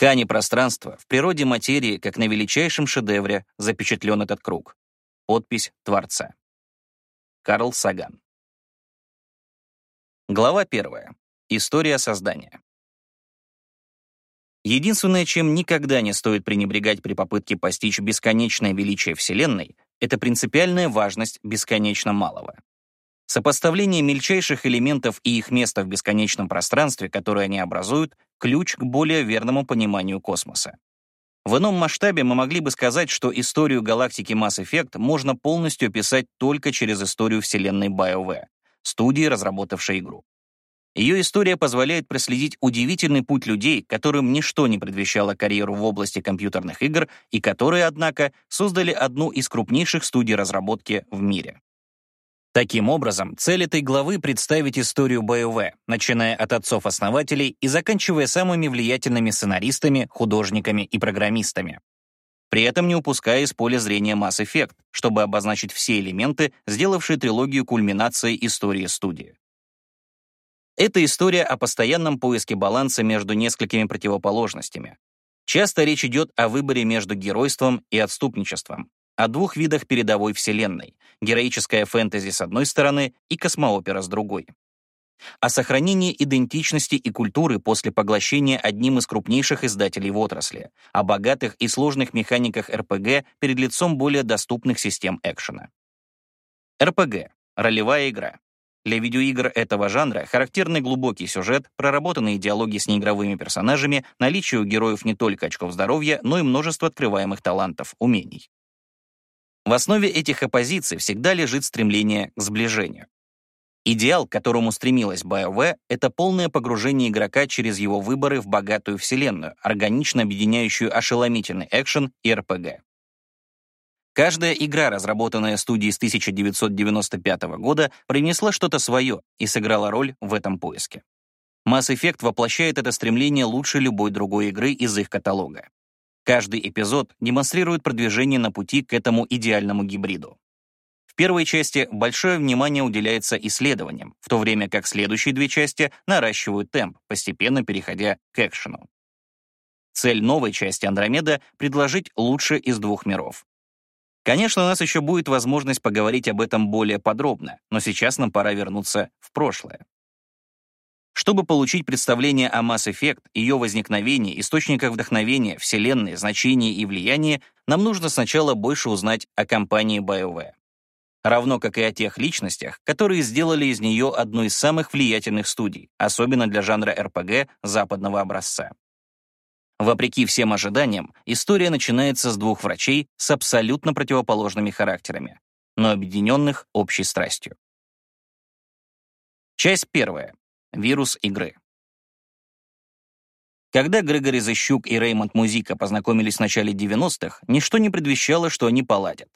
ткани пространства, в природе материи, как на величайшем шедевре, запечатлен этот круг. Подпись Творца. Карл Саган. Глава первая. История создания. Единственное, чем никогда не стоит пренебрегать при попытке постичь бесконечное величие Вселенной, это принципиальная важность бесконечно малого. Сопоставление мельчайших элементов и их места в бесконечном пространстве, которое они образуют, ключ к более верному пониманию космоса. В ином масштабе мы могли бы сказать, что историю галактики Mass Effect можно полностью описать только через историю вселенной BioWare, студии, разработавшей игру. Ее история позволяет проследить удивительный путь людей, которым ничто не предвещало карьеру в области компьютерных игр и которые, однако, создали одну из крупнейших студий разработки в мире. Таким образом, цель этой главы — представить историю БОВ, начиная от отцов-основателей и заканчивая самыми влиятельными сценаристами, художниками и программистами. При этом не упуская из поля зрения Mass Effect, чтобы обозначить все элементы, сделавшие трилогию кульминацией истории студии. Это история о постоянном поиске баланса между несколькими противоположностями. Часто речь идет о выборе между геройством и отступничеством, о двух видах передовой вселенной — героическая фэнтези с одной стороны и космоопера с другой. О сохранении идентичности и культуры после поглощения одним из крупнейших издателей в отрасли, о богатых и сложных механиках РПГ перед лицом более доступных систем экшена. РПГ — ролевая игра. Для видеоигр этого жанра характерный глубокий сюжет, проработанные диалоги с неигровыми персонажами, наличие у героев не только очков здоровья, но и множество открываемых талантов, умений. В основе этих оппозиций всегда лежит стремление к сближению. Идеал, к которому стремилась BioWare, это полное погружение игрока через его выборы в богатую вселенную, органично объединяющую ошеломительный экшен и РПГ. Каждая игра, разработанная студией с 1995 года, принесла что-то свое и сыграла роль в этом поиске. Mass Effect воплощает это стремление лучше любой другой игры из их каталога. Каждый эпизод демонстрирует продвижение на пути к этому идеальному гибриду. В первой части большое внимание уделяется исследованиям, в то время как следующие две части наращивают темп, постепенно переходя к экшену. Цель новой части Андромеда — предложить лучшее из двух миров. Конечно, у нас еще будет возможность поговорить об этом более подробно, но сейчас нам пора вернуться в прошлое. Чтобы получить представление о Effect, ее возникновении, источниках вдохновения, вселенной, значении и влиянии, нам нужно сначала больше узнать о компании BioWare. Равно как и о тех личностях, которые сделали из нее одну из самых влиятельных студий, особенно для жанра RPG западного образца. Вопреки всем ожиданиям, история начинается с двух врачей с абсолютно противоположными характерами, но объединенных общей страстью. Часть первая. Вирус игры. Когда Грегори Защук и Реймонд Музика познакомились в начале 90-х, ничто не предвещало, что они поладят.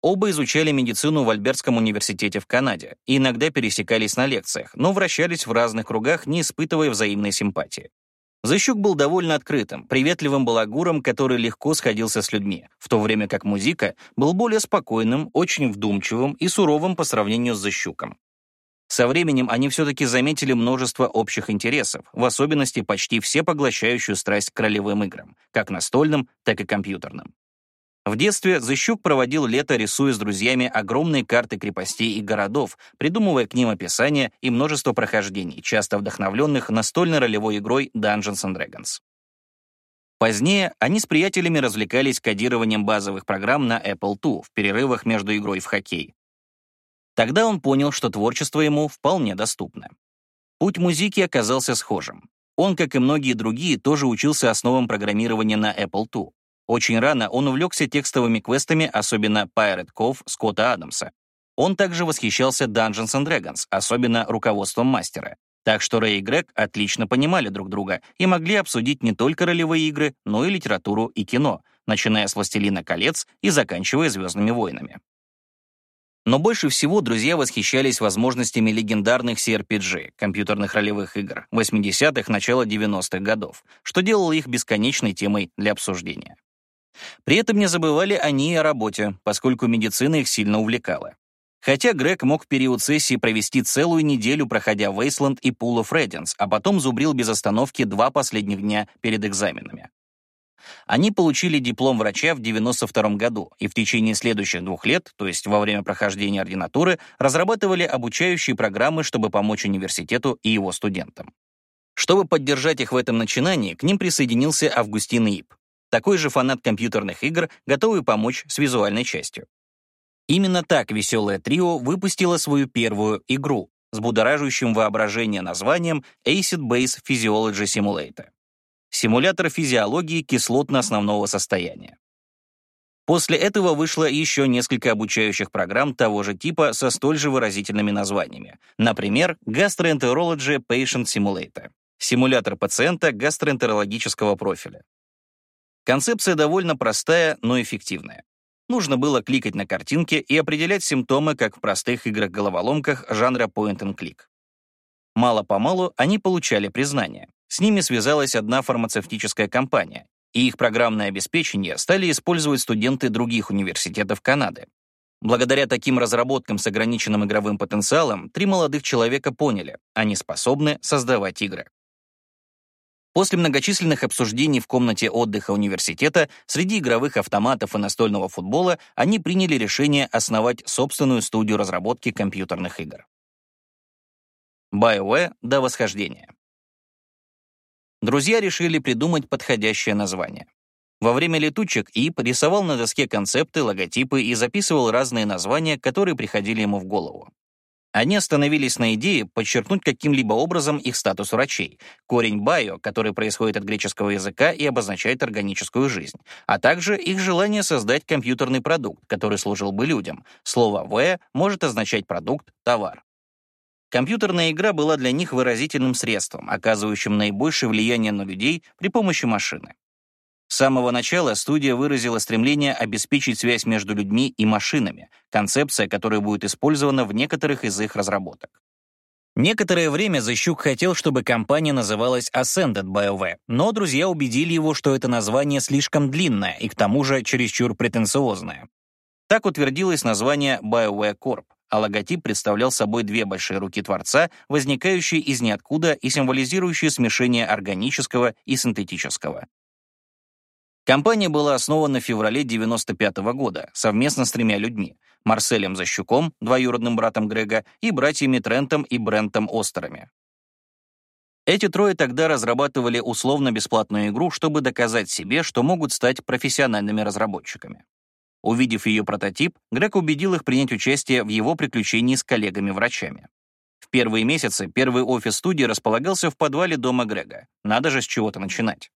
Оба изучали медицину в Альбертском университете в Канаде и иногда пересекались на лекциях, но вращались в разных кругах, не испытывая взаимной симпатии. Защук был довольно открытым, приветливым балагуром, который легко сходился с людьми, в то время как Музика был более спокойным, очень вдумчивым и суровым по сравнению с Защуком. Со временем они все-таки заметили множество общих интересов, в особенности почти все поглощающую страсть к ролевым играм, как настольным, так и компьютерным. В детстве Зыщук проводил лето, рисуя с друзьями огромные карты крепостей и городов, придумывая к ним описания и множество прохождений, часто вдохновленных настольной ролевой игрой Dungeons and Dragons. Позднее они с приятелями развлекались кодированием базовых программ на Apple II в перерывах между игрой в хоккей, Тогда он понял, что творчество ему вполне доступно. Путь музыки оказался схожим. Он, как и многие другие, тоже учился основам программирования на Apple II. Очень рано он увлекся текстовыми квестами, особенно Pirate Cove Скотта Адамса. Он также восхищался Dungeons and Dragons, особенно руководством мастера. Так что Рэй и Грег отлично понимали друг друга и могли обсудить не только ролевые игры, но и литературу и кино, начиная с «Властелина колец» и заканчивая «Звездными войнами». Но больше всего друзья восхищались возможностями легендарных CRPG, компьютерных ролевых игр, 80-х, начала 90-х годов, что делало их бесконечной темой для обсуждения. При этом не забывали они и о работе, поскольку медицина их сильно увлекала. Хотя Грег мог в период сессии провести целую неделю, проходя Wasteland и Pool of Radiance, а потом зубрил без остановки два последних дня перед экзаменами. Они получили диплом врача в 1992 году и в течение следующих двух лет, то есть во время прохождения ординатуры, разрабатывали обучающие программы, чтобы помочь университету и его студентам. Чтобы поддержать их в этом начинании, к ним присоединился Августин Ип, такой же фанат компьютерных игр, готовый помочь с визуальной частью. Именно так веселое трио выпустило свою первую игру с будоражащим воображение названием Acid Base Physiology Simulator симулятор физиологии кислотно-основного состояния. После этого вышло еще несколько обучающих программ того же типа со столь же выразительными названиями. Например, Gastroenterology Patient Simulator — симулятор пациента гастроэнтерологического профиля. Концепция довольно простая, но эффективная. Нужно было кликать на картинки и определять симптомы, как в простых играх-головоломках жанра point-and-click. Мало-помалу они получали признание. С ними связалась одна фармацевтическая компания, и их программное обеспечение стали использовать студенты других университетов Канады. Благодаря таким разработкам с ограниченным игровым потенциалом, три молодых человека поняли, они способны создавать игры. После многочисленных обсуждений в комнате отдыха университета среди игровых автоматов и настольного футбола они приняли решение основать собственную студию разработки компьютерных игр. BioWare до восхождения. Друзья решили придумать подходящее название. Во время летучек Ип рисовал на доске концепты, логотипы и записывал разные названия, которые приходили ему в голову. Они остановились на идее подчеркнуть каким-либо образом их статус врачей, корень «bio», который происходит от греческого языка и обозначает органическую жизнь, а также их желание создать компьютерный продукт, который служил бы людям. Слово «в» может означать продукт, товар. Компьютерная игра была для них выразительным средством, оказывающим наибольшее влияние на людей при помощи машины. С самого начала студия выразила стремление обеспечить связь между людьми и машинами, концепция, которая будет использована в некоторых из их разработок. Некоторое время Защук хотел, чтобы компания называлась Ascended BioWare, но друзья убедили его, что это название слишком длинное и к тому же чересчур претенциозное. Так утвердилось название BioWare Corp а логотип представлял собой две большие руки Творца, возникающие из ниоткуда и символизирующие смешение органического и синтетического. Компания была основана в феврале 1995 -го года совместно с тремя людьми — Марселем Защуком, двоюродным братом Грега, и братьями Трентом и Брентом Остерами. Эти трое тогда разрабатывали условно-бесплатную игру, чтобы доказать себе, что могут стать профессиональными разработчиками. Увидев ее прототип, Грег убедил их принять участие в его приключении с коллегами-врачами. В первые месяцы первый офис студии располагался в подвале дома Грега. Надо же с чего-то начинать.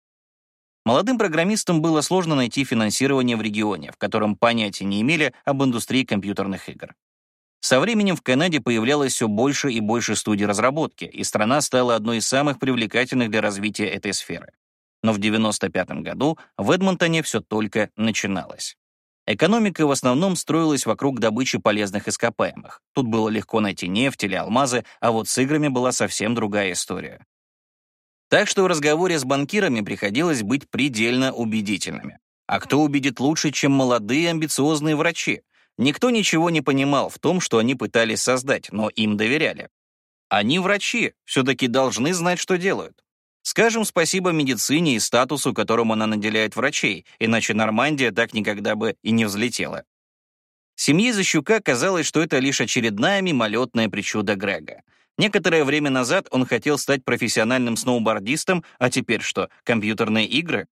Молодым программистам было сложно найти финансирование в регионе, в котором понятия не имели об индустрии компьютерных игр. Со временем в Канаде появлялось все больше и больше студий разработки, и страна стала одной из самых привлекательных для развития этой сферы. Но в 1995 году в Эдмонтоне все только начиналось. Экономика в основном строилась вокруг добычи полезных ископаемых. Тут было легко найти нефть или алмазы, а вот с играми была совсем другая история. Так что в разговоре с банкирами приходилось быть предельно убедительными. А кто убедит лучше, чем молодые амбициозные врачи? Никто ничего не понимал в том, что они пытались создать, но им доверяли. Они врачи, все-таки должны знать, что делают. Скажем спасибо медицине и статусу, которым она наделяет врачей, иначе Нормандия так никогда бы и не взлетела. Семье Защука казалось, что это лишь очередная мимолетная причуда Грега. Некоторое время назад он хотел стать профессиональным сноубордистом, а теперь что, компьютерные игры?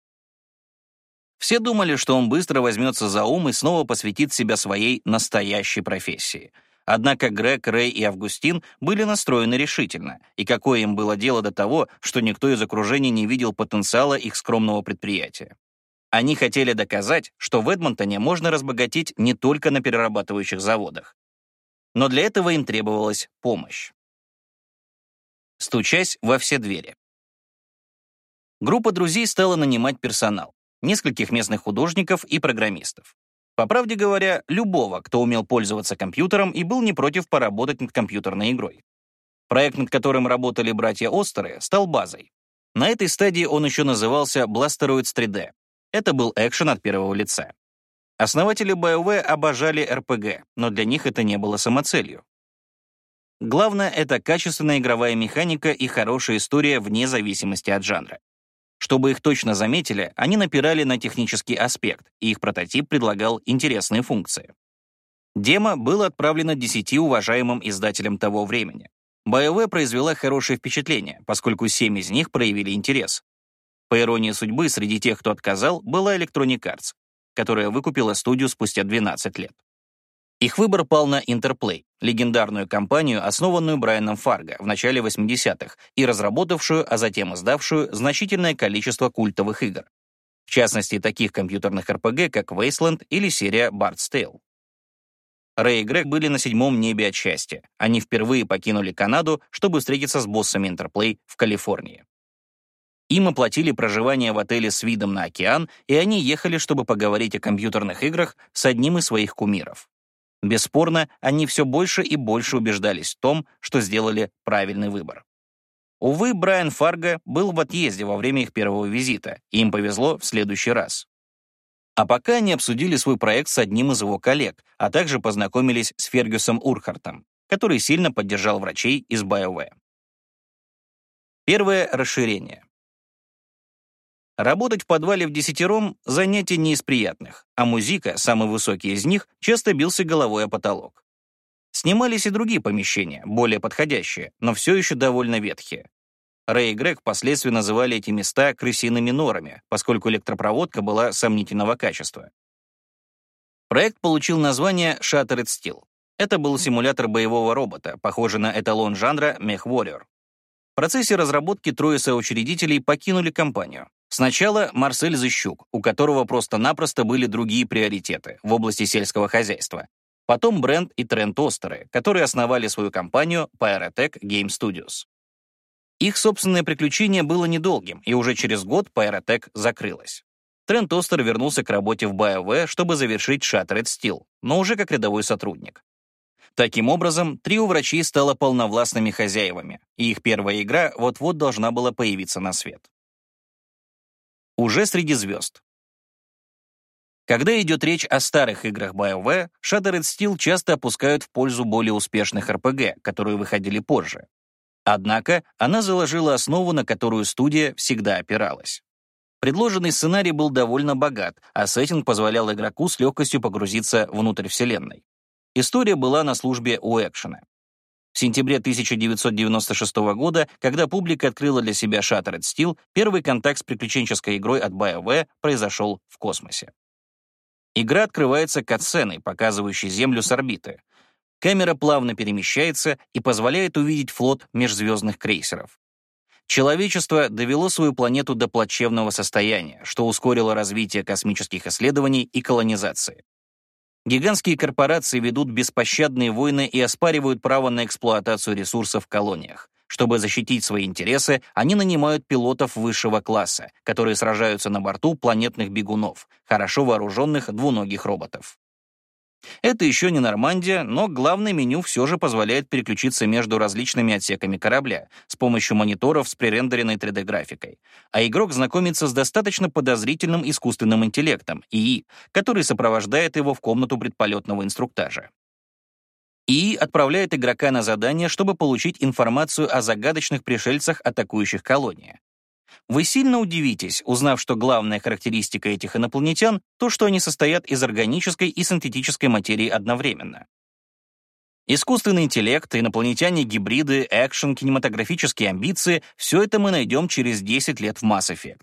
Все думали, что он быстро возьмется за ум и снова посвятит себя своей настоящей профессии — Однако Грег, Рэй и Августин были настроены решительно, и какое им было дело до того, что никто из окружения не видел потенциала их скромного предприятия. Они хотели доказать, что в Эдмонтоне можно разбогатеть не только на перерабатывающих заводах. Но для этого им требовалась помощь. Стучась во все двери. Группа друзей стала нанимать персонал, нескольких местных художников и программистов. По правде говоря, любого, кто умел пользоваться компьютером и был не против поработать над компьютерной игрой. Проект, над которым работали братья Остеры, стал базой. На этой стадии он еще назывался Blasteroids 3D. Это был экшен от первого лица. Основатели BioWare обожали RPG, но для них это не было самоцелью. Главное — это качественная игровая механика и хорошая история вне зависимости от жанра. Чтобы их точно заметили, они напирали на технический аспект, и их прототип предлагал интересные функции. Демо было отправлено 10 уважаемым издателям того времени. BioWare произвела хорошее впечатление, поскольку 7 из них проявили интерес. По иронии судьбы, среди тех, кто отказал, была Electronic Arts, которая выкупила студию спустя 12 лет. Их выбор пал на Interplay, легендарную компанию, основанную Брайаном Фарго в начале 80-х и разработавшую, а затем издавшую значительное количество культовых игр. В частности, таких компьютерных RPG, как Wasteland или серия Bard's Tale. Рэй и Грег были на седьмом небе от счастья. Они впервые покинули Канаду, чтобы встретиться с боссами Интерплей в Калифорнии. Им оплатили проживание в отеле с видом на океан, и они ехали, чтобы поговорить о компьютерных играх с одним из своих кумиров. Бесспорно, они все больше и больше убеждались в том, что сделали правильный выбор. Увы, Брайан Фарго был в отъезде во время их первого визита, и им повезло в следующий раз. А пока они обсудили свой проект с одним из его коллег, а также познакомились с Фергюсом Урхартом, который сильно поддержал врачей из BioWare. Первое расширение. Работать в подвале в десятером — занятие не из приятных, а музыка, самый высокий из них, часто бился головой о потолок. Снимались и другие помещения, более подходящие, но все еще довольно ветхие. Рэй и Грег впоследствии называли эти места крысиными норами, поскольку электропроводка была сомнительного качества. Проект получил название Shattered Steel. Это был симулятор боевого робота, похожий на эталон жанра Mech Warrior. В процессе разработки трое соучредителей покинули компанию. Сначала Марсель Зыщук, у которого просто-напросто были другие приоритеты в области сельского хозяйства. Потом Брент и Трент Остеры, которые основали свою компанию Pyrotech Game Studios. Их собственное приключение было недолгим, и уже через год Pyrotech закрылась. Трент Остер вернулся к работе в BioWare, чтобы завершить Shattered Steel, но уже как рядовой сотрудник. Таким образом, трио врачей стало полновластными хозяевами, и их первая игра вот-вот должна была появиться на свет. Уже среди звезд. Когда идет речь о старых играх BioWare, Shattered Steel часто опускают в пользу более успешных RPG, которые выходили позже. Однако она заложила основу, на которую студия всегда опиралась. Предложенный сценарий был довольно богат, а сеттинг позволял игроку с легкостью погрузиться внутрь вселенной. История была на службе у экшена. В сентябре 1996 года, когда публика открыла для себя Shattered Steel, первый контакт с приключенческой игрой от BioWare произошел в космосе. Игра открывается катсценой, показывающей Землю с орбиты. Камера плавно перемещается и позволяет увидеть флот межзвездных крейсеров. Человечество довело свою планету до плачевного состояния, что ускорило развитие космических исследований и колонизации. Гигантские корпорации ведут беспощадные войны и оспаривают право на эксплуатацию ресурсов в колониях. Чтобы защитить свои интересы, они нанимают пилотов высшего класса, которые сражаются на борту планетных бегунов, хорошо вооруженных двуногих роботов. Это еще не Нормандия, но главное меню все же позволяет переключиться между различными отсеками корабля с помощью мониторов с пререндеренной 3D-графикой. А игрок знакомится с достаточно подозрительным искусственным интеллектом, ИИ, который сопровождает его в комнату предполетного инструктажа. ИИ отправляет игрока на задание, чтобы получить информацию о загадочных пришельцах, атакующих колонии. Вы сильно удивитесь, узнав, что главная характеристика этих инопланетян — то, что они состоят из органической и синтетической материи одновременно. Искусственный интеллект, инопланетяне-гибриды, экшен, кинематографические амбиции — все это мы найдем через 10 лет в Mass Effect.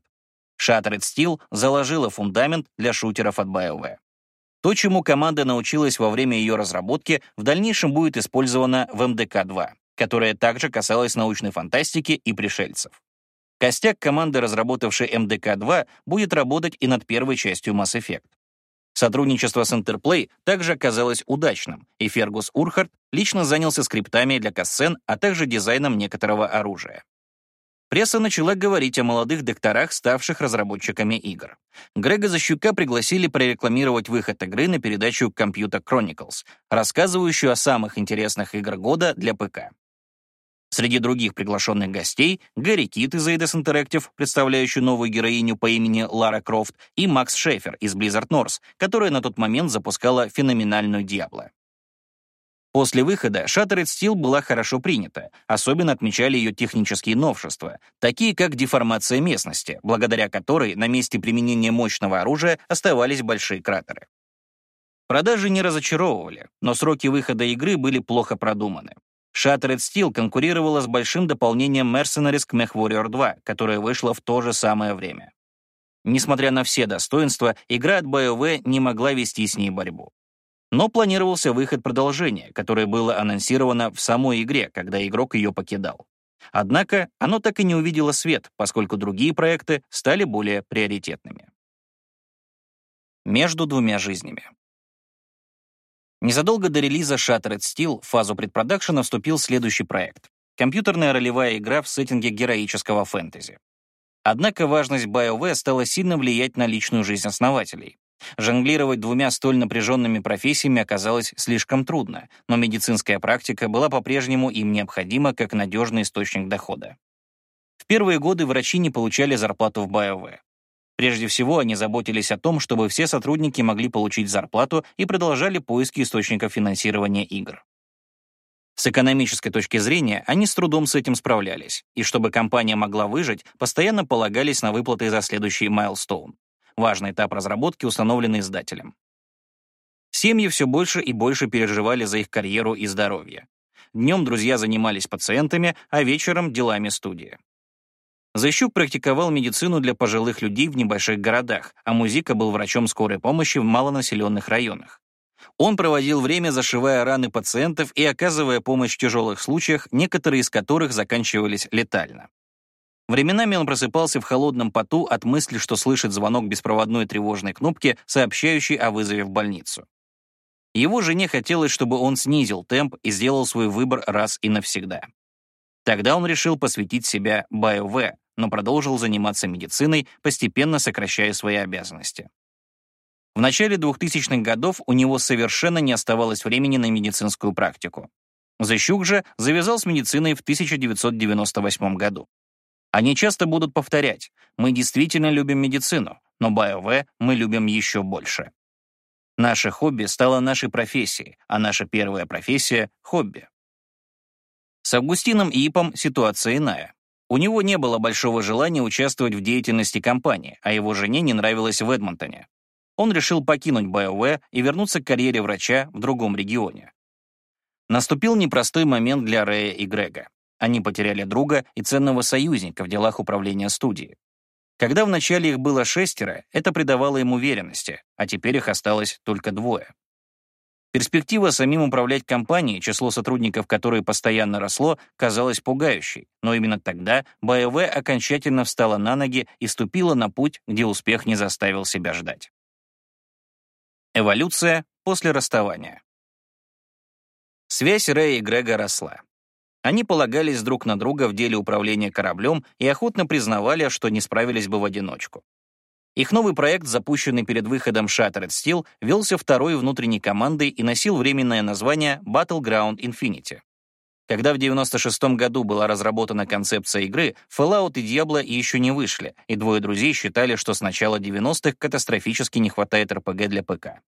Shattered Steel заложила фундамент для шутеров от BioWare. То, чему команда научилась во время ее разработки, в дальнейшем будет использовано в МДК-2, которая также касалась научной фантастики и пришельцев. Костяк команды, разработавшей МДК-2, будет работать и над первой частью Mass Effect. Сотрудничество с Interplay также оказалось удачным, и Фергус Урхард лично занялся скриптами для кассцен, а также дизайном некоторого оружия. Пресса начала говорить о молодых докторах, ставших разработчиками игр. Грега Защука пригласили прорекламировать выход игры на передачу Computer Chronicles, рассказывающую о самых интересных игр года для ПК. Среди других приглашенных гостей — Гэри Кит из Eidos Interactive, представляющий новую героиню по имени Лара Крофт, и Макс Шефер из Blizzard North, которая на тот момент запускала феноменальную Диабло. После выхода Shattered Steel была хорошо принята, особенно отмечали ее технические новшества, такие как деформация местности, благодаря которой на месте применения мощного оружия оставались большие кратеры. Продажи не разочаровывали, но сроки выхода игры были плохо продуманы. Shattered Steel конкурировала с большим дополнением Mercenaries к MechWarrior 2, которое вышло в то же самое время. Несмотря на все достоинства, игра от BioWare не могла вести с ней борьбу. Но планировался выход продолжения, которое было анонсировано в самой игре, когда игрок ее покидал. Однако оно так и не увидело свет, поскольку другие проекты стали более приоритетными. Между двумя жизнями. Незадолго до релиза Shattered Steel в фазу предпродакшена вступил следующий проект — компьютерная ролевая игра в сеттинге героического фэнтези. Однако важность BioWare стала сильно влиять на личную жизнь основателей. Жонглировать двумя столь напряженными профессиями оказалось слишком трудно, но медицинская практика была по-прежнему им необходима как надежный источник дохода. В первые годы врачи не получали зарплату в BioWare. Прежде всего, они заботились о том, чтобы все сотрудники могли получить зарплату и продолжали поиски источников финансирования игр. С экономической точки зрения они с трудом с этим справлялись, и чтобы компания могла выжить, постоянно полагались на выплаты за следующий майлстоун. Важный этап разработки, установленный издателем. Семьи все больше и больше переживали за их карьеру и здоровье. Днем друзья занимались пациентами, а вечером — делами студии. Защук практиковал медицину для пожилых людей в небольших городах, а Музика был врачом скорой помощи в малонаселенных районах. Он проводил время, зашивая раны пациентов и оказывая помощь в тяжелых случаях, некоторые из которых заканчивались летально. Временами он просыпался в холодном поту от мысли, что слышит звонок беспроводной тревожной кнопки, сообщающей о вызове в больницу. Его жене хотелось, чтобы он снизил темп и сделал свой выбор раз и навсегда. Тогда он решил посвятить себя BioV, но продолжил заниматься медициной, постепенно сокращая свои обязанности. В начале 2000-х годов у него совершенно не оставалось времени на медицинскую практику. Защук же завязал с медициной в 1998 году. Они часто будут повторять, мы действительно любим медицину, но BioV мы любим еще больше. Наше хобби стало нашей профессией, а наша первая профессия — хобби. С Августином Ипом ситуация иная. У него не было большого желания участвовать в деятельности компании, а его жене не нравилось в Эдмонтоне. Он решил покинуть BioWare и вернуться к карьере врача в другом регионе. Наступил непростой момент для Рэя и Грега. Они потеряли друга и ценного союзника в делах управления студией. Когда вначале их было шестеро, это придавало им уверенности, а теперь их осталось только двое. Перспектива самим управлять компанией, число сотрудников которой постоянно росло, казалась пугающей, но именно тогда БАЭВ окончательно встала на ноги и ступила на путь, где успех не заставил себя ждать. Эволюция после расставания. Связь Рэя и Грега росла. Они полагались друг на друга в деле управления кораблем и охотно признавали, что не справились бы в одиночку. Их новый проект, запущенный перед выходом Shattered Steel, велся второй внутренней командой и носил временное название Battleground Infinity. Когда в 96 году была разработана концепция игры, Fallout и Diablo еще не вышли, и двое друзей считали, что с начала 90-х катастрофически не хватает РПГ для ПК.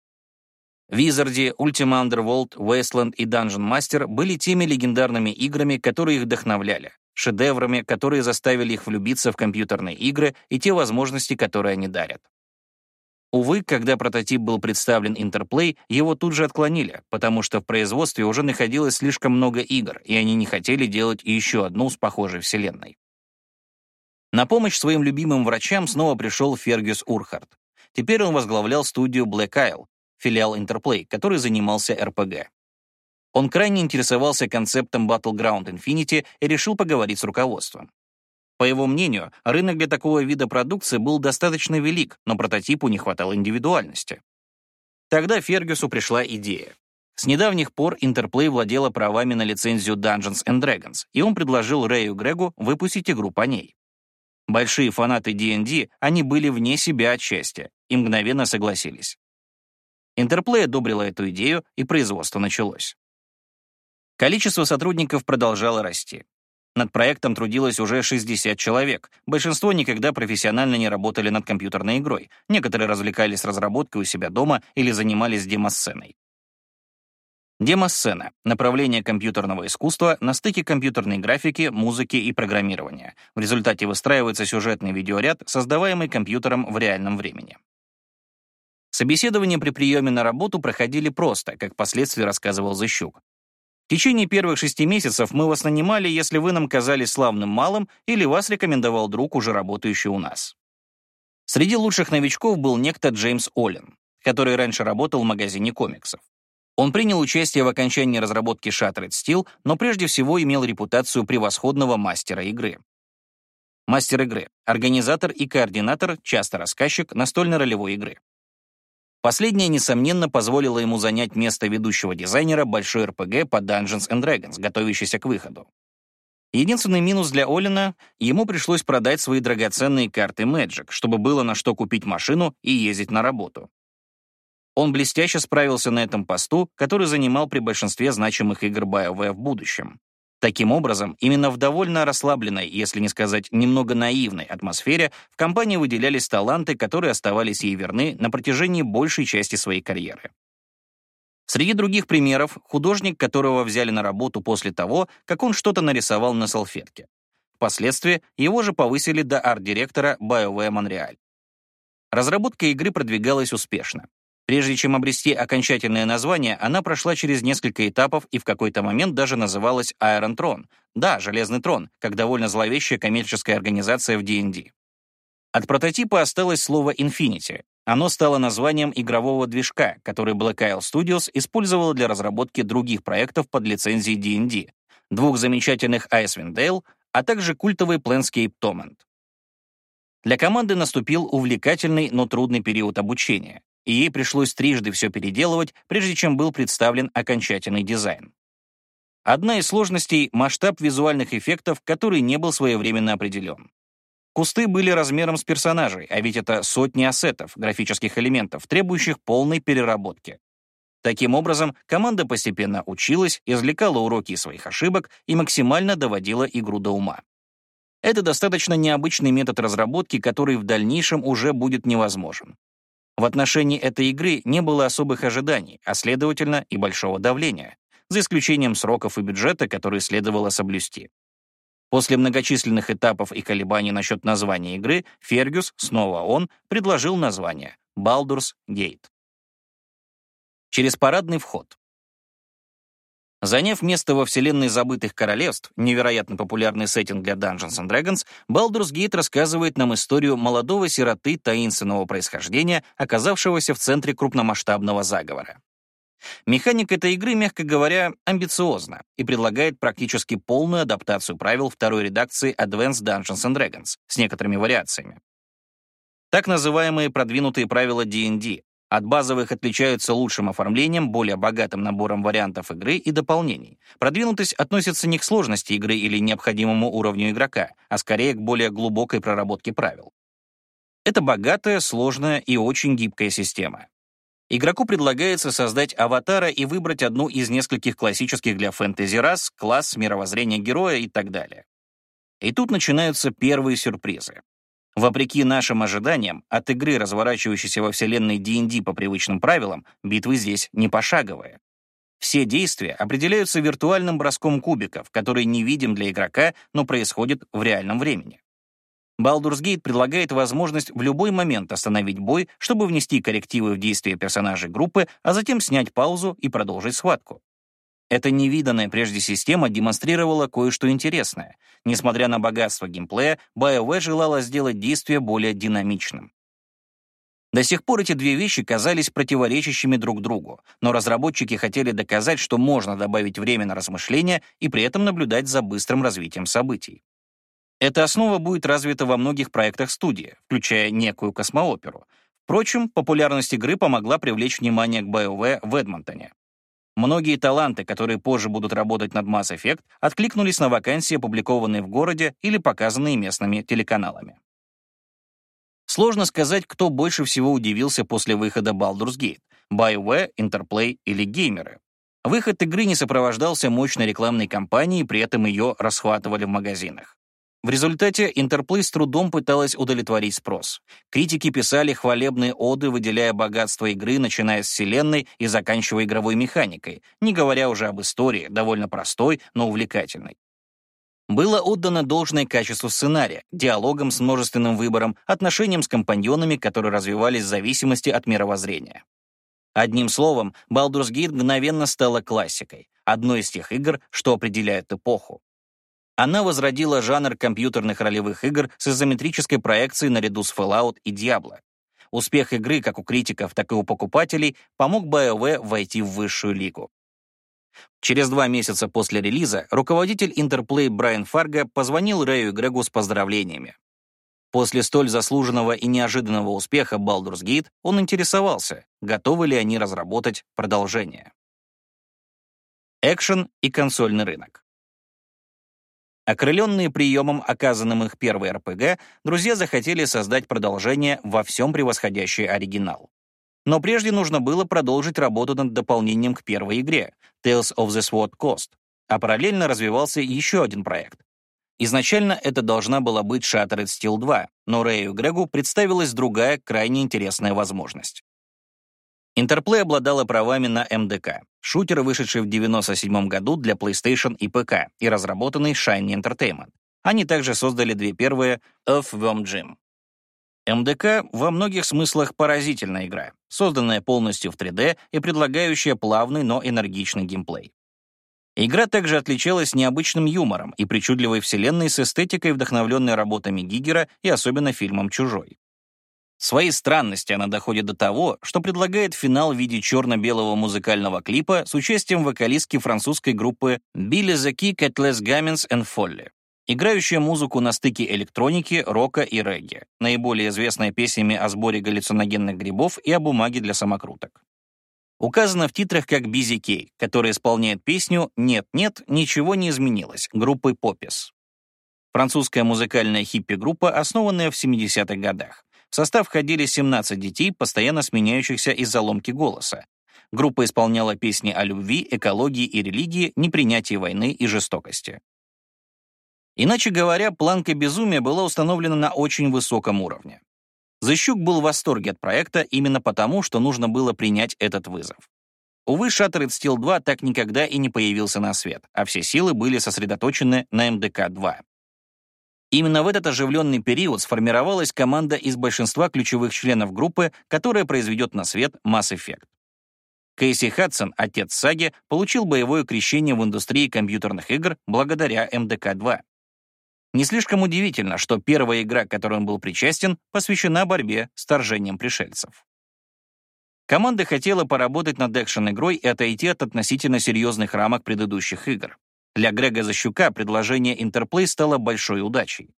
Wizardy, Ultima Underworld, Wasteland и Dungeon Master были теми легендарными играми, которые их вдохновляли, шедеврами, которые заставили их влюбиться в компьютерные игры и те возможности, которые они дарят. Увы, когда прототип был представлен Interplay, его тут же отклонили, потому что в производстве уже находилось слишком много игр, и они не хотели делать еще одну с похожей вселенной. На помощь своим любимым врачам снова пришел Фергюс Урхард. Теперь он возглавлял студию Black Isle, филиал Interplay, который занимался RPG. Он крайне интересовался концептом Battleground Infinity и решил поговорить с руководством. По его мнению, рынок для такого вида продукции был достаточно велик, но прототипу не хватало индивидуальности. Тогда Фергюсу пришла идея. С недавних пор Interplay владела правами на лицензию Dungeons and Dragons, и он предложил Рэю Грегу выпустить игру по ней. Большие фанаты D&D, они были вне себя от счастья и мгновенно согласились. Интерплей одобрила эту идею, и производство началось. Количество сотрудников продолжало расти. Над проектом трудилось уже 60 человек. Большинство никогда профессионально не работали над компьютерной игрой. Некоторые развлекались разработкой у себя дома или занимались демосценой. Демосцена — направление компьютерного искусства на стыке компьютерной графики, музыки и программирования. В результате выстраивается сюжетный видеоряд, создаваемый компьютером в реальном времени. Собеседования при приеме на работу проходили просто, как впоследствии рассказывал Зыщук. В течение первых шести месяцев мы вас нанимали, если вы нам казались славным малым или вас рекомендовал друг, уже работающий у нас. Среди лучших новичков был некто Джеймс Оллен, который раньше работал в магазине комиксов. Он принял участие в окончании разработки Shattered Steel, но прежде всего имел репутацию превосходного мастера игры. Мастер игры — организатор и координатор, часто рассказчик настольно-ролевой игры. Последнее, несомненно, позволило ему занять место ведущего дизайнера большой РПГ по Dungeons and Dragons, готовящейся к выходу. Единственный минус для Олина — ему пришлось продать свои драгоценные карты Magic, чтобы было на что купить машину и ездить на работу. Он блестяще справился на этом посту, который занимал при большинстве значимых игр BioWare в будущем. Таким образом, именно в довольно расслабленной, если не сказать немного наивной атмосфере, в компании выделялись таланты, которые оставались ей верны на протяжении большей части своей карьеры. Среди других примеров — художник, которого взяли на работу после того, как он что-то нарисовал на салфетке. Впоследствии его же повысили до арт-директора BioWare Montreal. Разработка игры продвигалась успешно. Прежде чем обрести окончательное название, она прошла через несколько этапов и в какой-то момент даже называлась Iron Throne. Да, Железный трон, как довольно зловещая коммерческая организация в D&D. От прототипа осталось слово Infinity. Оно стало названием игрового движка, который Black Isle Studios использовала для разработки других проектов под лицензией D&D, двух замечательных Icewind Dale, а также культовый Planescape Torment. Для команды наступил увлекательный, но трудный период обучения и ей пришлось трижды все переделывать, прежде чем был представлен окончательный дизайн. Одна из сложностей — масштаб визуальных эффектов, который не был своевременно определен. Кусты были размером с персонажей, а ведь это сотни ассетов, графических элементов, требующих полной переработки. Таким образом, команда постепенно училась, извлекала уроки своих ошибок и максимально доводила игру до ума. Это достаточно необычный метод разработки, который в дальнейшем уже будет невозможен. В отношении этой игры не было особых ожиданий, а следовательно и большого давления, за исключением сроков и бюджета, которые следовало соблюсти. После многочисленных этапов и колебаний насчет названия игры, Фергюс, снова он, предложил название Baldur's Gate. Через парадный вход. Заняв место во вселенной забытых королевств, невероятно популярный сеттинг для Dungeons and Dragons, Baldur's Gate рассказывает нам историю молодого сироты таинственного происхождения, оказавшегося в центре крупномасштабного заговора. Механика этой игры, мягко говоря, амбициозна и предлагает практически полную адаптацию правил второй редакции Advanced Dungeons and Dragons с некоторыми вариациями. Так называемые продвинутые правила D&D, от базовых отличаются лучшим оформлением, более богатым набором вариантов игры и дополнений. Продвинутость относится не к сложности игры или необходимому уровню игрока, а скорее к более глубокой проработке правил. Это богатая, сложная и очень гибкая система. Игроку предлагается создать аватара и выбрать одну из нескольких классических для фэнтези рас, класс, мировоззрение героя и так далее. И тут начинаются первые сюрпризы. Вопреки нашим ожиданиям, от игры, разворачивающейся во вселенной D&D по привычным правилам, битвы здесь не пошаговые. Все действия определяются виртуальным броском кубиков, который не видим для игрока, но происходит в реальном времени. Baldur's Gate предлагает возможность в любой момент остановить бой, чтобы внести коррективы в действия персонажей группы, а затем снять паузу и продолжить схватку. Эта невиданная прежде система демонстрировала кое-что интересное. Несмотря на богатство геймплея, BioWare желала сделать действие более динамичным. До сих пор эти две вещи казались противоречащими друг другу, но разработчики хотели доказать, что можно добавить время на размышления и при этом наблюдать за быстрым развитием событий. Эта основа будет развита во многих проектах студии, включая некую космооперу. Впрочем, популярность игры помогла привлечь внимание к BioWare в Эдмонтоне. Многие таланты, которые позже будут работать над Mass Effect, откликнулись на вакансии, опубликованные в городе или показанные местными телеканалами. Сложно сказать, кто больше всего удивился после выхода Baldur's Gate — BioWare, Interplay или геймеры. Выход игры не сопровождался мощной рекламной кампанией, при этом ее расхватывали в магазинах. В результате Интерплей с трудом пыталась удовлетворить спрос. Критики писали хвалебные оды, выделяя богатство игры, начиная с вселенной и заканчивая игровой механикой, не говоря уже об истории, довольно простой, но увлекательной. Было отдано должное качеству сценария, диалогам с множественным выбором, отношениям с компаньонами, которые развивались в зависимости от мировоззрения. Одним словом, Baldur's Gate мгновенно стала классикой, одной из тех игр, что определяют эпоху. Она возродила жанр компьютерных ролевых игр с изометрической проекцией наряду с Fallout и Diablo. Успех игры как у критиков, так и у покупателей помог BioWare войти в высшую лигу. Через два месяца после релиза руководитель Интерплей Брайан Фарго позвонил Рэю и Грегу с поздравлениями. После столь заслуженного и неожиданного успеха Baldur's Gate он интересовался, готовы ли они разработать продолжение. Экшен и консольный рынок. Окрыленные приемом, оказанным их первой РПГ, друзья захотели создать продолжение во всем превосходящий оригинал. Но прежде нужно было продолжить работу над дополнением к первой игре Tales of the Sword Coast, а параллельно развивался еще один проект. Изначально это должна была быть Shattered Steel 2, но Рэю Грегу представилась другая, крайне интересная возможность. Интерплей обладала правами на МДК, шутер, вышедший в 1997 году для PlayStation и ПК и разработанный Shiny Entertainment. Они также создали две первые Earthworm Jim. МДК во многих смыслах поразительная игра, созданная полностью в 3D и предлагающая плавный, но энергичный геймплей. Игра также отличалась необычным юмором и причудливой вселенной с эстетикой, вдохновленной работами Гигера и особенно фильмом «Чужой». Своей странности она доходит до того, что предлагает финал в виде черно-белого музыкального клипа с участием вокалистки французской группы the Key, Catless Gamins and Folly, играющая музыку на стыке электроники, рока и регги, наиболее известная песнями о сборе галлюциногенных грибов и о бумаге для самокруток. Указано в титрах как Бизи Кей, который исполняет песню «Нет-нет, ничего не изменилось» группы Попис. Французская музыкальная хиппи-группа, основанная в 70-х годах. В состав входили 17 детей, постоянно сменяющихся из-за ломки голоса. Группа исполняла песни о любви, экологии и религии, непринятии войны и жестокости. Иначе говоря, планка безумия была установлена на очень высоком уровне. Защук был в восторге от проекта именно потому, что нужно было принять этот вызов. Увы, Shattered Steel 2 так никогда и не появился на свет, а все силы были сосредоточены на МДК-2. Именно в этот оживленный период сформировалась команда из большинства ключевых членов группы, которая произведет на свет Effect. Кейси Хадсон, отец саги, получил боевое крещение в индустрии компьютерных игр благодаря МДК-2. Не слишком удивительно, что первая игра, к которой он был причастен, посвящена борьбе с торжением пришельцев. Команда хотела поработать над экшен-игрой и отойти от относительно серьезных рамок предыдущих игр. Для Грега Защука предложение Интерплей стало большой удачей.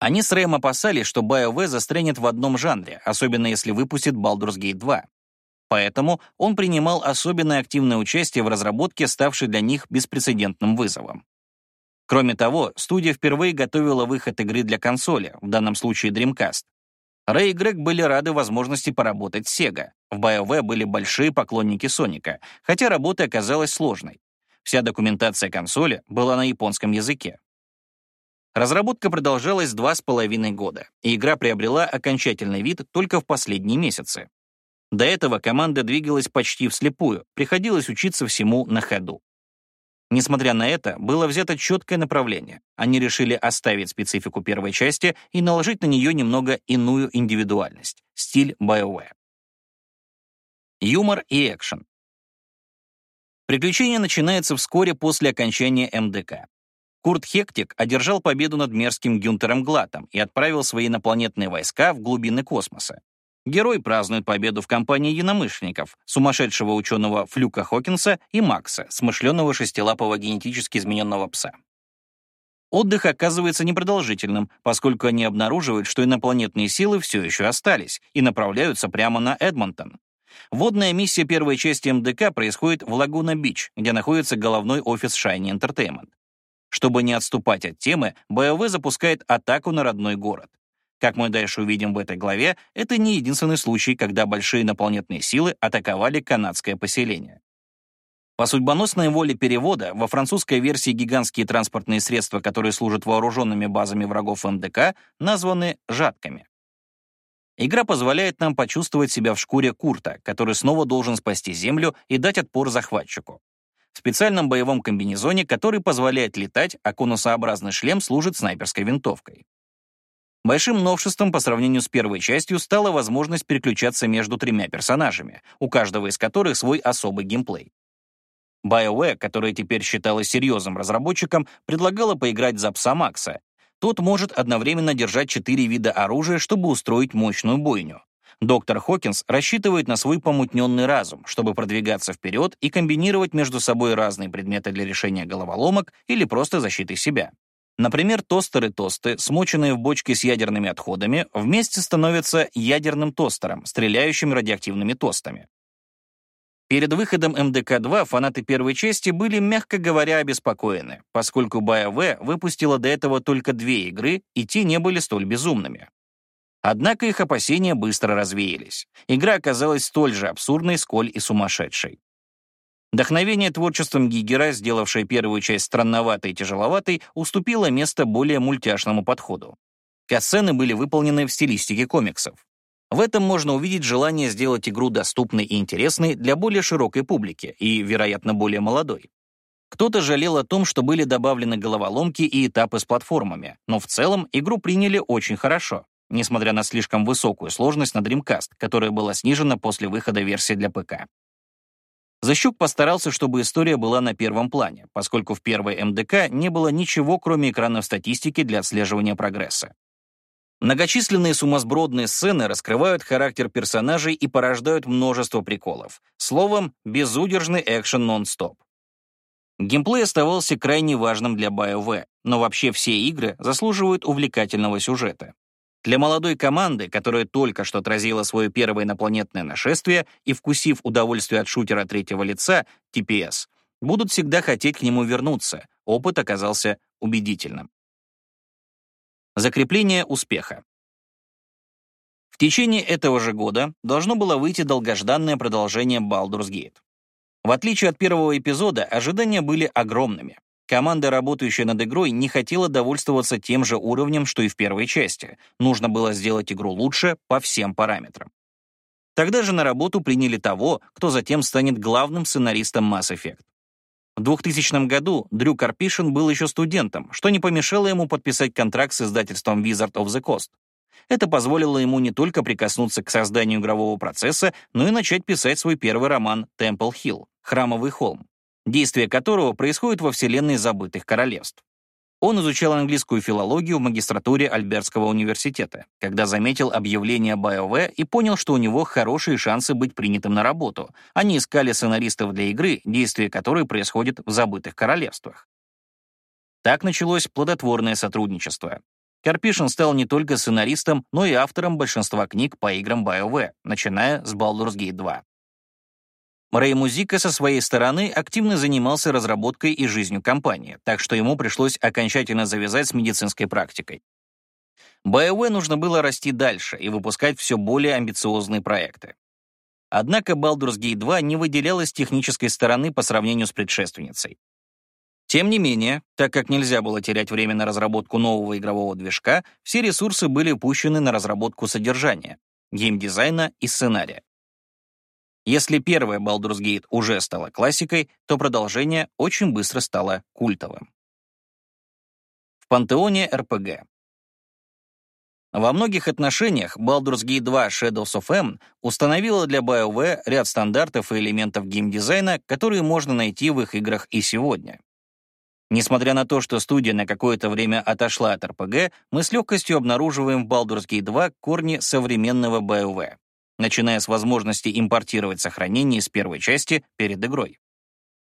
Они с Рэем опасались, что BioWare застрянет в одном жанре, особенно если выпустит Baldur's Gate 2. Поэтому он принимал особенно активное участие в разработке, ставшей для них беспрецедентным вызовом. Кроме того, студия впервые готовила выход игры для консоли, в данном случае Dreamcast. Рэй и Грег были рады возможности поработать с Sega. В BioWare были большие поклонники Соника, хотя работа оказалась сложной. Вся документация консоли была на японском языке. Разработка продолжалась два с половиной года, и игра приобрела окончательный вид только в последние месяцы. До этого команда двигалась почти вслепую, приходилось учиться всему на ходу. Несмотря на это, было взято четкое направление. Они решили оставить специфику первой части и наложить на нее немного иную индивидуальность — стиль BioWare. Юмор и экшен. Приключение начинается вскоре после окончания МДК. Курт Хектик одержал победу над мерзким Гюнтером Глатом и отправил свои инопланетные войска в глубины космоса. Герой празднует победу в компании единомышленников, сумасшедшего ученого Флюка Хокинса и Макса, смышленного шестилапого генетически измененного пса. Отдых оказывается непродолжительным, поскольку они обнаруживают, что инопланетные силы все еще остались и направляются прямо на Эдмонтон. Водная миссия первой части МДК происходит в Лагуна-Бич, где находится головной офис Shiny Entertainment. Чтобы не отступать от темы, БОВ запускает атаку на родной город. Как мы дальше увидим в этой главе, это не единственный случай, когда большие инопланетные силы атаковали канадское поселение. По судьбоносной воле перевода, во французской версии гигантские транспортные средства, которые служат вооруженными базами врагов МДК, названы «жатками». Игра позволяет нам почувствовать себя в шкуре Курта, который снова должен спасти Землю и дать отпор захватчику. В специальном боевом комбинезоне, который позволяет летать, а конусообразный шлем служит снайперской винтовкой. Большим новшеством по сравнению с первой частью стала возможность переключаться между тремя персонажами, у каждого из которых свой особый геймплей. BioWare, которая теперь считалась серьезным разработчиком, предлагала поиграть за пса Макса. Тот может одновременно держать четыре вида оружия, чтобы устроить мощную бойню. Доктор Хокинс рассчитывает на свой помутненный разум, чтобы продвигаться вперед и комбинировать между собой разные предметы для решения головоломок или просто защиты себя. Например, тостеры-тосты, смоченные в бочке с ядерными отходами, вместе становятся ядерным тостером, стреляющим радиоактивными тостами. Перед выходом МДК-2 фанаты первой части были, мягко говоря, обеспокоены, поскольку BioWare выпустила до этого только две игры, и те не были столь безумными. Однако их опасения быстро развеялись. Игра оказалась столь же абсурдной, сколь и сумасшедшей. Вдохновение творчеством Гигера, сделавшее первую часть странноватой и тяжеловатой, уступило место более мультяшному подходу. Касцены были выполнены в стилистике комиксов. В этом можно увидеть желание сделать игру доступной и интересной для более широкой публики и, вероятно, более молодой. Кто-то жалел о том, что были добавлены головоломки и этапы с платформами, но в целом игру приняли очень хорошо, несмотря на слишком высокую сложность на Dreamcast, которая была снижена после выхода версии для ПК. Защук постарался, чтобы история была на первом плане, поскольку в первой МДК не было ничего, кроме экранов статистики для отслеживания прогресса. Многочисленные сумасбродные сцены раскрывают характер персонажей и порождают множество приколов. Словом, безудержный экшен нон-стоп. Геймплей оставался крайне важным для BioWare, но вообще все игры заслуживают увлекательного сюжета. Для молодой команды, которая только что отразила свое первое инопланетное нашествие и, вкусив удовольствие от шутера третьего лица, TPS, будут всегда хотеть к нему вернуться. Опыт оказался убедительным. Закрепление успеха. В течение этого же года должно было выйти долгожданное продолжение Baldur's Gate. В отличие от первого эпизода, ожидания были огромными. Команда, работающая над игрой, не хотела довольствоваться тем же уровнем, что и в первой части. Нужно было сделать игру лучше по всем параметрам. Тогда же на работу приняли того, кто затем станет главным сценаристом Mass Effect. В 2000 году Дрю Карпишин был еще студентом, что не помешало ему подписать контракт с издательством Wizard of the Coast. Это позволило ему не только прикоснуться к созданию игрового процесса, но и начать писать свой первый роман «Темпл Хилл» — «Храмовый холм», действие которого происходит во вселенной забытых королевств. Он изучал английскую филологию в магистратуре Альбертского университета, когда заметил объявление BioWare и понял, что у него хорошие шансы быть принятым на работу. Они искали сценаристов для игры, действие которой происходит в забытых королевствах. Так началось плодотворное сотрудничество. Карпишин стал не только сценаристом, но и автором большинства книг по играм BioWare, начиная с Baldur's Gate 2. Рэй Музика со своей стороны активно занимался разработкой и жизнью компании, так что ему пришлось окончательно завязать с медицинской практикой. BioWare нужно было расти дальше и выпускать все более амбициозные проекты. Однако Baldur's Gate 2 не выделялась технической стороны по сравнению с предшественницей. Тем не менее, так как нельзя было терять время на разработку нового игрового движка, все ресурсы были упущены на разработку содержания, геймдизайна и сценария. Если первая Baldur's Gate уже стала классикой, то продолжение очень быстро стало культовым. В пантеоне РПГ. Во многих отношениях Baldur's Gate 2 Shadows of M установила для BioWare ряд стандартов и элементов геймдизайна, которые можно найти в их играх и сегодня. Несмотря на то, что студия на какое-то время отошла от RPG, мы с легкостью обнаруживаем в Baldur's Gate 2 корни современного BioWare начиная с возможности импортировать сохранение из первой части перед игрой.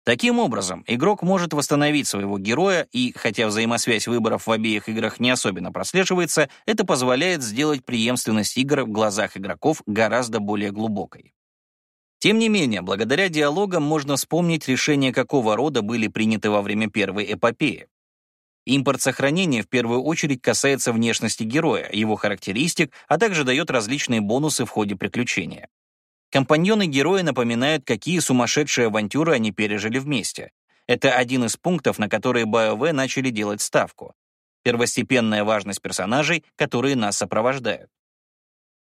Таким образом, игрок может восстановить своего героя, и, хотя взаимосвязь выборов в обеих играх не особенно прослеживается, это позволяет сделать преемственность игр в глазах игроков гораздо более глубокой. Тем не менее, благодаря диалогам можно вспомнить решения какого рода были приняты во время первой эпопеи. Импорт сохранения в первую очередь касается внешности героя, его характеристик, а также дает различные бонусы в ходе приключения. Компаньоны героя напоминают, какие сумасшедшие авантюры они пережили вместе. Это один из пунктов, на которые BioWare начали делать ставку. Первостепенная важность персонажей, которые нас сопровождают.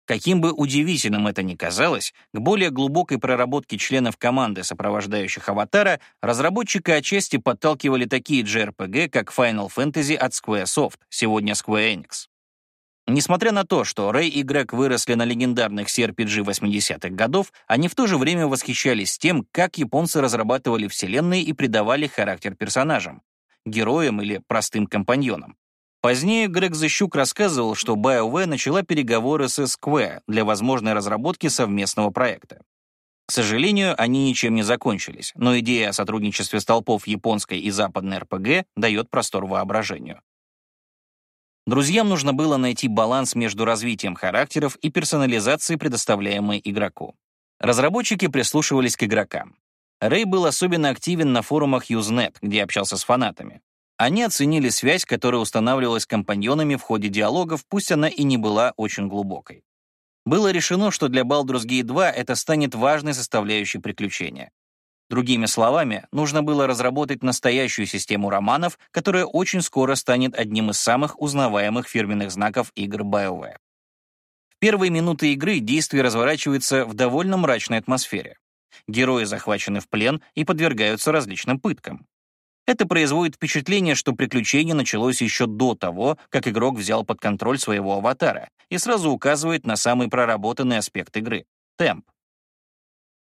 Каким бы удивительным это ни казалось, к более глубокой проработке членов команды, сопровождающих Аватара, разработчика отчасти подталкивали такие JRPG, как Final Fantasy от Squaresoft, сегодня Square Enix. Несмотря на то, что Рэй и Грег выросли на легендарных CRPG 80-х годов, они в то же время восхищались тем, как японцы разрабатывали вселенные и придавали характер персонажам, героям или простым компаньонам. Позднее Грег Защук рассказывал, что BioWare начала переговоры с Square для возможной разработки совместного проекта. К сожалению, они ничем не закончились, но идея о сотрудничестве столпов японской и западной РПГ дает простор воображению. Друзьям нужно было найти баланс между развитием характеров и персонализацией, предоставляемой игроку. Разработчики прислушивались к игрокам. Рэй был особенно активен на форумах Usenet, где общался с фанатами. Они оценили связь, которая устанавливалась компаньонами в ходе диалогов, пусть она и не была очень глубокой. Было решено, что для Baldur's Gate 2 это станет важной составляющей приключения. Другими словами, нужно было разработать настоящую систему романов, которая очень скоро станет одним из самых узнаваемых фирменных знаков игр BioWare. В первые минуты игры действие разворачивается в довольно мрачной атмосфере. Герои захвачены в плен и подвергаются различным пыткам. Это производит впечатление, что приключение началось еще до того, как игрок взял под контроль своего аватара, и сразу указывает на самый проработанный аспект игры — темп.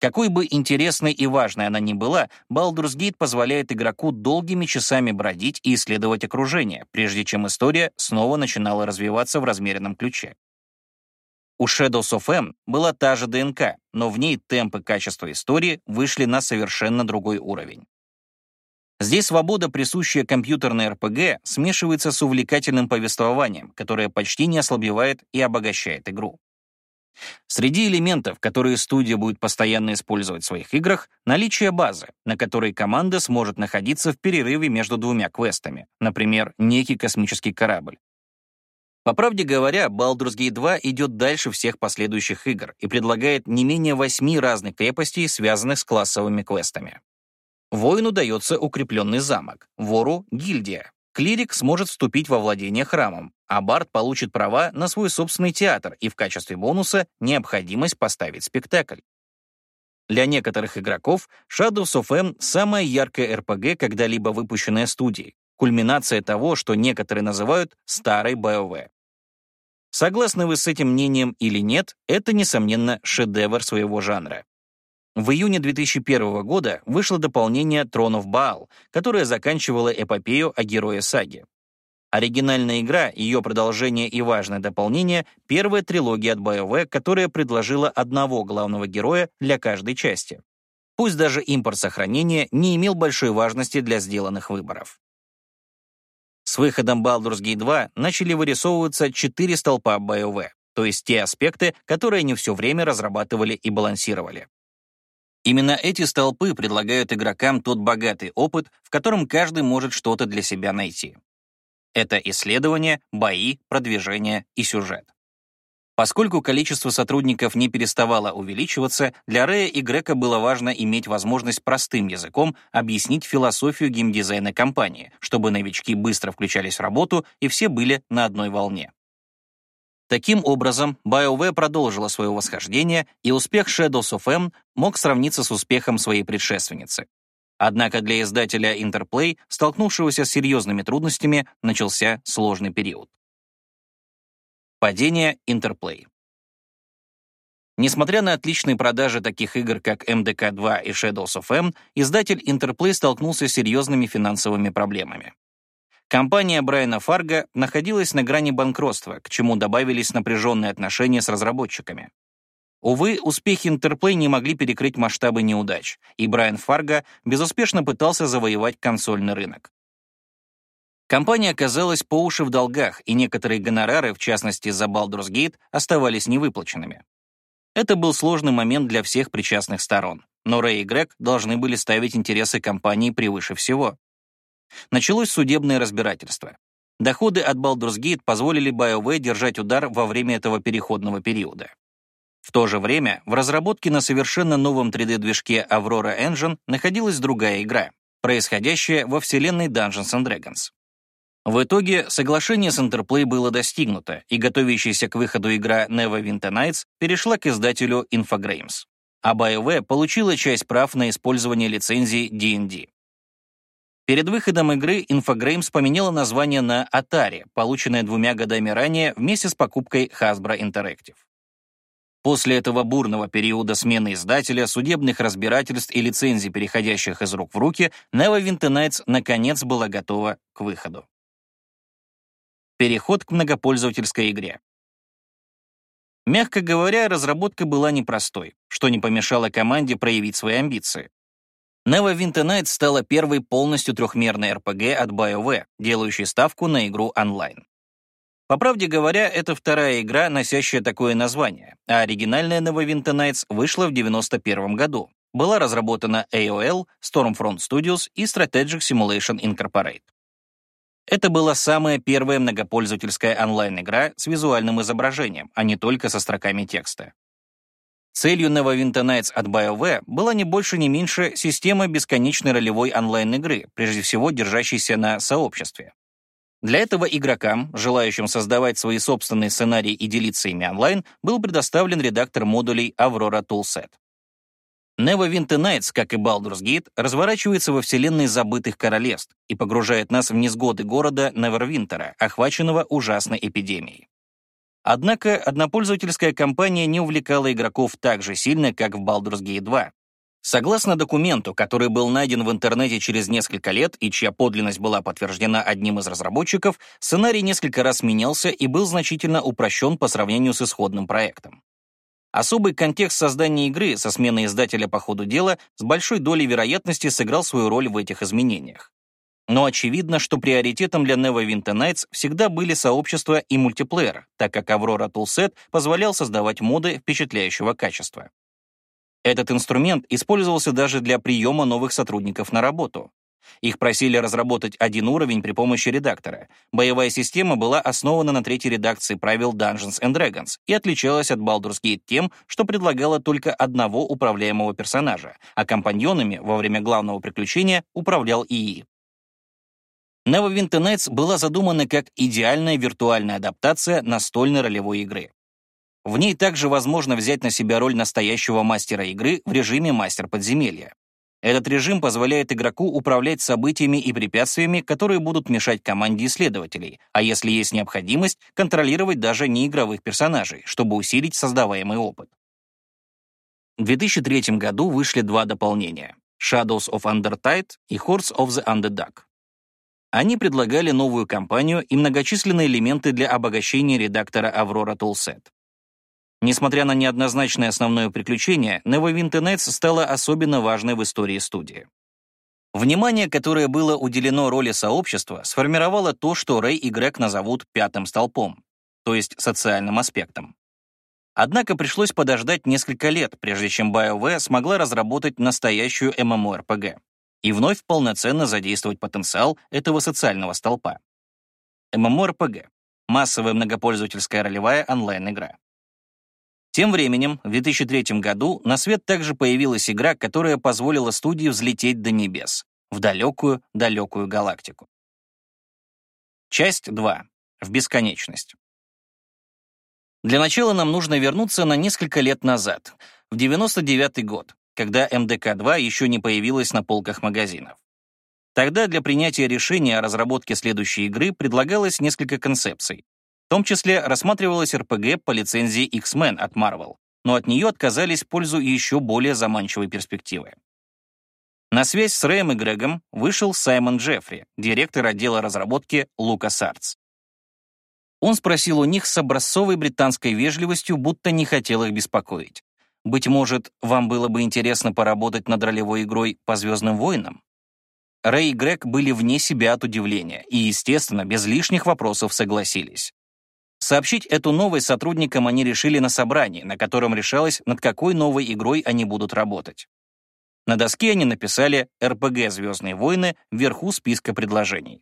Какой бы интересной и важной она ни была, Baldur's Gate позволяет игроку долгими часами бродить и исследовать окружение, прежде чем история снова начинала развиваться в размеренном ключе. У Shadows of M была та же ДНК, но в ней темп и качество истории вышли на совершенно другой уровень. Здесь свобода, присущая компьютерной РПГ, смешивается с увлекательным повествованием, которое почти не ослабевает и обогащает игру. Среди элементов, которые студия будет постоянно использовать в своих играх, наличие базы, на которой команда сможет находиться в перерыве между двумя квестами, например, некий космический корабль. По правде говоря, Baldur's Gate 2 идет дальше всех последующих игр и предлагает не менее восьми разных крепостей, связанных с классовыми квестами. Воину дается укрепленный замок, вору — гильдия. Клирик сможет вступить во владение храмом, а Бард получит права на свой собственный театр и в качестве бонуса необходимость поставить спектакль. Для некоторых игроков Shadows of M — самая яркая RPG, когда-либо выпущенная студией, кульминация того, что некоторые называют старой BioWare. Согласны вы с этим мнением или нет, это, несомненно, шедевр своего жанра. В июне 2001 года вышло дополнение «Тронов Баал», которое заканчивало эпопею о герое саги. Оригинальная игра, ее продолжение и важное дополнение — первая трилогия от BioWare, которая предложила одного главного героя для каждой части. Пусть даже импорт сохранения не имел большой важности для сделанных выборов. С выходом Baldur's Gate 2 начали вырисовываться четыре столпа BioWare, то есть те аспекты, которые они все время разрабатывали и балансировали. Именно эти столпы предлагают игрокам тот богатый опыт, в котором каждый может что-то для себя найти. Это исследование, бои, продвижение и сюжет. Поскольку количество сотрудников не переставало увеличиваться, для Рэя и Грека было важно иметь возможность простым языком объяснить философию геймдизайна компании, чтобы новички быстро включались в работу и все были на одной волне. Таким образом, BioWare продолжила свое восхождение, и успех Shadows of M мог сравниться с успехом своей предшественницы. Однако для издателя Interplay, столкнувшегося с серьезными трудностями, начался сложный период. Падение Interplay Несмотря на отличные продажи таких игр, как MDK 2 и Shadows of M, издатель Interplay столкнулся с серьезными финансовыми проблемами. Компания Брайана Фарго находилась на грани банкротства, к чему добавились напряженные отношения с разработчиками. Увы, успехи Интерплей не могли перекрыть масштабы неудач, и Брайан Фарго безуспешно пытался завоевать консольный рынок. Компания оказалась по уши в долгах, и некоторые гонорары, в частности за Baldur's Gate, оставались невыплаченными. Это был сложный момент для всех причастных сторон, но Рэй и Грег должны были ставить интересы компании превыше всего. Началось судебное разбирательство. Доходы от Baldur's Gate позволили BioWare держать удар во время этого переходного периода. В то же время в разработке на совершенно новом 3D-движке Aurora Engine находилась другая игра, происходящая во вселенной Dungeons and Dragons. В итоге соглашение с Interplay было достигнуто, и готовящаяся к выходу игра Neverwinter Nights перешла к издателю Infogrames. А BioWare получила часть прав на использование лицензии D&D. Перед выходом игры Infogrames поменяла название на Atari, полученное двумя годами ранее вместе с покупкой Hasbro Interactive. После этого бурного периода смены издателя, судебных разбирательств и лицензий, переходящих из рук в руки, Neverwinter Nights наконец была готова к выходу. Переход к многопользовательской игре. Мягко говоря, разработка была непростой, что не помешало команде проявить свои амбиции. Neverwinter Nights стала первой полностью трехмерной RPG от BioWare, делающей ставку на игру онлайн. По правде говоря, это вторая игра, носящая такое название, а оригинальная Neverwinter Nights вышла в 1991 году. Была разработана AOL, Stormfront Studios и Strategic Simulation Incorporated. Это была самая первая многопользовательская онлайн-игра с визуальным изображением, а не только со строками текста. Целью Neverwinter Nights от BioWare была не больше, не меньше система бесконечной ролевой онлайн-игры, прежде всего держащейся на сообществе. Для этого игрокам, желающим создавать свои собственные сценарии и делиться ими онлайн, был предоставлен редактор модулей Aurora Toolset. Neverwinter Nights, как и Baldur's Gate, разворачивается во вселенной забытых королевств и погружает нас в несгоды города Невервинтера, охваченного ужасной эпидемией. Однако однопользовательская кампания не увлекала игроков так же сильно, как в Baldur's Gate 2, Согласно документу, который был найден в интернете через несколько лет и чья подлинность была подтверждена одним из разработчиков, сценарий несколько раз менялся и был значительно упрощен по сравнению с исходным проектом. Особый контекст создания игры со сменой издателя по ходу дела с большой долей вероятности сыграл свою роль в этих изменениях. Но очевидно, что приоритетом для Neverwinter Nights всегда были сообщества и мультиплеер, так как Aurora Toolset позволял создавать моды впечатляющего качества. Этот инструмент использовался даже для приема новых сотрудников на работу. Их просили разработать один уровень при помощи редактора. Боевая система была основана на третьей редакции правил Dungeons and Dragons и отличалась от Baldur's Gate тем, что предлагала только одного управляемого персонажа, а компаньонами во время главного приключения управлял ИИ. Neverwinter Nights была задумана как идеальная виртуальная адаптация настольной ролевой игры. В ней также возможно взять на себя роль настоящего мастера игры в режиме мастер подземелья. Этот режим позволяет игроку управлять событиями и препятствиями, которые будут мешать команде исследователей, а если есть необходимость, контролировать даже неигровых персонажей, чтобы усилить создаваемый опыт. В 2003 году вышли два дополнения — Shadows of Undertide и Horse of the Underdog. Они предлагали новую кампанию и многочисленные элементы для обогащения редактора Aurora Toolset. Несмотря на неоднозначное основное приключение, Neverwinter Nights стала особенно важной в истории студии. Внимание, которое было уделено роли сообщества, сформировало то, что Рэй и Грег назовут «пятым столпом», то есть социальным аспектом. Однако пришлось подождать несколько лет, прежде чем BioWare смогла разработать настоящую MMORPG и вновь полноценно задействовать потенциал этого социального столпа. MMORPG — массовая многопользовательская ролевая онлайн-игра. Тем временем, в 2003 году на свет также появилась игра, которая позволила студии взлететь до небес, в далекую-далекую галактику. Часть 2. В бесконечность. Для начала нам нужно вернуться на несколько лет назад, в 99 год, когда МДК-2 еще не появилась на полках магазинов. Тогда для принятия решения о разработке следующей игры предлагалось несколько концепций, в том числе рассматривалась РПГ по лицензии X-Men от Marvel, но от нее отказались в пользу еще более заманчивой перспективы. На связь с Рэем и Грегом вышел Саймон Джеффри, директор отдела разработки LucasArts. Он спросил у них с образцовой британской вежливостью, будто не хотел их беспокоить. «Быть может, вам было бы интересно поработать над ролевой игрой по «Звездным войнам»?» Рэй и Грег были вне себя от удивления и, естественно, без лишних вопросов согласились. Сообщить эту новость сотрудникам они решили на собрании, на котором решалось, над какой новой игрой они будут работать. На доске они написали «РПГ «Звездные войны» вверху списка предложений.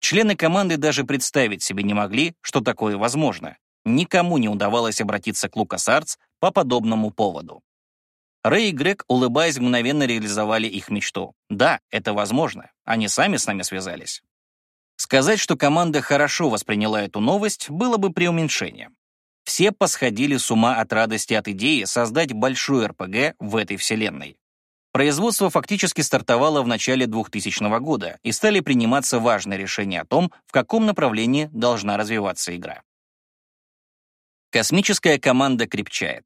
Члены команды даже представить себе не могли, что такое возможно. Никому не удавалось обратиться к LucasArts, по подобному поводу. Рэй и Грег, улыбаясь, мгновенно реализовали их мечту. Да, это возможно. Они сами с нами связались. Сказать, что команда хорошо восприняла эту новость, было бы преуменьшением. Все посходили с ума от радости от идеи создать большой РПГ в этой вселенной. Производство фактически стартовало в начале 2000 года, и стали приниматься важные решения о том, в каком направлении должна развиваться игра. Космическая команда крепчает.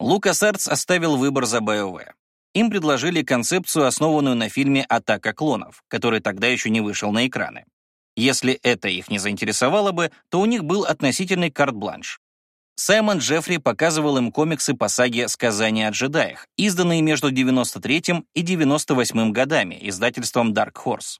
LucasArts оставил выбор за BioWare. Им предложили концепцию, основанную на фильме «Атака клонов», который тогда еще не вышел на экраны. Если это их не заинтересовало бы, то у них был относительный карт-бланш. Саймон Джеффри показывал им комиксы по саге «Сказания о джедаях», изданные между 93 и 98 годами издательством Dark Horse.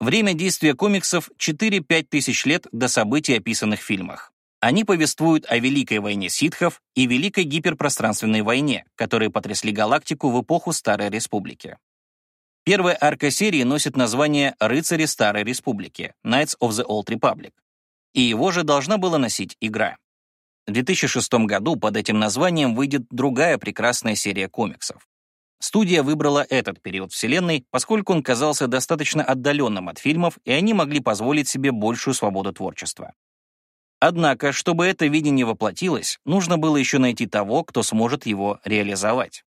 Время действия комиксов — 4-5 тысяч лет до событий, описанных в фильмах. Они повествуют о Великой войне ситхов и Великой гиперпространственной войне, которые потрясли галактику в эпоху Старой Республики. Первая арка серии носит название «Рыцари Старой Республики» Knights of the Old Republic, и его же должна была носить игра. В 2006 году под этим названием выйдет другая прекрасная серия комиксов. Студия выбрала этот период вселенной, поскольку он казался достаточно отдаленным от фильмов, и они могли позволить себе большую свободу творчества. Однако, чтобы это видение воплотилось, нужно было еще найти того, кто сможет его реализовать.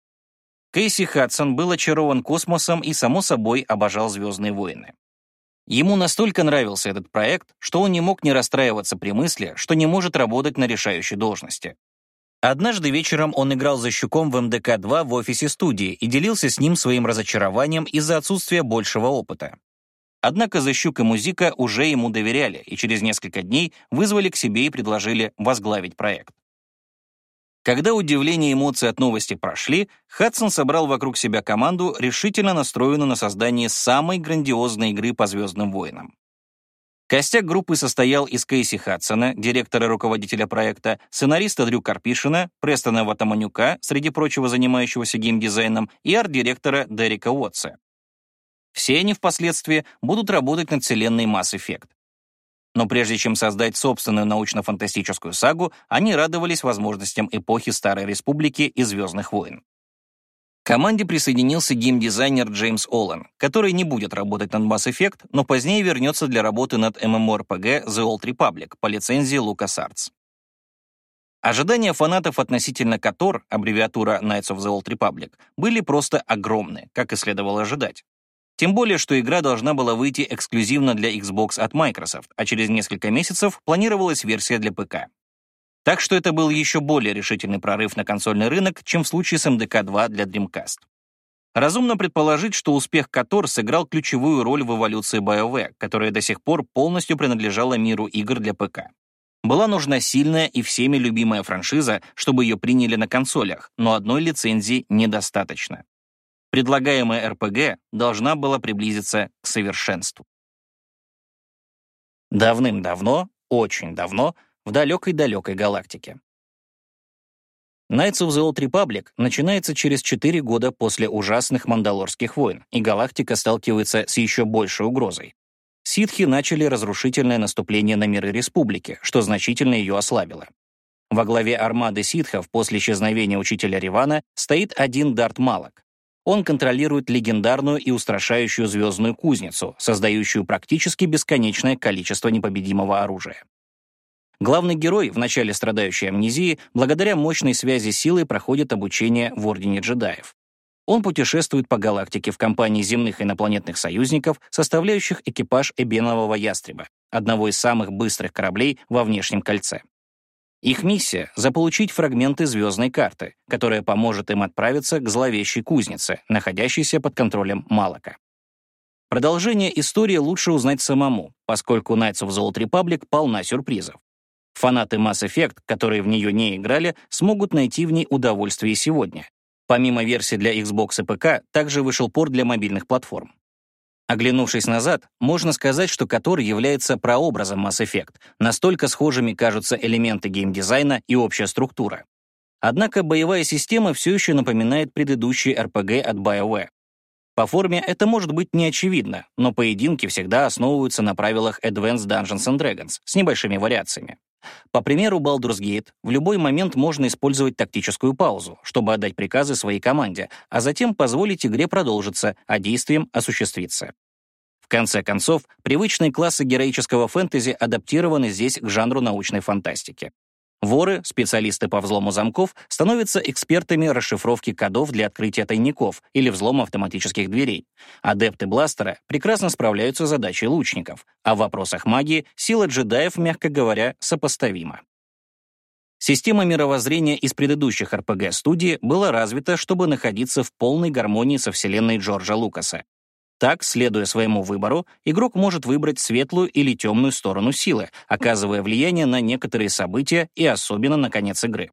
Кейси Хадсон был очарован космосом и, само собой, обожал «Звездные войны». Ему настолько нравился этот проект, что он не мог не расстраиваться при мысли, что не может работать на решающей должности. Однажды вечером он играл за Щуком в МДК-2 в офисе студии и делился с ним своим разочарованием из-за отсутствия большего опыта. Однако Защук и Музика уже ему доверяли и через несколько дней вызвали к себе и предложили возглавить проект. Когда удивление и эмоции от новости прошли, Хадсон собрал вокруг себя команду, решительно настроенную на создание самой грандиозной игры по «Звездным войнам». Костяк группы состоял из Кейси Хадсона, директора и руководителя проекта, сценариста Дрю Карпишина, Престона Ватаманюка, среди прочего занимающегося геймдизайном, и арт-директора Дерека Уотса. Все они впоследствии будут работать над вселенной Mass Effect. Но прежде чем создать собственную научно-фантастическую сагу, они радовались возможностям эпохи Старой Республики и Звездных войн. К команде присоединился геймдизайнер Джеймс Оллен, который не будет работать над Mass Effect, но позднее вернется для работы над MMORPG The Old Republic по лицензии LucasArts. Ожидания фанатов относительно Котор, аббревиатура Knights of the Old Republic, были просто огромны, как и следовало ожидать. Тем более, что игра должна была выйти эксклюзивно для Xbox от Microsoft, а через несколько месяцев планировалась версия для ПК. Так что это был еще более решительный прорыв на консольный рынок, чем в случае с MDK2 для Dreamcast. Разумно предположить, что успех Котор сыграл ключевую роль в эволюции BioWare, которая до сих пор полностью принадлежала миру игр для ПК. Была нужна сильная и всеми любимая франшиза, чтобы ее приняли на консолях, но одной лицензии недостаточно предлагаемая РПГ должна была приблизиться к совершенству. Давным-давно, очень давно, в далекой-далекой галактике. Knights of the Old Republic начинается через 4 года после ужасных Мандалорских войн, и галактика сталкивается с еще большей угрозой. Ситхи начали разрушительное наступление на миры Республики, что значительно ее ослабило. Во главе армады ситхов после исчезновения учителя Ривана стоит один Дарт Малок, он контролирует легендарную и устрашающую звездную кузницу, создающую практически бесконечное количество непобедимого оружия. Главный герой, вначале страдающий амнезией, благодаря мощной связи силы проходит обучение в Ордене джедаев. Он путешествует по галактике в компании земных инопланетных союзников, составляющих экипаж Эбенового ястреба, одного из самых быстрых кораблей во внешнем кольце. Их миссия — заполучить фрагменты звездной карты, которая поможет им отправиться к зловещей кузнице, находящейся под контролем Малака. Продолжение истории лучше узнать самому, поскольку Knights of the Old Republic полна сюрпризов. Фанаты Mass Effect, которые в нее не играли, смогут найти в ней удовольствие сегодня. Помимо версии для Xbox и ПК, также вышел порт для мобильных платформ. Оглянувшись назад, можно сказать, что Котор является прообразом Mass Effect, настолько схожими кажутся элементы геймдизайна и общая структура. Однако боевая система все еще напоминает предыдущий RPG от BioWare. По форме это может быть не очевидно, но поединки всегда основываются на правилах Advanced Dungeons and Dragons с небольшими вариациями. По примеру Baldur's Gate, в любой момент можно использовать тактическую паузу, чтобы отдать приказы своей команде, а затем позволить игре продолжиться, а действиям осуществиться. В конце концов, привычные классы героического фэнтези адаптированы здесь к жанру научной фантастики. Воры, специалисты по взлому замков, становятся экспертами расшифровки кодов для открытия тайников или взлома автоматических дверей. Адепты бластера прекрасно справляются с задачей лучников, а в вопросах магии сила джедаев, мягко говоря, сопоставима. Система мировоззрения из предыдущих RPG-студий была развита, чтобы находиться в полной гармонии со вселенной Джорджа Лукаса. Так, следуя своему выбору, игрок может выбрать светлую или темную сторону силы, оказывая влияние на некоторые события и особенно на конец игры.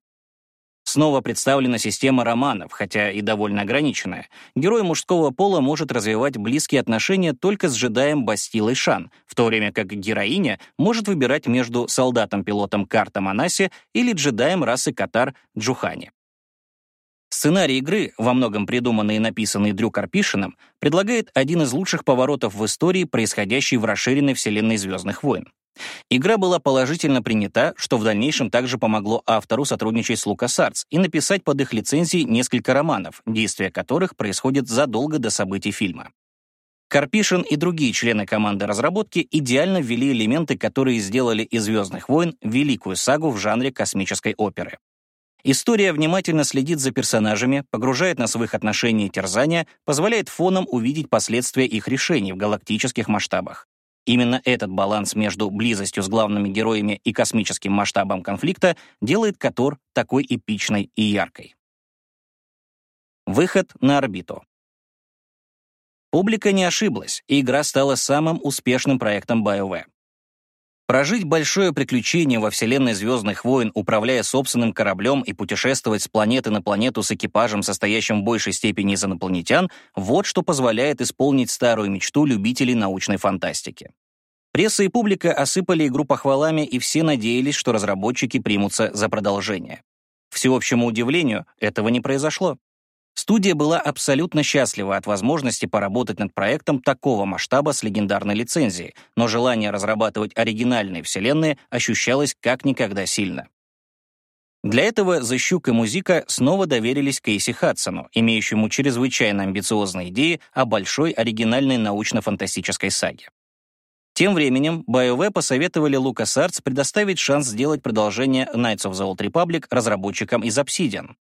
Снова представлена система романов, хотя и довольно ограниченная. Герой мужского пола может развивать близкие отношения только с джедаем Бастилой Шан, в то время как героиня может выбирать между солдатом-пилотом Карта Манаси или джедаем расы Катар Джухани. Сценарий игры, во многом придуманный и написанный Дрю Карпишином, предлагает один из лучших поворотов в истории, происходящей в расширенной вселенной «Звездных войн». Игра была положительно принята, что в дальнейшем также помогло автору сотрудничать с LucasArts и написать под их лицензией несколько романов, действия которых происходят задолго до событий фильма. Карпишин и другие члены команды разработки идеально ввели элементы, которые сделали из «Звездных войн» великую сагу в жанре космической оперы. История внимательно следит за персонажами, погружает нас в их отношения и терзания, позволяет фоном увидеть последствия их решений в галактических масштабах. Именно этот баланс между близостью с главными героями и космическим масштабом конфликта делает Котор такой эпичной и яркой. Выход на орбиту. Публика не ошиблась, и игра стала самым успешным проектом BioWare. Прожить большое приключение во вселенной «Звездных войн», управляя собственным кораблем и путешествовать с планеты на планету с экипажем, состоящим в большей степени из инопланетян, вот что позволяет исполнить старую мечту любителей научной фантастики. Пресса и публика осыпали игру похвалами, и все надеялись, что разработчики примутся за продолжение. Всеобщему удивлению, этого не произошло. Студия была абсолютно счастлива от возможности поработать над проектом такого масштаба с легендарной лицензией, но желание разрабатывать оригинальные вселенные ощущалось как никогда сильно. Для этого The Щук и Музика снова доверились Кейси Хадсону, имеющему чрезвычайно амбициозные идеи о большой оригинальной научно-фантастической саге. Тем временем BioWare посоветовали LucasArts предоставить шанс сделать продолжение Knights of the Old Republic разработчикам из Obsidian.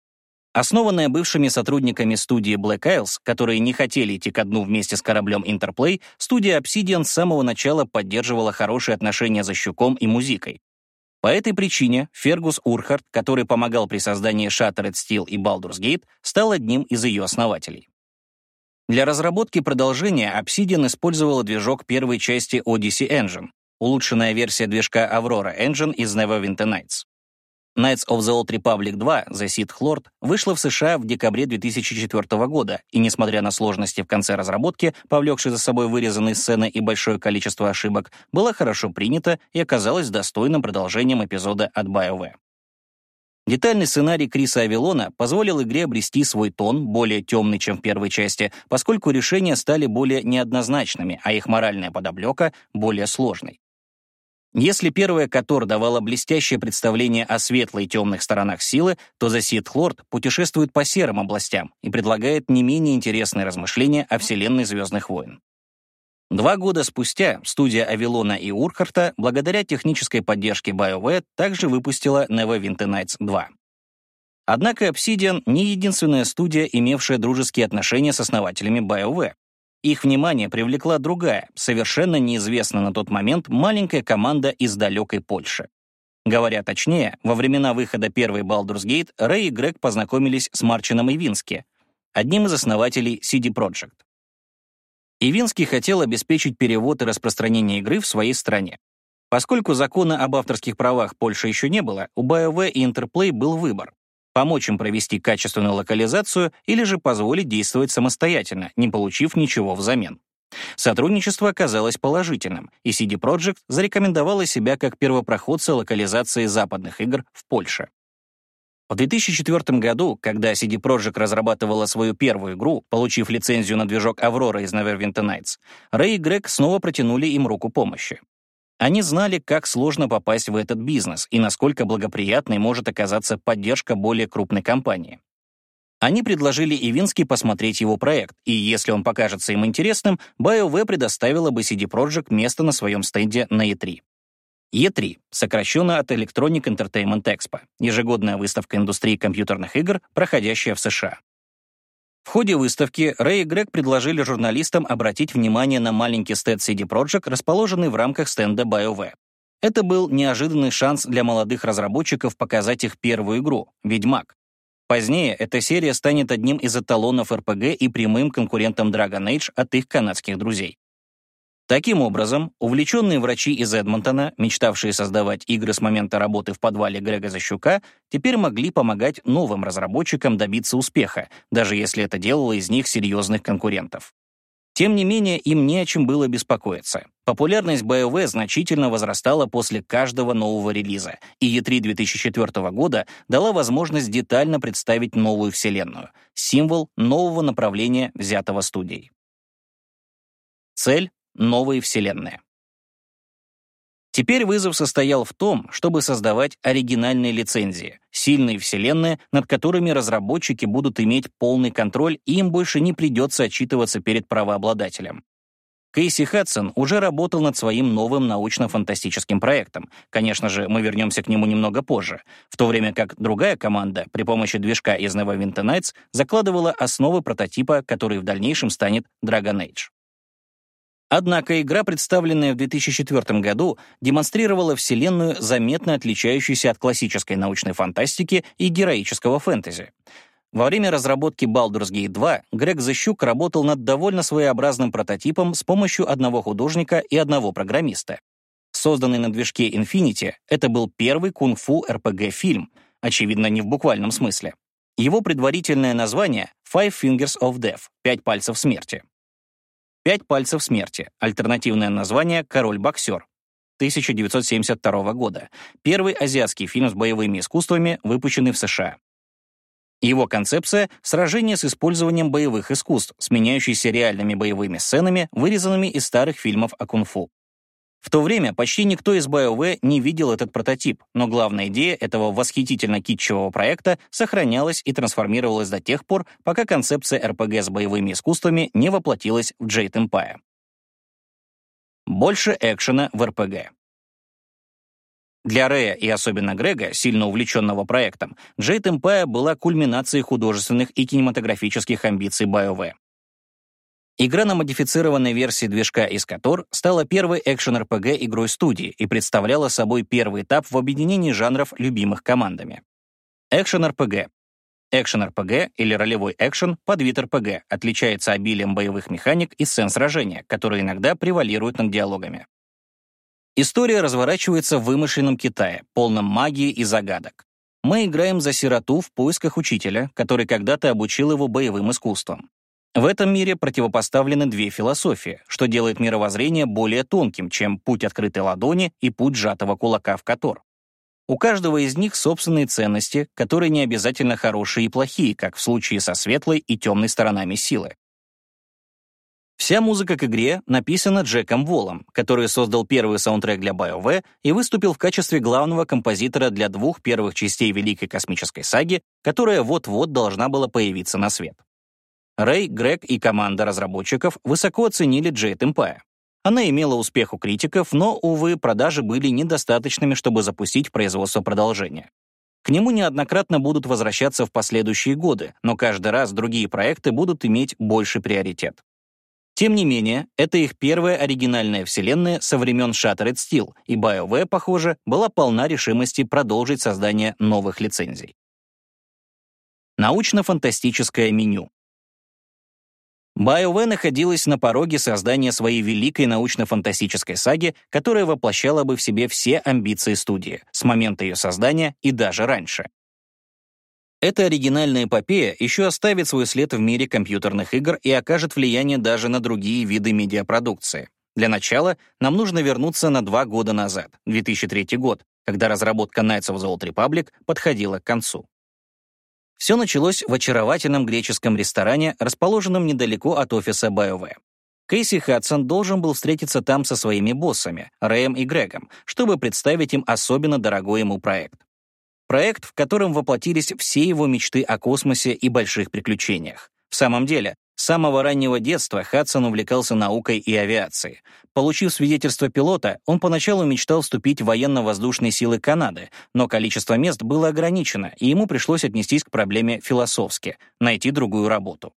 Основанная бывшими сотрудниками студии Black Isles, которые не хотели идти ко дну вместе с кораблем Interplay, студия Obsidian с самого начала поддерживала хорошие отношения за Щуком и музыкой. По этой причине Фергус Урхард, который помогал при создании Shattered Steel и Baldur's Gate, стал одним из ее основателей. Для разработки продолжения Obsidian использовала движок первой части Odyssey Engine, улучшенная версия движка Aurora Engine из Neverwinter Nights. Knights of the Old Republic 2 The Sith Lord вышла в США в декабре 2004 года, и несмотря на сложности в конце разработки, повлекшей за собой вырезанные сцены и большое количество ошибок, была хорошо принята и оказалась достойным продолжением эпизода от BioWare. Детальный сценарий Криса Авилона позволил игре обрести свой тон, более темный, чем в первой части, поскольку решения стали более неоднозначными, а их моральная подоблека — более сложной. Если первая Котор давала блестящее представление о светлой и темных сторонах силы, то The Sith Lord путешествует по серым областям и предлагает не менее интересные размышления о вселенной «Звездных войн». Два года спустя студия Авилона и Урхарта, благодаря технической поддержке BioWare, также выпустила Neverwinter Nights 2. Однако Obsidian — не единственная студия, имевшая дружеские отношения с основателями BioWare. Их внимание привлекла другая, совершенно неизвестная на тот момент маленькая команда из далекой Польши. Говоря точнее, во времена выхода первой Baldur's Gate Рэй и Грег познакомились с Марчином Ивински, одним из основателей CD Projekt. Ивинский хотел обеспечить перевод и распространение игры в своей стране. Поскольку закона об авторских правах Польши еще не было, у BioWare и Interplay был выбор помочь им провести качественную локализацию или же позволить действовать самостоятельно, не получив ничего взамен. Сотрудничество оказалось положительным, и CD Projekt зарекомендовала себя как первопроходца локализации западных игр в Польше. В 2004 году, когда CD Projekt разрабатывала свою первую игру, получив лицензию на движок Aurora из Neverwinter Nights, Рэй и Грег снова протянули им руку помощи. Они знали, как сложно попасть в этот бизнес и насколько благоприятной может оказаться поддержка более крупной компании. Они предложили Ивински посмотреть его проект, и если он покажется им интересным, BioWare предоставила бы CD Projekt место на своем стенде на E3. E3, сокращенно от Electronic Entertainment Expo, ежегодная выставка индустрии компьютерных игр, проходящая в США. В ходе выставки Рэй и Грег предложили журналистам обратить внимание на маленький стенд CD Projekt, расположенный в рамках стенда BioWare. Это был неожиданный шанс для молодых разработчиков показать их первую игру — «Ведьмак». Позднее эта серия станет одним из эталонов RPG и прямым конкурентом Dragon Age от их канадских друзей. Таким образом, увлеченные врачи из Эдмонтона, мечтавшие создавать игры с момента работы в подвале Грега Защука, теперь могли помогать новым разработчикам добиться успеха, даже если это делало из них серьезных конкурентов. Тем не менее, им не о чем было беспокоиться. Популярность BioWare значительно возрастала после каждого нового релиза, и E3 2004 года дала возможность детально представить новую вселенную — символ нового направления, взятого студией. Цель новые вселенные. Теперь вызов состоял в том, чтобы создавать оригинальные лицензии, сильные вселенные, над которыми разработчики будут иметь полный контроль, и им больше не придется отчитываться перед правообладателем. Кейси Хадсон уже работал над своим новым научно-фантастическим проектом. Конечно же, мы вернемся к нему немного позже, в то время как другая команда при помощи движка из Neverwinter Nights закладывала основы прототипа, который в дальнейшем станет Dragon Age. Однако игра, представленная в 2004 году, демонстрировала вселенную, заметно отличающуюся от классической научной фантастики и героического фэнтези. Во время разработки Baldur's Gate 2 Грег Защук работал над довольно своеобразным прототипом с помощью одного художника и одного программиста. Созданный на движке Infinity, это был первый кунг-фу RPG-фильм, очевидно, не в буквальном смысле. Его предварительное название — Five Fingers of Death — «Пять пальцев смерти». «Пять пальцев смерти», альтернативное название «Король-боксер», 1972 года, первый азиатский фильм с боевыми искусствами, выпущенный в США. Его концепция — сражение с использованием боевых искусств, сменяющийся реальными боевыми сценами, вырезанными из старых фильмов о кунг-фу. В то время почти никто из BioWare не видел этот прототип, но главная идея этого восхитительно китчевого проекта сохранялась и трансформировалась до тех пор, пока концепция RPG с боевыми искусствами не воплотилась в Jade Empire. Больше экшена в RPG. Для Рэя и особенно Грега, сильно увлеченного проектом, Jade Empire была кульминацией художественных и кинематографических амбиций BioWare. Игра на модифицированной версии движка из Искатор стала первой экшен-РПГ игрой студии и представляла собой первый этап в объединении жанров, любимых командами. Экшен-РПГ. Экшен-РПГ или ролевой экшен, подвид РПГ, отличается обилием боевых механик и сцен сражения, которые иногда превалируют над диалогами. История разворачивается в вымышленном Китае, полном магии и загадок. Мы играем за сироту в поисках учителя, который когда-то обучил его боевым искусствам. В этом мире противопоставлены две философии, что делает мировоззрение более тонким, чем путь открытой ладони и путь сжатого кулака в Котор. У каждого из них собственные ценности, которые не обязательно хорошие и плохие, как в случае со светлой и темной сторонами силы. Вся музыка к игре написана Джеком Волом, который создал первый саундтрек для BioWare и выступил в качестве главного композитора для двух первых частей Великой космической саги, которая вот-вот должна была появиться на свет. Рэй, Грег и команда разработчиков высоко оценили Jade Empire. Она имела успех у критиков, но, увы, продажи были недостаточными, чтобы запустить производство продолжения. К нему неоднократно будут возвращаться в последующие годы, но каждый раз другие проекты будут иметь больший приоритет. Тем не менее, это их первая оригинальная вселенная со времен Shattered Steel, и BioWare, похоже, была полна решимости продолжить создание новых лицензий. Научно-фантастическое меню. BioWare находилась на пороге создания своей великой научно-фантастической саги, которая воплощала бы в себе все амбиции студии с момента ее создания и даже раньше. Эта оригинальная эпопея еще оставит свой след в мире компьютерных игр и окажет влияние даже на другие виды медиапродукции. Для начала нам нужно вернуться на два года назад, 2003 год, когда разработка Knights of the Old Republic подходила к концу. Все началось в очаровательном греческом ресторане, расположенном недалеко от офиса BioWare. Кейси Хадсон должен был встретиться там со своими боссами, Рэем и Грегом, чтобы представить им особенно дорогой ему проект. Проект, в котором воплотились все его мечты о космосе и больших приключениях. В самом деле, с самого раннего детства Хадсон увлекался наукой и авиацией. Получив свидетельство пилота, он поначалу мечтал вступить в военно-воздушные силы Канады, но количество мест было ограничено, и ему пришлось отнестись к проблеме философски — найти другую работу.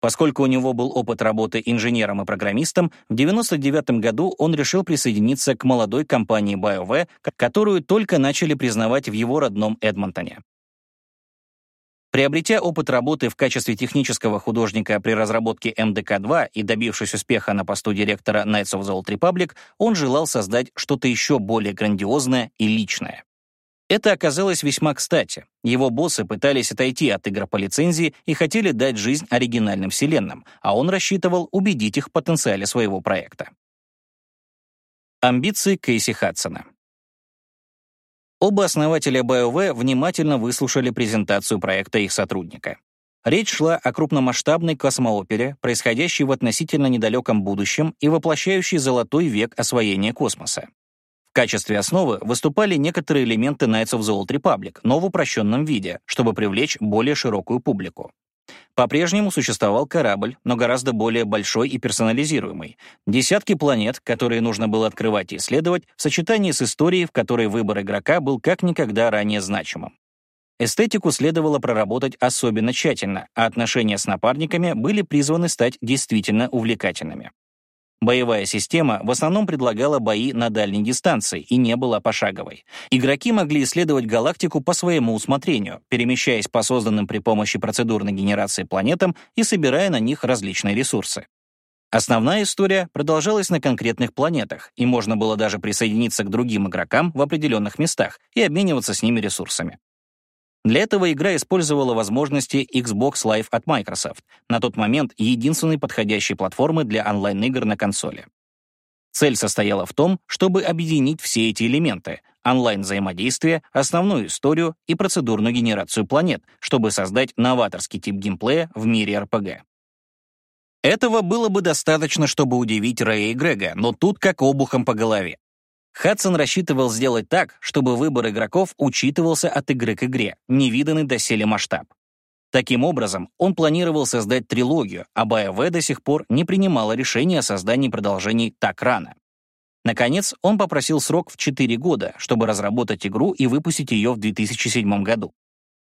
Поскольку у него был опыт работы инженером и программистом, в 1999 году он решил присоединиться к молодой компании BioWare, которую только начали признавать в его родном Эдмонтоне. Приобретя опыт работы в качестве технического художника при разработке МДК-2 и добившись успеха на посту директора Knights of the Old Republic, он желал создать что-то еще более грандиозное и личное. Это оказалось весьма кстати. Его боссы пытались отойти от игр по лицензии и хотели дать жизнь оригинальным вселенным, а он рассчитывал убедить их в потенциале своего проекта. Амбиции Кейси Хадсона Оба основателя BioWare внимательно выслушали презентацию проекта их сотрудника. Речь шла о крупномасштабной космоопере, происходящей в относительно недалеком будущем и воплощающей золотой век освоения космоса. В качестве основы выступали некоторые элементы Knights of the Old Republic, но в упрощенном виде, чтобы привлечь более широкую публику. По-прежнему существовал корабль, но гораздо более большой и персонализируемый. Десятки планет, которые нужно было открывать и исследовать, в сочетании с историей, в которой выбор игрока был как никогда ранее значимым. Эстетику следовало проработать особенно тщательно, а отношения с напарниками были призваны стать действительно увлекательными. Боевая система в основном предлагала бои на дальней дистанции и не была пошаговой. Игроки могли исследовать галактику по своему усмотрению, перемещаясь по созданным при помощи процедурной генерации планетам и собирая на них различные ресурсы. Основная история продолжалась на конкретных планетах, и можно было даже присоединиться к другим игрокам в определенных местах и обмениваться с ними ресурсами. Для этого игра использовала возможности Xbox Live от Microsoft, на тот момент единственной подходящей платформы для онлайн-игр на консоли. Цель состояла в том, чтобы объединить все эти элементы — онлайн-взаимодействие, основную историю и процедурную генерацию планет, чтобы создать новаторский тип геймплея в мире RPG. Этого было бы достаточно, чтобы удивить Рэя и Грега, но тут как обухом по голове. Хадсон рассчитывал сделать так, чтобы выбор игроков учитывался от игры к игре, невиданный доселе масштаб. Таким образом, он планировал создать трилогию, а BioWare до сих пор не принимала решения о создании продолжений так рано. Наконец, он попросил срок в 4 года, чтобы разработать игру и выпустить ее в 2007 году.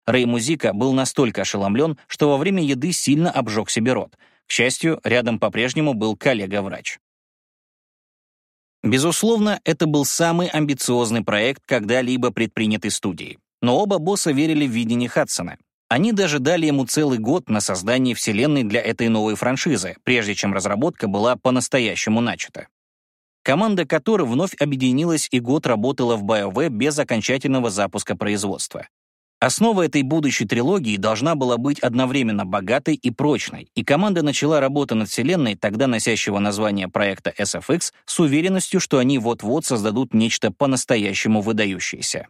Рэй Музика был настолько ошеломлен, что во время еды сильно обжег себе рот. К счастью, рядом по-прежнему был коллега-врач. Безусловно, это был самый амбициозный проект, когда-либо предпринятый студией. Но оба босса верили в видение Хадсона. Они даже дали ему целый год на создание вселенной для этой новой франшизы, прежде чем разработка была по-настоящему начата. Команда которой вновь объединилась и год работала в BioWare без окончательного запуска производства. Основа этой будущей трилогии должна была быть одновременно богатой и прочной, и команда начала работу над вселенной, тогда носящего название проекта SFX, с уверенностью, что они вот-вот создадут нечто по-настоящему выдающееся.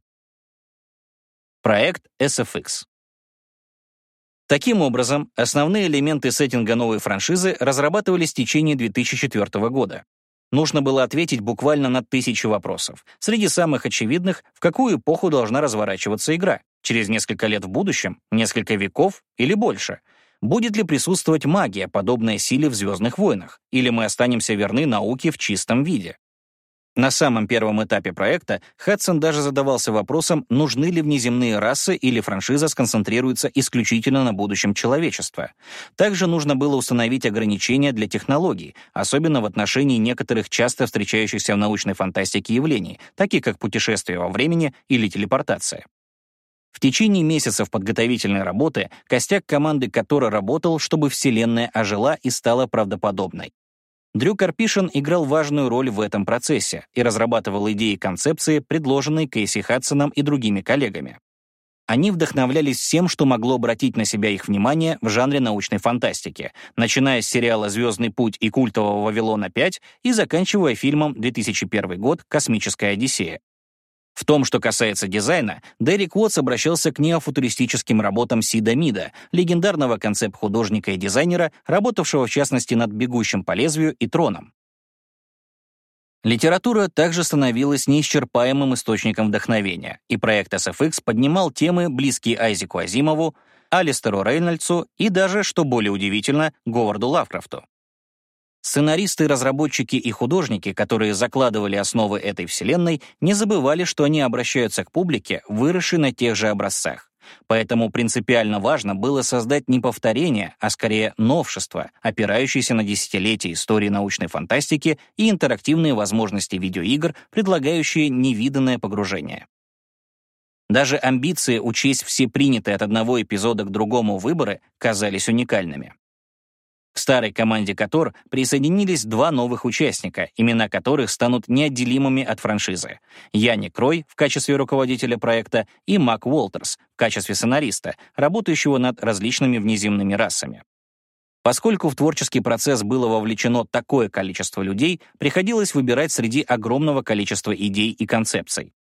Проект SFX Таким образом, основные элементы сеттинга новой франшизы разрабатывались в течение 2004 года. Нужно было ответить буквально на тысячи вопросов. Среди самых очевидных, в какую эпоху должна разворачиваться игра, Через несколько лет в будущем, несколько веков или больше, будет ли присутствовать магия, подобная силе в «Звездных войнах», или мы останемся верны науке в чистом виде? На самом первом этапе проекта Хадсон даже задавался вопросом, нужны ли внеземные расы или франшиза сконцентрируется исключительно на будущем человечества. Также нужно было установить ограничения для технологий, особенно в отношении некоторых часто встречающихся в научной фантастике явлений, таких как путешествие во времени или телепортация. В течение месяцев подготовительной работы костяк команды которой работал, чтобы Вселенная ожила и стала правдоподобной. Дрю Карпишин играл важную роль в этом процессе и разрабатывал идеи и концепции, предложенные Кейси Хадсоном и другими коллегами. Они вдохновлялись всем, что могло обратить на себя их внимание в жанре научной фантастики, начиная с сериала «Звездный путь» и культового «Вавилона 5» и заканчивая фильмом 2001 год «Космическая Одиссея». В том, что касается дизайна, Дерек Уотс обращался к неофутуристическим работам Сида Мида, легендарного концепт-художника и дизайнера, работавшего в частности над «Бегущим по лезвию» и «Троном». Литература также становилась неисчерпаемым источником вдохновения, и проект SFX поднимал темы, близкие Айзеку Азимову, Алистеру Рейнольдсу и даже, что более удивительно, Говарду Лавкрафту. Сценаристы, разработчики и художники, которые закладывали основы этой вселенной, не забывали, что они обращаются к публике, выросшей на тех же образцах. Поэтому принципиально важно было создать не повторение, а скорее новшество, опирающееся на десятилетия истории научной фантастики и интерактивные возможности видеоигр, предлагающие невиданное погружение. Даже амбиции учесть все принятые от одного эпизода к другому выборы казались уникальными. К старой команде Котор присоединились два новых участника, имена которых станут неотделимыми от франшизы. Яни Крой в качестве руководителя проекта и Мак Уолтерс в качестве сценариста, работающего над различными внеземными расами. Поскольку в творческий процесс было вовлечено такое количество людей, приходилось выбирать среди огромного количества идей и концепций.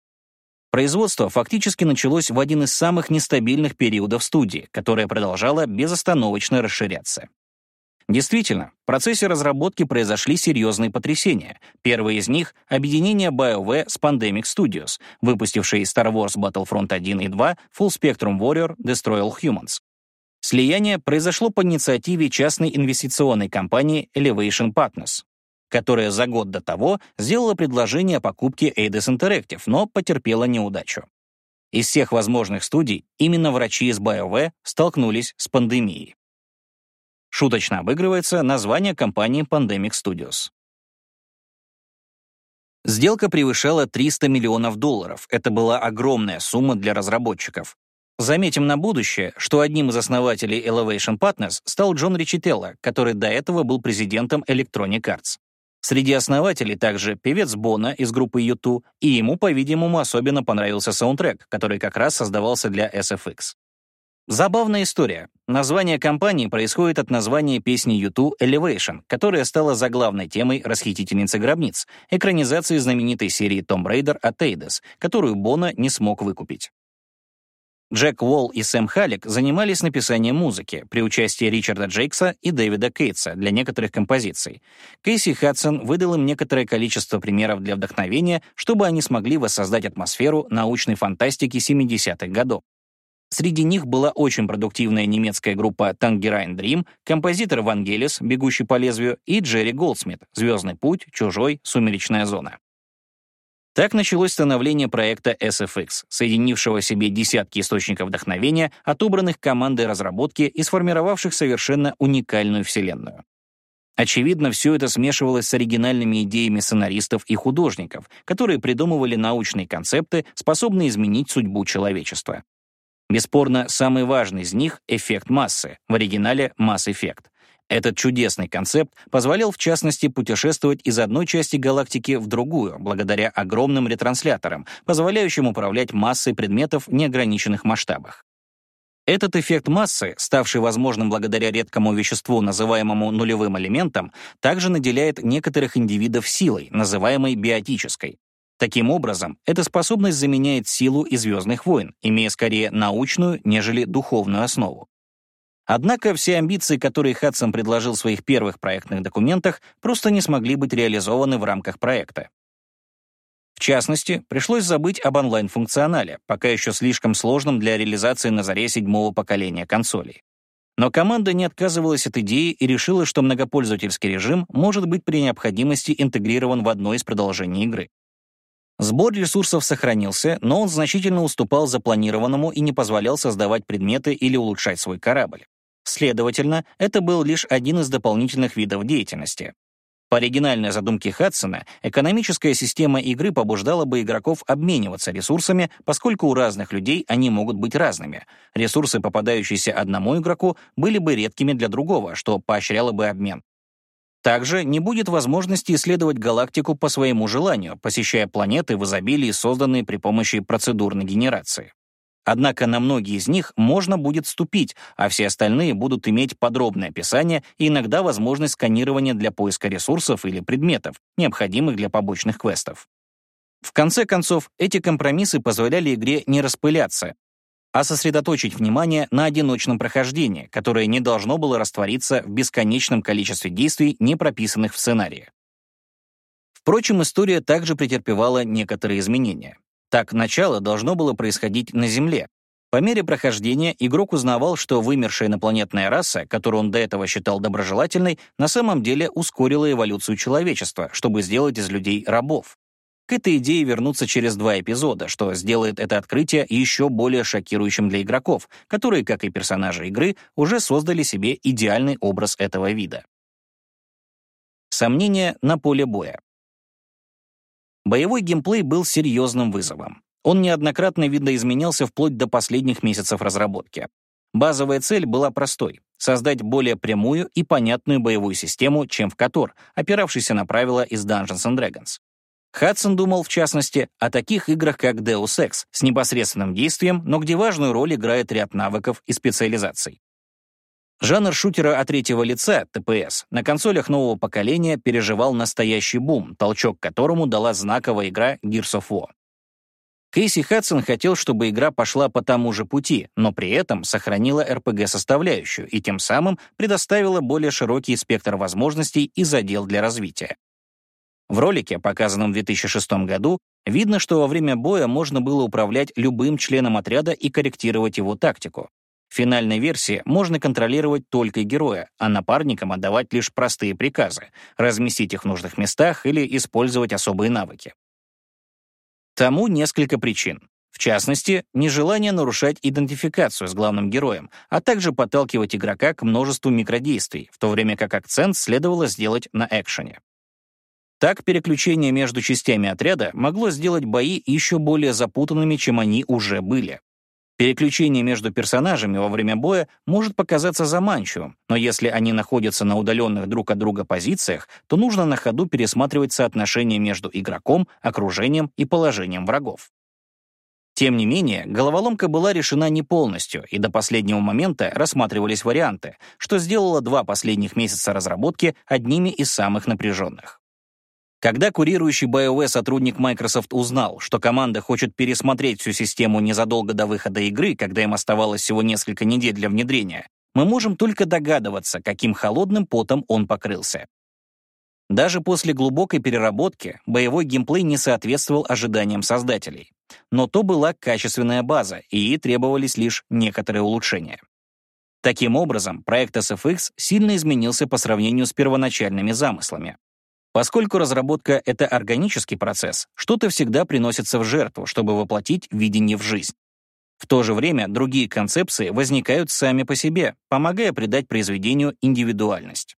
Производство фактически началось в один из самых нестабильных периодов студии, которое продолжало безостановочно расширяться. Действительно, в процессе разработки произошли серьезные потрясения. Первое из них — объединение BioWare с Pandemic Studios, выпустившей Star Wars Battlefront 1 и 2, Full Spectrum Warrior, Destroy All Humans. Слияние произошло по инициативе частной инвестиционной компании Elevation Partners, которая за год до того сделала предложение о покупке Eidos Interactive, но потерпела неудачу. Из всех возможных студий именно врачи из BioWare столкнулись с пандемией. Шуточно обыгрывается название компании Pandemic Studios. Сделка превышала 300 миллионов долларов. Это была огромная сумма для разработчиков. Заметим на будущее, что одним из основателей Elevation Partners стал Джон Ричителло, который до этого был президентом Electronic Arts. Среди основателей также певец Бона из группы U2, и ему, по-видимому, особенно понравился саундтрек, который как раз создавался для SFX. Забавная история. Название компании происходит от названия песни YouTube Elevation, которая стала заглавной темой «Расхитительницы гробниц», экранизации знаменитой серии Tomb Raider от Eidos, которую Бона не смог выкупить. Джек Уолл и Сэм Халлик занимались написанием музыки при участии Ричарда Джейкса и Дэвида Кейтса для некоторых композиций. Кейси Хадсон выдал им некоторое количество примеров для вдохновения, чтобы они смогли воссоздать атмосферу научной фантастики 70-х годов. Среди них была очень продуктивная немецкая группа Tangerine Dream, композитор Вангелис, бегущий по лезвию, и Джерри Голдсмит, «Звездный путь», «Чужой», «Сумеречная зона». Так началось становление проекта SFX, соединившего в себе десятки источников вдохновения, отобранных командой разработки и сформировавших совершенно уникальную вселенную. Очевидно, все это смешивалось с оригинальными идеями сценаристов и художников, которые придумывали научные концепты, способные изменить судьбу человечества. Бесспорно, самый важный из них — эффект массы, в оригинале «масс-эффект». Этот чудесный концепт позволял, в частности, путешествовать из одной части галактики в другую, благодаря огромным ретрансляторам, позволяющим управлять массой предметов в неограниченных масштабах. Этот эффект массы, ставший возможным благодаря редкому веществу, называемому нулевым элементом, также наделяет некоторых индивидов силой, называемой биотической. Таким образом, эта способность заменяет силу и «Звездных войн», имея скорее научную, нежели духовную основу. Однако все амбиции, которые Хадсон предложил в своих первых проектных документах, просто не смогли быть реализованы в рамках проекта. В частности, пришлось забыть об онлайн-функционале, пока еще слишком сложном для реализации на заре седьмого поколения консолей. Но команда не отказывалась от идеи и решила, что многопользовательский режим может быть при необходимости интегрирован в одно из продолжений игры. Сбор ресурсов сохранился, но он значительно уступал запланированному и не позволял создавать предметы или улучшать свой корабль. Следовательно, это был лишь один из дополнительных видов деятельности. По оригинальной задумке Хадсона, экономическая система игры побуждала бы игроков обмениваться ресурсами, поскольку у разных людей они могут быть разными. Ресурсы, попадающиеся одному игроку, были бы редкими для другого, что поощряло бы обмен. Также не будет возможности исследовать галактику по своему желанию, посещая планеты в изобилии, созданные при помощи процедурной генерации. Однако на многие из них можно будет ступить, а все остальные будут иметь подробное описание и иногда возможность сканирования для поиска ресурсов или предметов, необходимых для побочных квестов. В конце концов, эти компромиссы позволяли игре не распыляться, а сосредоточить внимание на одиночном прохождении, которое не должно было раствориться в бесконечном количестве действий, не прописанных в сценарии. Впрочем, история также претерпевала некоторые изменения. Так, начало должно было происходить на Земле. По мере прохождения игрок узнавал, что вымершая инопланетная раса, которую он до этого считал доброжелательной, на самом деле ускорила эволюцию человечества, чтобы сделать из людей рабов. К этой идее вернуться через два эпизода, что сделает это открытие еще более шокирующим для игроков, которые, как и персонажи игры, уже создали себе идеальный образ этого вида. Сомнения на поле боя. Боевой геймплей был серьезным вызовом. Он неоднократно видоизменялся вплоть до последних месяцев разработки. Базовая цель была простой — создать более прямую и понятную боевую систему, чем в Котор, опиравшийся на правила из Dungeons and Dragons. Хадсон думал, в частности, о таких играх, как Deus Ex, с непосредственным действием, но где важную роль играет ряд навыков и специализаций. Жанр шутера от третьего лица, ТПС, на консолях нового поколения переживал настоящий бум, толчок которому дала знаковая игра Gears of War. Кейси Хадсон хотел, чтобы игра пошла по тому же пути, но при этом сохранила RPG-составляющую и тем самым предоставила более широкий спектр возможностей и задел для развития. В ролике, показанном в 2006 году, видно, что во время боя можно было управлять любым членом отряда и корректировать его тактику. В финальной версии можно контролировать только героя, а напарникам отдавать лишь простые приказы — разместить их в нужных местах или использовать особые навыки. Тому несколько причин. В частности, нежелание нарушать идентификацию с главным героем, а также подталкивать игрока к множеству микродействий, в то время как акцент следовало сделать на экшене. Так, переключение между частями отряда могло сделать бои еще более запутанными, чем они уже были. Переключение между персонажами во время боя может показаться заманчивым, но если они находятся на удаленных друг от друга позициях, то нужно на ходу пересматривать соотношение между игроком, окружением и положением врагов. Тем не менее, головоломка была решена не полностью, и до последнего момента рассматривались варианты, что сделало два последних месяца разработки одними из самых напряженных. Когда курирующий BioWare сотрудник Microsoft узнал, что команда хочет пересмотреть всю систему незадолго до выхода игры, когда им оставалось всего несколько недель для внедрения, мы можем только догадываться, каким холодным потом он покрылся. Даже после глубокой переработки боевой геймплей не соответствовал ожиданиям создателей. Но то была качественная база, и ей требовались лишь некоторые улучшения. Таким образом, проект SFX сильно изменился по сравнению с первоначальными замыслами. Поскольку разработка — это органический процесс, что-то всегда приносится в жертву, чтобы воплотить видение в жизнь. В то же время другие концепции возникают сами по себе, помогая придать произведению индивидуальность.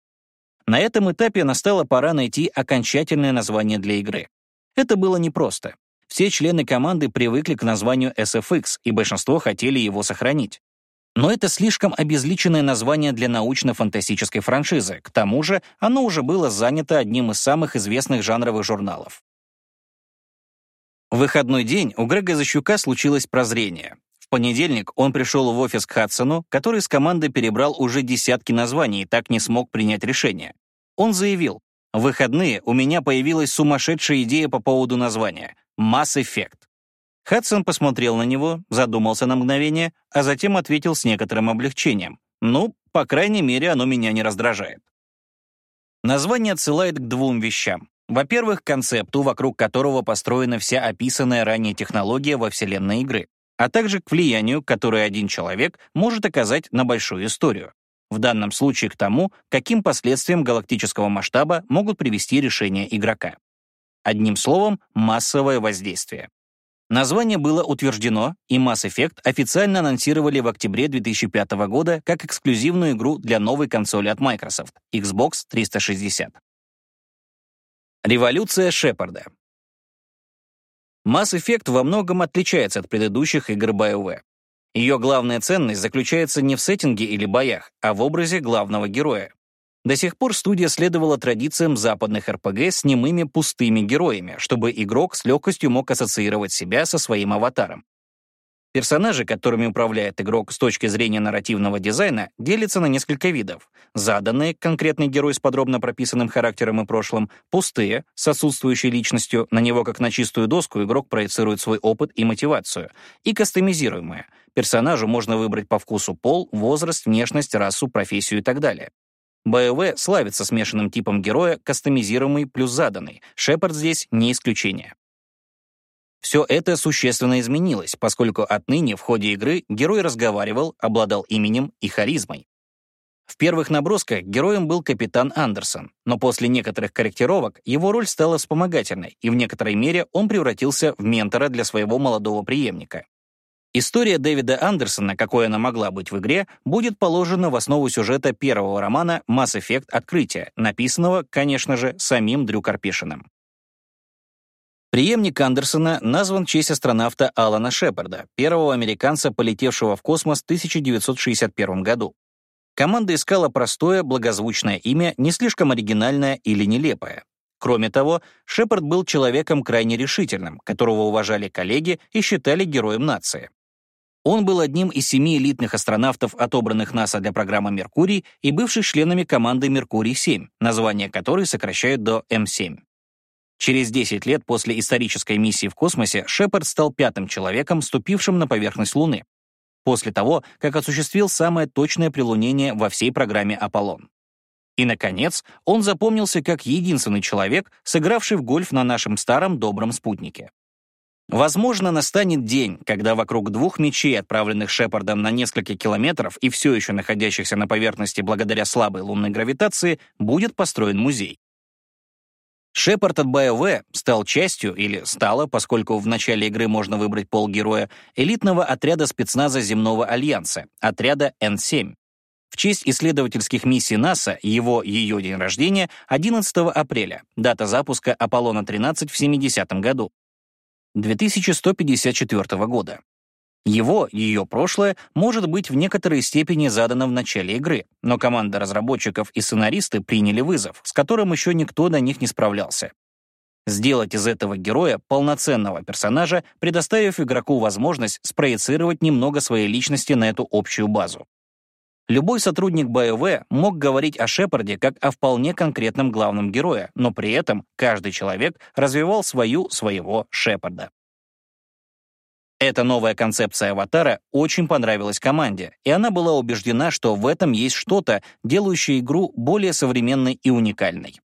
На этом этапе настала пора найти окончательное название для игры. Это было непросто. Все члены команды привыкли к названию SFX, и большинство хотели его сохранить. Но это слишком обезличенное название для научно-фантастической франшизы. К тому же оно уже было занято одним из самых известных жанровых журналов. В выходной день у Грега Защука случилось прозрение. В понедельник он пришел в офис к Хадсону, который с командой перебрал уже десятки названий и так не смог принять решение. Он заявил, «В выходные у меня появилась сумасшедшая идея по поводу названия — Mass Effect. Хадсон посмотрел на него, задумался на мгновение, а затем ответил с некоторым облегчением. «Ну, по крайней мере, оно меня не раздражает». Название отсылает к двум вещам. Во-первых, концепту, вокруг которого построена вся описанная ранее технология во вселенной игры, а также к влиянию, которое один человек может оказать на большую историю. В данном случае к тому, каким последствиям галактического масштаба могут привести решения игрока. Одним словом, массовое воздействие. Название было утверждено, и Mass Effect официально анонсировали в октябре 2005 года как эксклюзивную игру для новой консоли от Microsoft — Xbox 360. Революция Шепарда Mass Effect во многом отличается от предыдущих игр BioWare. Ее главная ценность заключается не в сеттинге или боях, а в образе главного героя. До сих пор студия следовала традициям западных РПГ с немыми пустыми героями, чтобы игрок с легкостью мог ассоциировать себя со своим аватаром. Персонажи, которыми управляет игрок с точки зрения нарративного дизайна, делятся на несколько видов. Заданные, конкретный герой с подробно прописанным характером и прошлым, пустые, с отсутствующей личностью, на него как на чистую доску игрок проецирует свой опыт и мотивацию, и кастомизируемые. Персонажу можно выбрать по вкусу пол, возраст, внешность, расу, профессию и так далее. БВ славится смешанным типом героя, кастомизируемый плюс заданный. Шепард здесь не исключение. Все это существенно изменилось, поскольку отныне в ходе игры герой разговаривал, обладал именем и харизмой. В первых набросках героем был капитан Андерсон, но после некоторых корректировок его роль стала вспомогательной, и в некоторой мере он превратился в ментора для своего молодого преемника. История Дэвида Андерсона, какой она могла быть в игре, будет положена в основу сюжета первого романа «Mass Effect. Открытие», написанного, конечно же, самим Дрю Карпишиным. Преемник Андерсона назван в честь астронавта Алана Шепарда, первого американца, полетевшего в космос в 1961 году. Команда искала простое, благозвучное имя, не слишком оригинальное или нелепое. Кроме того, Шепард был человеком крайне решительным, которого уважали коллеги и считали героем нации. Он был одним из семи элитных астронавтов, отобранных НАСА для программы «Меркурий» и бывших членами команды «Меркурий-7», название которой сокращают до М7. Через 10 лет после исторической миссии в космосе Шепард стал пятым человеком, ступившим на поверхность Луны, после того, как осуществил самое точное прилунение во всей программе «Аполлон». И, наконец, он запомнился как единственный человек, сыгравший в гольф на нашем старом добром спутнике. Возможно, настанет день, когда вокруг двух мечей, отправленных Шепардом на несколько километров и все еще находящихся на поверхности благодаря слабой лунной гравитации, будет построен музей. Шепард от БАВ стал частью, или стала, поскольку в начале игры можно выбрать пол героя, элитного отряда спецназа Земного Альянса, отряда Н-7. В честь исследовательских миссий НАСА его ее день рождения 11 апреля, дата запуска Аполлона-13 в 70 году. 2154 года. Его, ее прошлое, может быть в некоторой степени задано в начале игры, но команда разработчиков и сценаристы приняли вызов, с которым еще никто до них не справлялся. Сделать из этого героя полноценного персонажа, предоставив игроку возможность спроецировать немного своей личности на эту общую базу. Любой сотрудник БОВ мог говорить о Шепарде как о вполне конкретном главном герое, но при этом каждый человек развивал свою, своего Шепарда. Эта новая концепция аватара очень понравилась команде, и она была убеждена, что в этом есть что-то, делающее игру более современной и уникальной.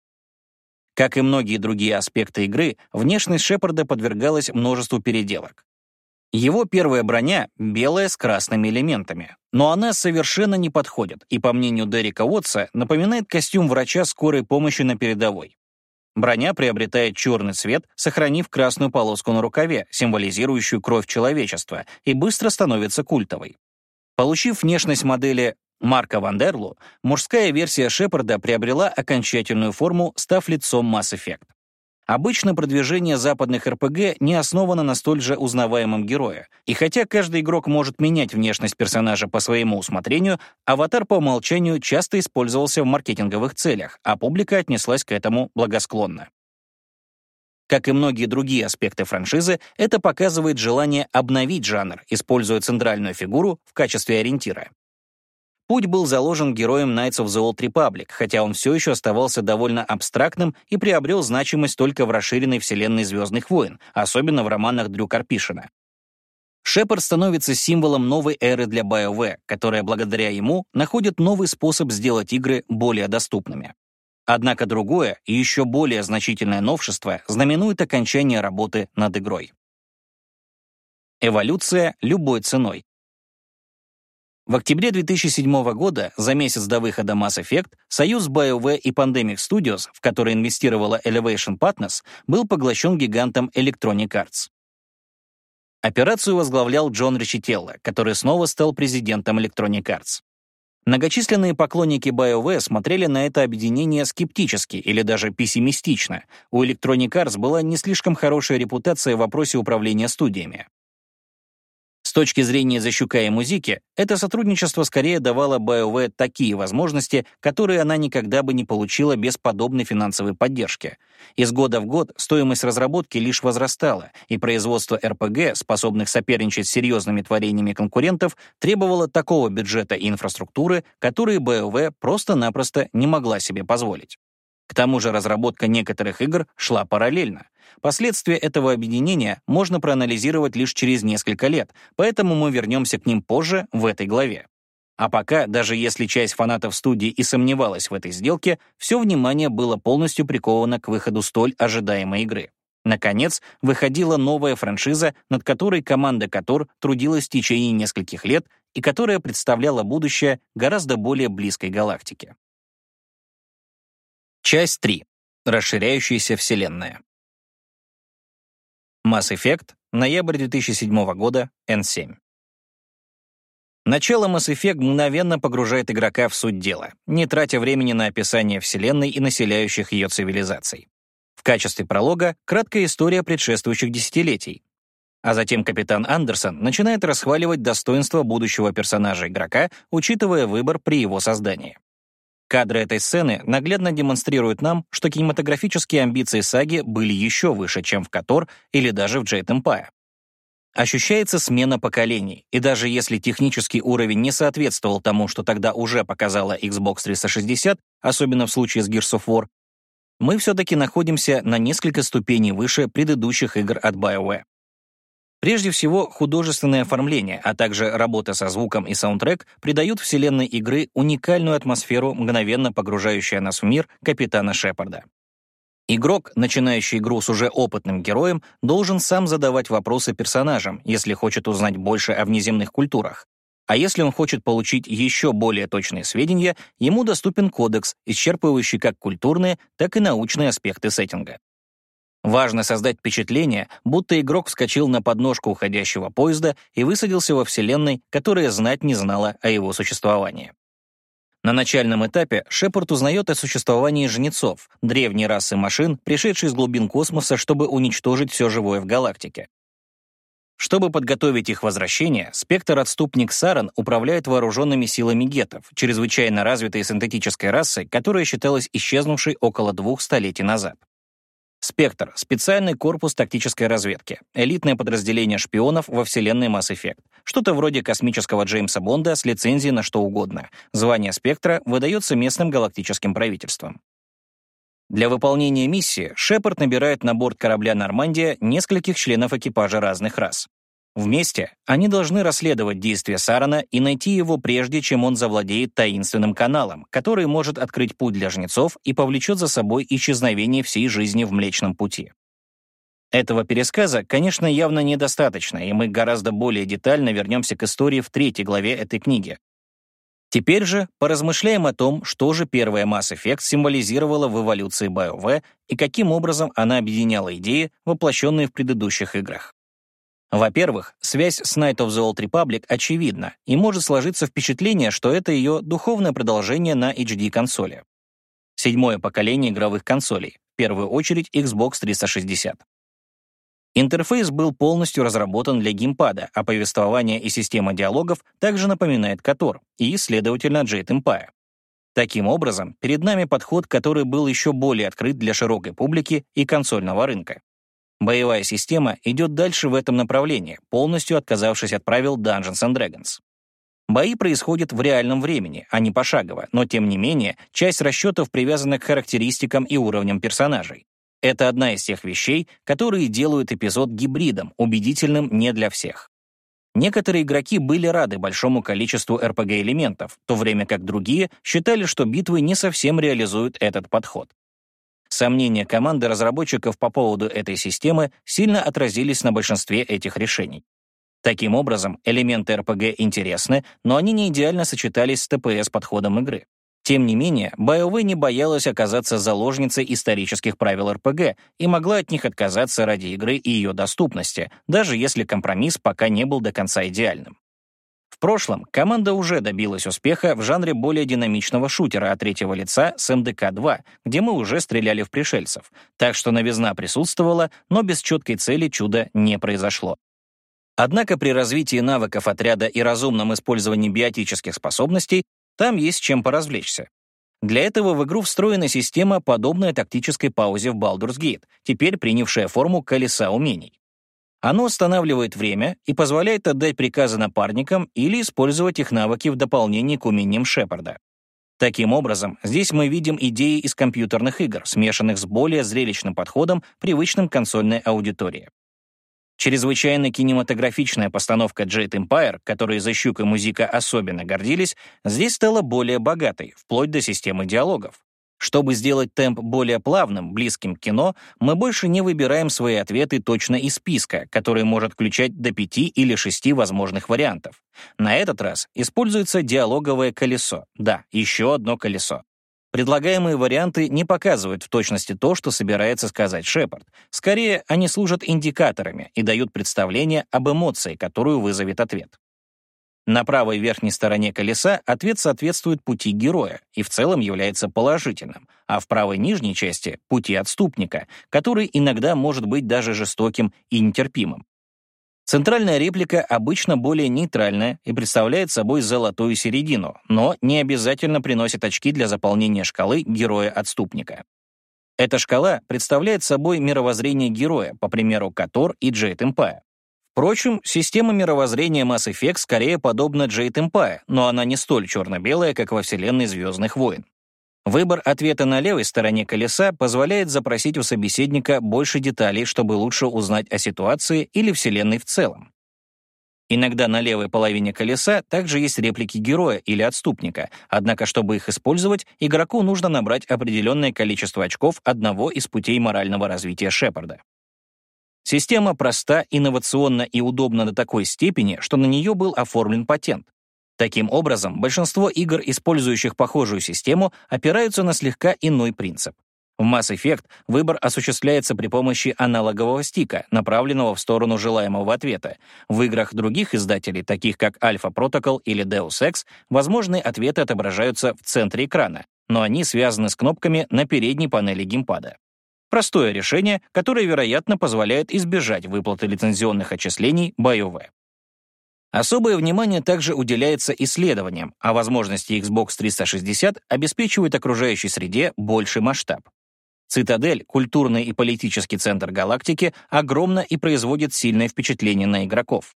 Как и многие другие аспекты игры, внешность Шепарда подвергалась множеству переделок. Его первая броня — белая с красными элементами, но она совершенно не подходит и, по мнению Дерека Уотса, напоминает костюм врача скорой помощи на передовой. Броня приобретает черный цвет, сохранив красную полоску на рукаве, символизирующую кровь человечества, и быстро становится культовой. Получив внешность модели Марка Вандерлу, мужская версия Шепарда приобрела окончательную форму, став лицом Mass Effect. Обычно продвижение западных РПГ не основано на столь же узнаваемом герое, и хотя каждый игрок может менять внешность персонажа по своему усмотрению, аватар по умолчанию часто использовался в маркетинговых целях, а публика отнеслась к этому благосклонно. Как и многие другие аспекты франшизы, это показывает желание обновить жанр, используя центральную фигуру в качестве ориентира. Путь был заложен героем Knights of the Old Republic, хотя он все еще оставался довольно абстрактным и приобрел значимость только в расширенной вселенной «Звездных войн», особенно в романах Дрю Карпишина. Шепард становится символом новой эры для BioWare, которая благодаря ему находит новый способ сделать игры более доступными. Однако другое и еще более значительное новшество знаменует окончание работы над игрой. Эволюция любой ценой. В октябре 2007 года, за месяц до выхода Mass Effect, союз BioWare и Pandemic Studios, в который инвестировала Elevation Partners, был поглощен гигантом Electronic Arts. Операцию возглавлял Джон Ричителло, который снова стал президентом Electronic Arts. Многочисленные поклонники BioWare смотрели на это объединение скептически или даже пессимистично. У Electronic Arts была не слишком хорошая репутация в вопросе управления студиями. Точки зрения Защука и Музики, это сотрудничество скорее давало BioWare такие возможности, которые она никогда бы не получила без подобной финансовой поддержки. Из года в год стоимость разработки лишь возрастала, и производство RPG, способных соперничать с серьезными творениями конкурентов, требовало такого бюджета и инфраструктуры, которые BioWare просто-напросто не могла себе позволить. К тому же разработка некоторых игр шла параллельно. Последствия этого объединения можно проанализировать лишь через несколько лет, поэтому мы вернемся к ним позже в этой главе. А пока, даже если часть фанатов студии и сомневалась в этой сделке, все внимание было полностью приковано к выходу столь ожидаемой игры. Наконец, выходила новая франшиза, над которой команда Котор трудилась в течение нескольких лет и которая представляла будущее гораздо более близкой галактике. Часть 3. Расширяющаяся вселенная. Mass Effect, ноябрь 2007 года, N7. Начало Mass Effect мгновенно погружает игрока в суть дела, не тратя времени на описание Вселенной и населяющих ее цивилизаций. В качестве пролога — краткая история предшествующих десятилетий. А затем капитан Андерсон начинает расхваливать достоинства будущего персонажа игрока, учитывая выбор при его создании. Кадры этой сцены наглядно демонстрируют нам, что кинематографические амбиции саги были еще выше, чем в Котор или даже в Jade Empire. Ощущается смена поколений, и даже если технический уровень не соответствовал тому, что тогда уже показала Xbox 360, особенно в случае с Gears of War, мы все-таки находимся на несколько ступеней выше предыдущих игр от BioWare. Прежде всего, художественное оформление, а также работа со звуком и саундтрек придают вселенной игры уникальную атмосферу, мгновенно погружающая нас в мир капитана Шепарда. Игрок, начинающий игру с уже опытным героем, должен сам задавать вопросы персонажам, если хочет узнать больше о внеземных культурах. А если он хочет получить еще более точные сведения, ему доступен кодекс, исчерпывающий как культурные, так и научные аспекты сеттинга. Важно создать впечатление, будто игрок вскочил на подножку уходящего поезда и высадился во Вселенной, которая знать не знала о его существовании. На начальном этапе Шепард узнает о существовании жнецов, древней расы машин, пришедшей из глубин космоса, чтобы уничтожить все живое в галактике. Чтобы подготовить их возвращение, спектр-отступник Саран управляет вооруженными силами гетов, чрезвычайно развитой синтетической расой, которая считалась исчезнувшей около двух столетий назад. Спектр — специальный корпус тактической разведки, элитное подразделение шпионов во вселенной Mass Effect. Что-то вроде космического Джеймса Бонда с лицензией на что угодно. Звание Спектра выдается местным галактическим правительством. Для выполнения миссии Шепард набирает на борт корабля «Нормандия» нескольких членов экипажа разных рас. Вместе они должны расследовать действия Сарана и найти его прежде, чем он завладеет таинственным каналом, который может открыть путь для жнецов и повлечет за собой исчезновение всей жизни в Млечном Пути. Этого пересказа, конечно, явно недостаточно, и мы гораздо более детально вернемся к истории в третьей главе этой книги. Теперь же поразмышляем о том, что же первая Mass Effect символизировала в эволюции BioWare и каким образом она объединяла идеи, воплощенные в предыдущих играх. Во-первых, связь с Night of the Old Republic очевидна, и может сложиться впечатление, что это ее духовное продолжение на HD-консоли. Седьмое поколение игровых консолей, в первую очередь Xbox 360. Интерфейс был полностью разработан для геймпада, а повествование и система диалогов также напоминает Котор и, следовательно, Jade Empire. Таким образом, перед нами подход, который был еще более открыт для широкой публики и консольного рынка. Боевая система идет дальше в этом направлении, полностью отказавшись от правил Dungeons and Dragons. Бои происходят в реальном времени, а не пошагово, но тем не менее часть расчетов привязана к характеристикам и уровням персонажей. Это одна из тех вещей, которые делают эпизод гибридом, убедительным не для всех. Некоторые игроки были рады большому количеству RPG-элементов, в то время как другие считали, что битвы не совсем реализуют этот подход. Сомнения команды разработчиков по поводу этой системы сильно отразились на большинстве этих решений. Таким образом, элементы RPG интересны, но они не идеально сочетались с TPS-подходом игры. Тем не менее, BioWare не боялась оказаться заложницей исторических правил RPG и могла от них отказаться ради игры и ее доступности, даже если компромисс пока не был до конца идеальным. В прошлом команда уже добилась успеха в жанре более динамичного шутера от третьего лица с МДК-2, где мы уже стреляли в пришельцев, так что новизна присутствовала, но без четкой цели чуда не произошло. Однако при развитии навыков отряда и разумном использовании биотических способностей там есть чем поразвлечься. Для этого в игру встроена система, подобная тактической паузе в Baldur's Gate, теперь принявшая форму колеса умений. Оно останавливает время и позволяет отдать приказы напарникам или использовать их навыки в дополнение к умениям Шепарда. Таким образом, здесь мы видим идеи из компьютерных игр, смешанных с более зрелищным подходом, привычным консольной аудитории. Чрезвычайно кинематографичная постановка Jade Empire, которой за «Щук» и Музика особенно гордились, здесь стала более богатой, вплоть до системы диалогов. Чтобы сделать темп более плавным, близким к кино, мы больше не выбираем свои ответы точно из списка, который может включать до пяти или шести возможных вариантов. На этот раз используется диалоговое колесо. Да, еще одно колесо. Предлагаемые варианты не показывают в точности то, что собирается сказать Шепард. Скорее, они служат индикаторами и дают представление об эмоции, которую вызовет ответ. На правой верхней стороне колеса ответ соответствует пути героя и в целом является положительным, а в правой нижней части — пути отступника, который иногда может быть даже жестоким и нетерпимым. Центральная реплика обычно более нейтральная и представляет собой золотую середину, но не обязательно приносит очки для заполнения шкалы героя-отступника. Эта шкала представляет собой мировоззрение героя, по примеру Котор и Джейд Empire. Впрочем, система мировоззрения Mass Effect скорее подобна Jade Empire, но она не столь черно-белая, как во вселенной «Звездных войн». Выбор ответа на левой стороне колеса позволяет запросить у собеседника больше деталей, чтобы лучше узнать о ситуации или вселенной в целом. Иногда на левой половине колеса также есть реплики героя или отступника, однако, чтобы их использовать, игроку нужно набрать определенное количество очков одного из путей морального развития Шепарда. Система проста, инновационна и удобна до такой степени, что на нее был оформлен патент. Таким образом, большинство игр, использующих похожую систему, опираются на слегка иной принцип. В Mass Effect выбор осуществляется при помощи аналогового стика, направленного в сторону желаемого ответа. В играх других издателей, таких как Alpha Protocol или Deus Ex, возможные ответы отображаются в центре экрана, но они связаны с кнопками на передней панели геймпада. Простое решение, которое, вероятно, позволяет избежать выплаты лицензионных отчислений BioWare. Особое внимание также уделяется исследованиям, а возможности Xbox 360 обеспечивают окружающей среде больший масштаб. Цитадель, культурный и политический центр галактики, огромна и производит сильное впечатление на игроков.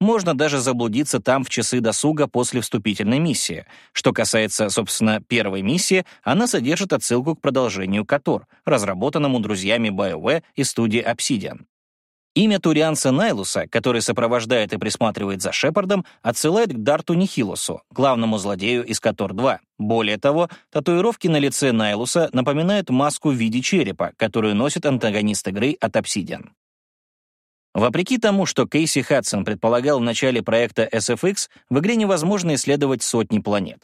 Можно даже заблудиться там в часы досуга после вступительной миссии. Что касается, собственно, первой миссии, она содержит отсылку к продолжению Котор, разработанному друзьями BioWare и студии Obsidian. Имя турианца Найлуса, который сопровождает и присматривает за Шепардом, отсылает к Дарту Нихилусу, главному злодею из Котор-2. Более того, татуировки на лице Найлуса напоминают маску в виде черепа, которую носит антагонист игры от Obsidian. Вопреки тому, что Кейси Хадсон предполагал в начале проекта SFX, в игре невозможно исследовать сотни планет.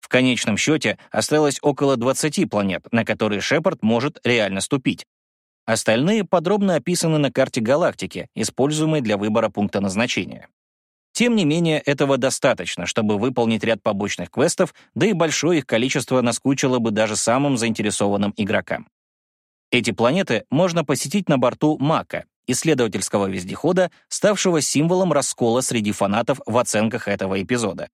В конечном счете осталось около 20 планет, на которые Шепард может реально ступить. Остальные подробно описаны на карте галактики, используемой для выбора пункта назначения. Тем не менее, этого достаточно, чтобы выполнить ряд побочных квестов, да и большое их количество наскучило бы даже самым заинтересованным игрокам. Эти планеты можно посетить на борту Мака, исследовательского вездехода, ставшего символом раскола среди фанатов в оценках этого эпизода.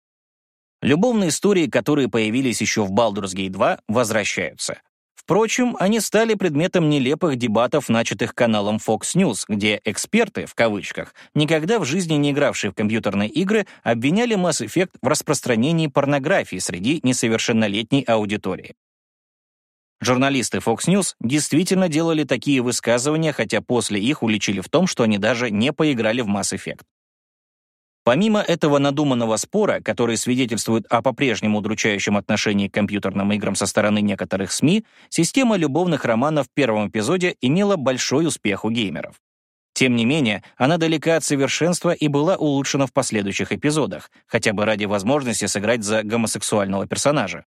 Любовные истории, которые появились еще в Baldur's Gate 2, возвращаются. Впрочем, они стали предметом нелепых дебатов, начатых каналом Fox News, где эксперты, в кавычках, никогда в жизни не игравшие в компьютерные игры, обвиняли Mass Effect в распространении порнографии среди несовершеннолетней аудитории. Журналисты Fox News действительно делали такие высказывания, хотя после их уличили в том, что они даже не поиграли в Mass Effect. Помимо этого надуманного спора, который свидетельствует о по-прежнему удручающем отношении к компьютерным играм со стороны некоторых СМИ, система любовных романов в первом эпизоде имела большой успех у геймеров. Тем не менее, она далека от совершенства и была улучшена в последующих эпизодах, хотя бы ради возможности сыграть за гомосексуального персонажа.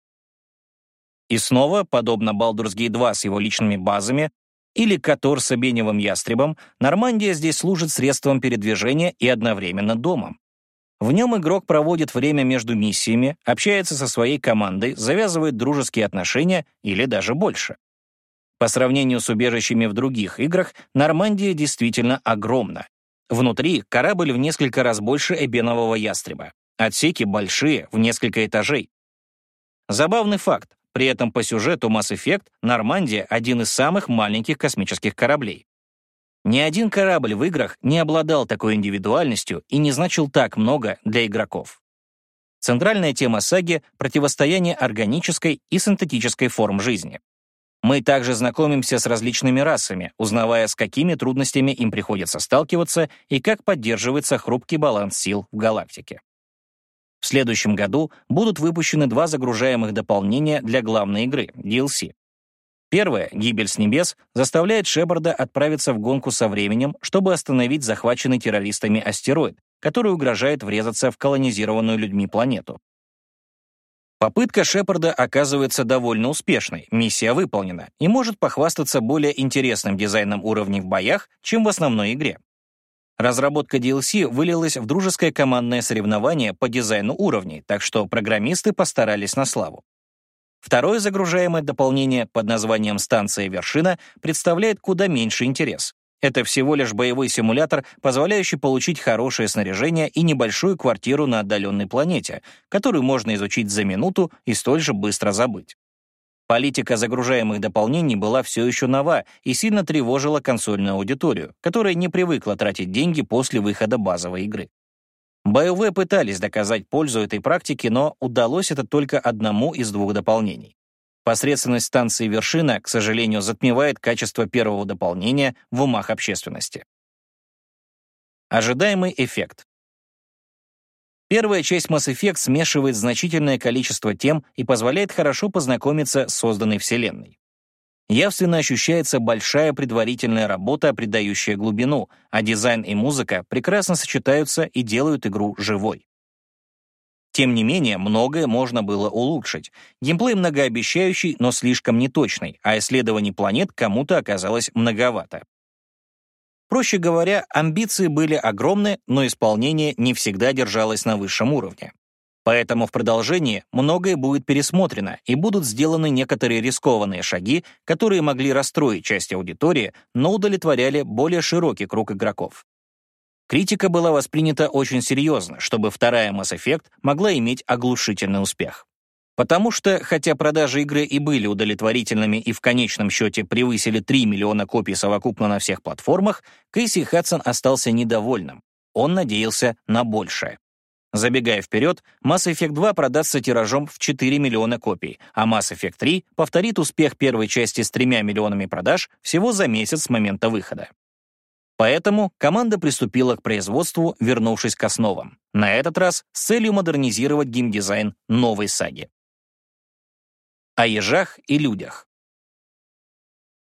И снова, подобно Baldur's Gate 2 с его личными базами, или Котор с обеневым ястребом, Нормандия здесь служит средством передвижения и одновременно домом. В нем игрок проводит время между миссиями, общается со своей командой, завязывает дружеские отношения или даже больше. По сравнению с убежищами в других играх, Нормандия действительно огромна. Внутри корабль в несколько раз больше эбенового ястреба. Отсеки большие, в несколько этажей. Забавный факт. При этом по сюжету Mass Effect Нормандия — один из самых маленьких космических кораблей. Ни один корабль в играх не обладал такой индивидуальностью и не значил так много для игроков. Центральная тема саги — противостояние органической и синтетической форм жизни. Мы также знакомимся с различными расами, узнавая, с какими трудностями им приходится сталкиваться и как поддерживается хрупкий баланс сил в галактике. В следующем году будут выпущены два загружаемых дополнения для главной игры — DLC. Первое, «Гибель с небес», заставляет Шепарда отправиться в гонку со временем, чтобы остановить захваченный террористами астероид, который угрожает врезаться в колонизированную людьми планету. Попытка Шепарда оказывается довольно успешной, миссия выполнена, и может похвастаться более интересным дизайном уровней в боях, чем в основной игре. Разработка DLC вылилась в дружеское командное соревнование по дизайну уровней, так что программисты постарались на славу. Второе загружаемое дополнение под названием «Станция Вершина» представляет куда меньше интерес. Это всего лишь боевой симулятор, позволяющий получить хорошее снаряжение и небольшую квартиру на отдаленной планете, которую можно изучить за минуту и столь же быстро забыть. Политика загружаемых дополнений была все еще нова и сильно тревожила консольную аудиторию, которая не привыкла тратить деньги после выхода базовой игры. BioWare пытались доказать пользу этой практики, но удалось это только одному из двух дополнений. Посредственность станции «Вершина», к сожалению, затмевает качество первого дополнения в умах общественности. Ожидаемый эффект. Первая часть Mass Effect смешивает значительное количество тем и позволяет хорошо познакомиться с созданной вселенной. Явственно ощущается большая предварительная работа, придающая глубину, а дизайн и музыка прекрасно сочетаются и делают игру живой. Тем не менее, многое можно было улучшить. Геймплей многообещающий, но слишком неточный, а исследований планет кому-то оказалось многовато. Проще говоря, амбиции были огромны, но исполнение не всегда держалось на высшем уровне. Поэтому в продолжении многое будет пересмотрено и будут сделаны некоторые рискованные шаги, которые могли расстроить часть аудитории, но удовлетворяли более широкий круг игроков. Критика была воспринята очень серьезно, чтобы вторая Mass Effect могла иметь оглушительный успех. Потому что, хотя продажи игры и были удовлетворительными и в конечном счете превысили 3 миллиона копий совокупно на всех платформах, Кейси Хадсон остался недовольным. Он надеялся на большее. Забегая вперед, Mass Effect 2 продастся тиражом в 4 миллиона копий, а Mass Effect 3 повторит успех первой части с 3 миллионами продаж всего за месяц с момента выхода. Поэтому команда приступила к производству, вернувшись к основам. На этот раз с целью модернизировать геймдизайн новой саги. О ежах и людях.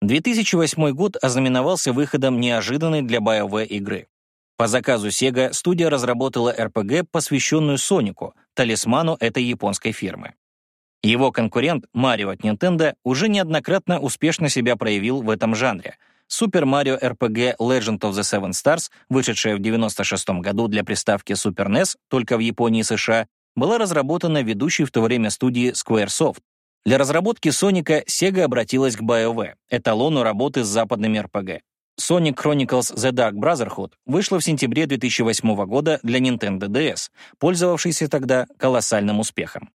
2008 год ознаменовался выходом неожиданной для BioWare игры. По заказу Sega студия разработала RPG, посвященную Сонику, талисману этой японской фирмы. Его конкурент Марио от Nintendo уже неоднократно успешно себя проявил в этом жанре — Super Mario RPG Legend of the Seven Stars, вышедшая в 1996 году для приставки Super NES только в Японии и США, была разработана ведущей в то время студией Squaresoft. Для разработки Соника Sega обратилась к BioWare, эталону работы с западными RPG. Sonic Chronicles The Dark Brotherhood вышла в сентябре 2008 года для Nintendo DS, пользовавшейся тогда колоссальным успехом.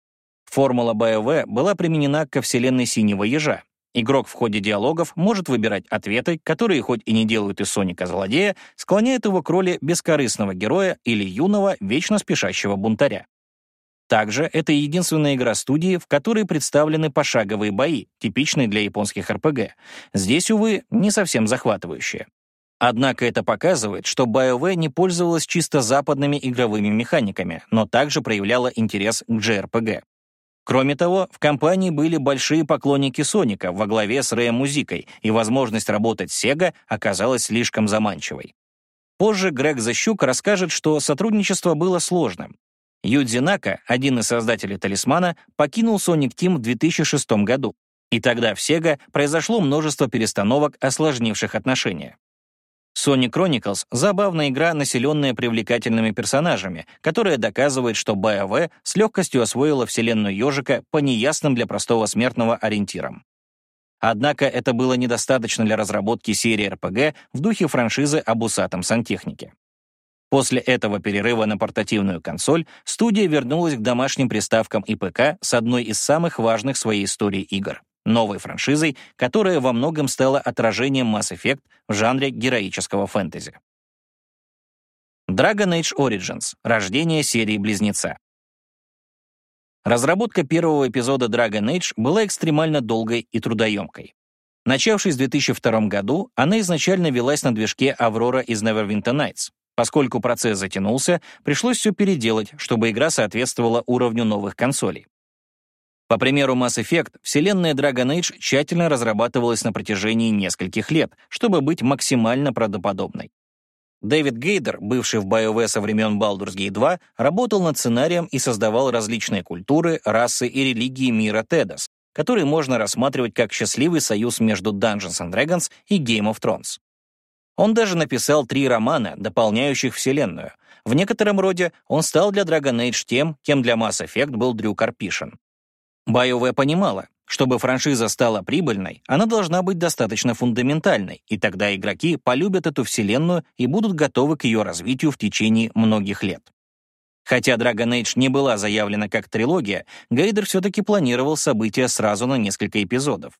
Формула BioWare была применена ко вселенной Синего Ежа, Игрок в ходе диалогов может выбирать ответы, которые хоть и не делают из Соника злодея, склоняют его к роли бескорыстного героя или юного, вечно спешащего бунтаря. Также это единственная игра студии, в которой представлены пошаговые бои, типичные для японских РПГ. Здесь, увы, не совсем захватывающие. Однако это показывает, что BioWare не пользовалась чисто западными игровыми механиками, но также проявляла интерес к JRPG. Кроме того, в компании были большие поклонники Соника во главе с Рэем Музикой, и возможность работать с Sega оказалась слишком заманчивой. Позже Грег Защук расскажет, что сотрудничество было сложным. Юдзи Нака, один из создателей «Талисмана», покинул Sonic Team в 2006 году, и тогда в Sega произошло множество перестановок, осложнивших отношения. Sonic Chronicles — забавная игра, населенная привлекательными персонажами, которая доказывает, что BioWare с легкостью освоила вселенную ежика по неясным для простого смертного ориентирам. Однако это было недостаточно для разработки серии RPG в духе франшизы об усатом сантехнике. После этого перерыва на портативную консоль студия вернулась к домашним приставкам и ПК с одной из самых важных своей истории игр — новой франшизой, которая во многом стала отражением Mass Effect в жанре героического фэнтези. Dragon Age Origins — рождение серии Близнеца. Разработка первого эпизода Dragon Age была экстремально долгой и трудоемкой. Начавшись в 2002 году, она изначально велась на движке Aurora из Neverwinter Nights, Поскольку процесс затянулся, пришлось все переделать, чтобы игра соответствовала уровню новых консолей. По примеру Mass Effect, вселенная Dragon Age тщательно разрабатывалась на протяжении нескольких лет, чтобы быть максимально правдоподобной. Дэвид Гейдер, бывший в BioWare со времен Baldur's Gate 2, работал над сценарием и создавал различные культуры, расы и религии мира Тедос, который можно рассматривать как счастливый союз между Dungeons and Dragons и Game of Thrones. Он даже написал три романа, дополняющих Вселенную. В некотором роде он стал для Dragon Age тем, кем для Mass Effect был Дрю Карпишин. BioWare понимала, чтобы франшиза стала прибыльной, она должна быть достаточно фундаментальной, и тогда игроки полюбят эту вселенную и будут готовы к ее развитию в течение многих лет. Хотя Dragon Age не была заявлена как трилогия, Гейдер все-таки планировал события сразу на несколько эпизодов.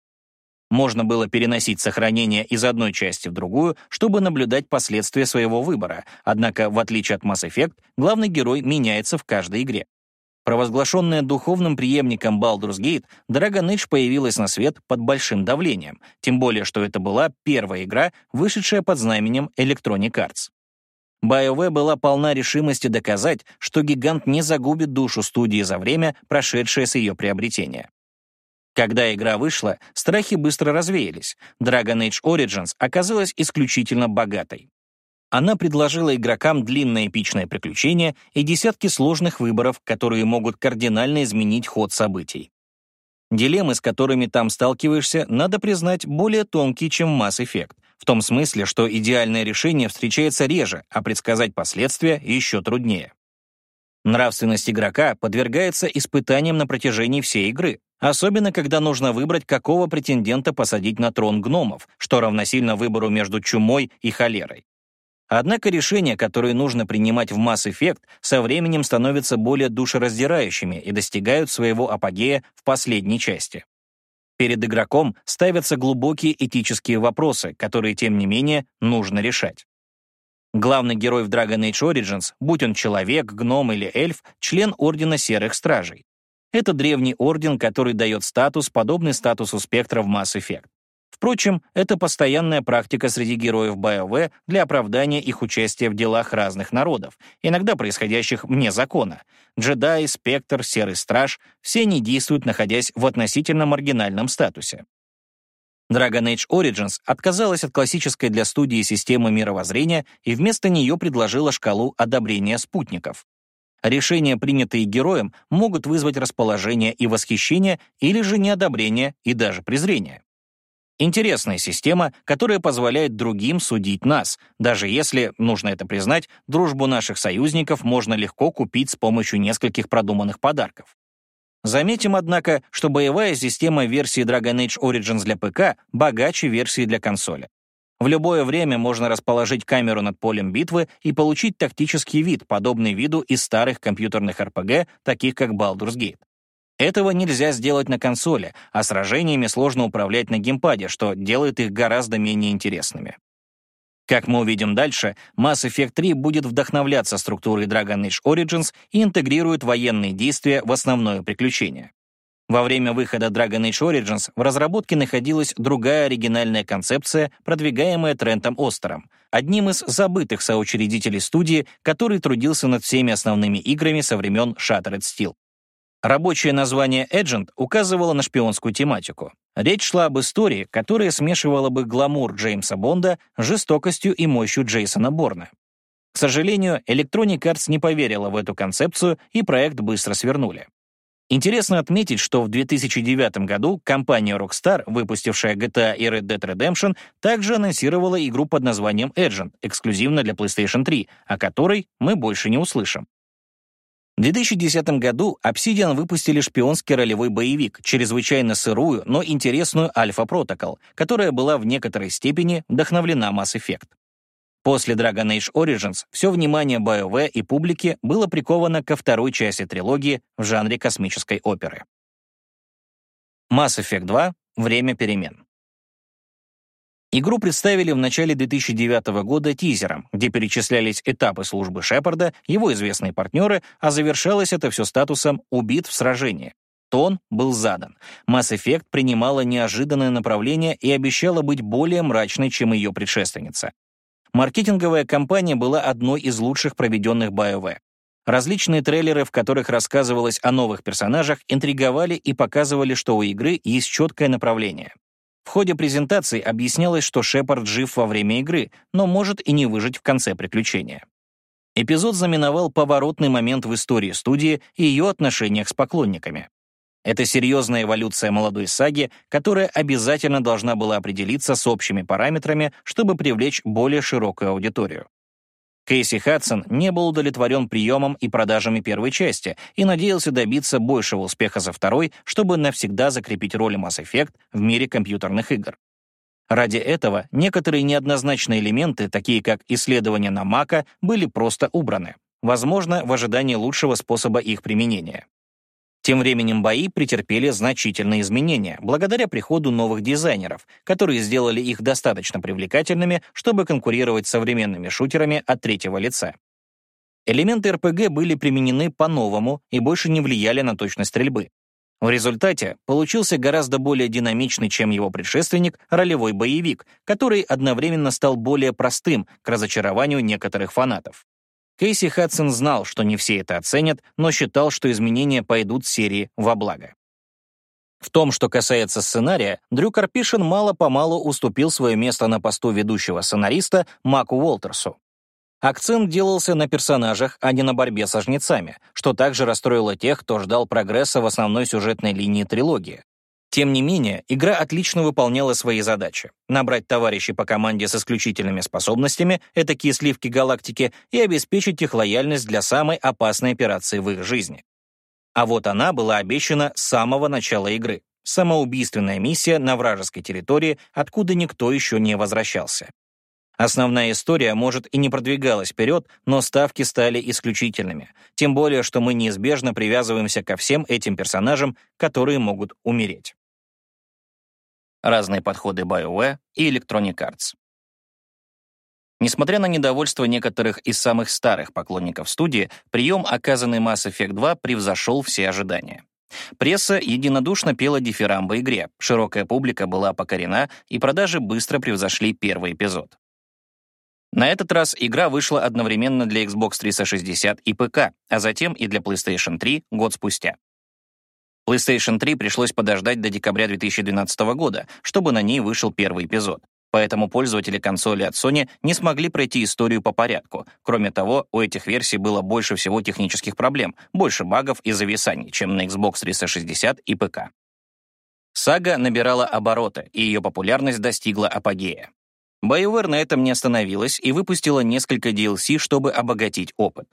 Можно было переносить сохранение из одной части в другую, чтобы наблюдать последствия своего выбора, однако, в отличие от Mass Effect, главный герой меняется в каждой игре. Провозглашенная духовным преемником Baldur's Gate, Dragon Age появилась на свет под большим давлением, тем более, что это была первая игра, вышедшая под знаменем Electronic Arts. BioWare была полна решимости доказать, что гигант не загубит душу студии за время, прошедшее с ее приобретения. Когда игра вышла, страхи быстро развеялись. Dragon Age Origins оказалась исключительно богатой. Она предложила игрокам длинное эпичное приключение и десятки сложных выборов, которые могут кардинально изменить ход событий. Дилеммы, с которыми там сталкиваешься, надо признать, более тонкие, чем Mass Effect, в том смысле, что идеальное решение встречается реже, а предсказать последствия еще труднее. Нравственность игрока подвергается испытаниям на протяжении всей игры, особенно когда нужно выбрать, какого претендента посадить на трон гномов, что равносильно выбору между чумой и холерой. Однако решения, которые нужно принимать в Mass Effect, со временем становятся более душераздирающими и достигают своего апогея в последней части. Перед игроком ставятся глубокие этические вопросы, которые, тем не менее, нужно решать. Главный герой в Dragon Age Origins, будь он человек, гном или эльф, член Ордена Серых Стражей. Это древний орден, который дает статус, подобный статусу спектра в Mass Effect. Впрочем, это постоянная практика среди героев BioWare для оправдания их участия в делах разных народов, иногда происходящих вне закона. Джедаи, Спектр, Серый Страж — все они действуют, находясь в относительно маргинальном статусе. Dragon Age Origins отказалась от классической для студии системы мировоззрения и вместо нее предложила шкалу одобрения спутников. Решения, принятые героем, могут вызвать расположение и восхищение или же неодобрение и даже презрение. Интересная система, которая позволяет другим судить нас, даже если, нужно это признать, дружбу наших союзников можно легко купить с помощью нескольких продуманных подарков. Заметим, однако, что боевая система версии Dragon Age Origins для ПК богаче версии для консоли. В любое время можно расположить камеру над полем битвы и получить тактический вид, подобный виду из старых компьютерных RPG, таких как Baldur's Gate. Этого нельзя сделать на консоли, а сражениями сложно управлять на геймпаде, что делает их гораздо менее интересными. Как мы увидим дальше, Mass Effect 3 будет вдохновляться структурой Dragon Age Origins и интегрирует военные действия в основное приключение. Во время выхода Dragon Age Origins в разработке находилась другая оригинальная концепция, продвигаемая Трентом Остером, одним из забытых соучредителей студии, который трудился над всеми основными играми со времен Shattered Steel. Рабочее название Agent указывало на шпионскую тематику. Речь шла об истории, которая смешивала бы гламур Джеймса Бонда с жестокостью и мощью Джейсона Борна. К сожалению, Electronic Arts не поверила в эту концепцию, и проект быстро свернули. Интересно отметить, что в 2009 году компания Rockstar, выпустившая GTA и Red Dead Redemption, также анонсировала игру под названием Agent, эксклюзивно для PlayStation 3, о которой мы больше не услышим. В 2010 году Obsidian выпустили шпионский ролевой боевик, чрезвычайно сырую, но интересную Alpha Protocol, которая была в некоторой степени вдохновлена Mass Effect. После Dragon Age Origins все внимание BioWare и публики было приковано ко второй части трилогии в жанре космической оперы. Mass Effect 2 «Время перемен». Игру представили в начале 2009 года тизером, где перечислялись этапы службы Шепарда, его известные партнеры, а завершалось это все статусом «убит в сражении». Тон был задан. Mass Effect принимала неожиданное направление и обещала быть более мрачной, чем ее предшественница. Маркетинговая кампания была одной из лучших проведенных BioWare. Различные трейлеры, в которых рассказывалось о новых персонажах, интриговали и показывали, что у игры есть четкое направление. В ходе презентации объяснялось, что Шепард жив во время игры, но может и не выжить в конце приключения. Эпизод знаменовал поворотный момент в истории студии и ее отношениях с поклонниками. Это серьезная эволюция молодой саги, которая обязательно должна была определиться с общими параметрами, чтобы привлечь более широкую аудиторию. Кейси Хадсон не был удовлетворен приемом и продажами первой части и надеялся добиться большего успеха за второй, чтобы навсегда закрепить роль Mass Effect в мире компьютерных игр. Ради этого некоторые неоднозначные элементы, такие как исследования на Мака, были просто убраны, возможно, в ожидании лучшего способа их применения. Тем временем бои претерпели значительные изменения благодаря приходу новых дизайнеров, которые сделали их достаточно привлекательными, чтобы конкурировать с современными шутерами от третьего лица. Элементы РПГ были применены по-новому и больше не влияли на точность стрельбы. В результате получился гораздо более динамичный, чем его предшественник, ролевой боевик, который одновременно стал более простым к разочарованию некоторых фанатов. Кейси Хадсон знал, что не все это оценят, но считал, что изменения пойдут серии во благо. В том, что касается сценария, Дрю Карпишин мало-помалу уступил свое место на посту ведущего сценариста Маку Уолтерсу. Акцент делался на персонажах, а не на борьбе со жнецами, что также расстроило тех, кто ждал прогресса в основной сюжетной линии трилогии. Тем не менее, игра отлично выполняла свои задачи. Набрать товарищей по команде с исключительными способностями, этакие сливки галактики, и обеспечить их лояльность для самой опасной операции в их жизни. А вот она была обещана с самого начала игры. Самоубийственная миссия на вражеской территории, откуда никто еще не возвращался. Основная история, может, и не продвигалась вперед, но ставки стали исключительными. Тем более, что мы неизбежно привязываемся ко всем этим персонажам, которые могут умереть разные подходы BioWare и Electronic Arts. Несмотря на недовольство некоторых из самых старых поклонников студии, прием, оказанный Mass Effect 2, превзошел все ожидания. Пресса единодушно пела дифирамбы игре, широкая публика была покорена, и продажи быстро превзошли первый эпизод. На этот раз игра вышла одновременно для Xbox 360 и ПК, а затем и для PlayStation 3 год спустя. PlayStation 3 пришлось подождать до декабря 2012 года, чтобы на ней вышел первый эпизод. Поэтому пользователи консоли от Sony не смогли пройти историю по порядку. Кроме того, у этих версий было больше всего технических проблем, больше багов и зависаний, чем на Xbox 360 и ПК. Сага набирала обороты, и ее популярность достигла апогея. BioWare на этом не остановилась и выпустила несколько DLC, чтобы обогатить опыт.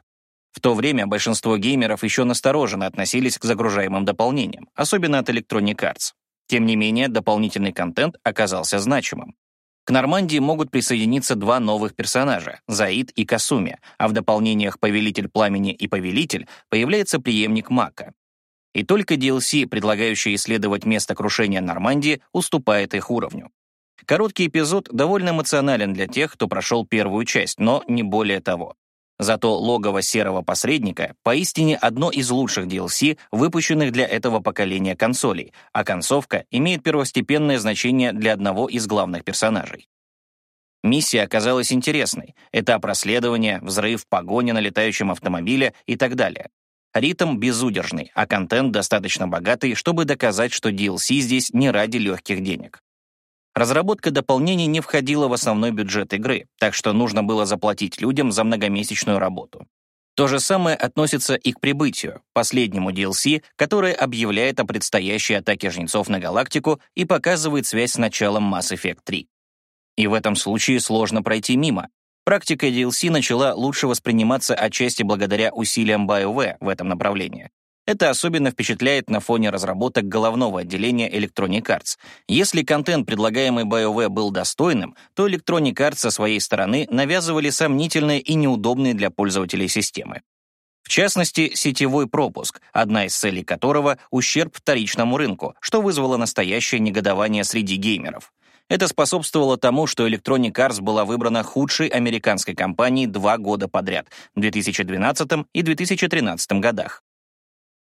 В то время большинство геймеров еще настороженно относились к загружаемым дополнениям, особенно от Electronic Arts. Тем не менее, дополнительный контент оказался значимым. К Нормандии могут присоединиться два новых персонажа — Заид и Касуми, а в дополнениях «Повелитель пламени» и «Повелитель» появляется преемник Мака. И только DLC, предлагающий исследовать место крушения Нормандии, уступает их уровню. Короткий эпизод довольно эмоционален для тех, кто прошел первую часть, но не более того. Зато логово серого посредника поистине одно из лучших DLC, выпущенных для этого поколения консолей, а концовка имеет первостепенное значение для одного из главных персонажей. Миссия оказалась интересной. Этап расследования, взрыв, погоня на летающем автомобиле и так далее. Ритм безудержный, а контент достаточно богатый, чтобы доказать, что DLC здесь не ради легких денег. Разработка дополнений не входила в основной бюджет игры, так что нужно было заплатить людям за многомесячную работу. То же самое относится и к прибытию, последнему DLC, которое объявляет о предстоящей атаке жнецов на галактику и показывает связь с началом Mass Effect 3. И в этом случае сложно пройти мимо. Практика DLC начала лучше восприниматься отчасти благодаря усилиям BioWare в этом направлении. Это особенно впечатляет на фоне разработок головного отделения Electronic Arts. Если контент, предлагаемый BioWare, был достойным, то Electronic Arts со своей стороны навязывали сомнительные и неудобные для пользователей системы. В частности, сетевой пропуск, одна из целей которого — ущерб вторичному рынку, что вызвало настоящее негодование среди геймеров. Это способствовало тому, что Electronic Arts была выбрана худшей американской компанией два года подряд, в 2012 и 2013 годах.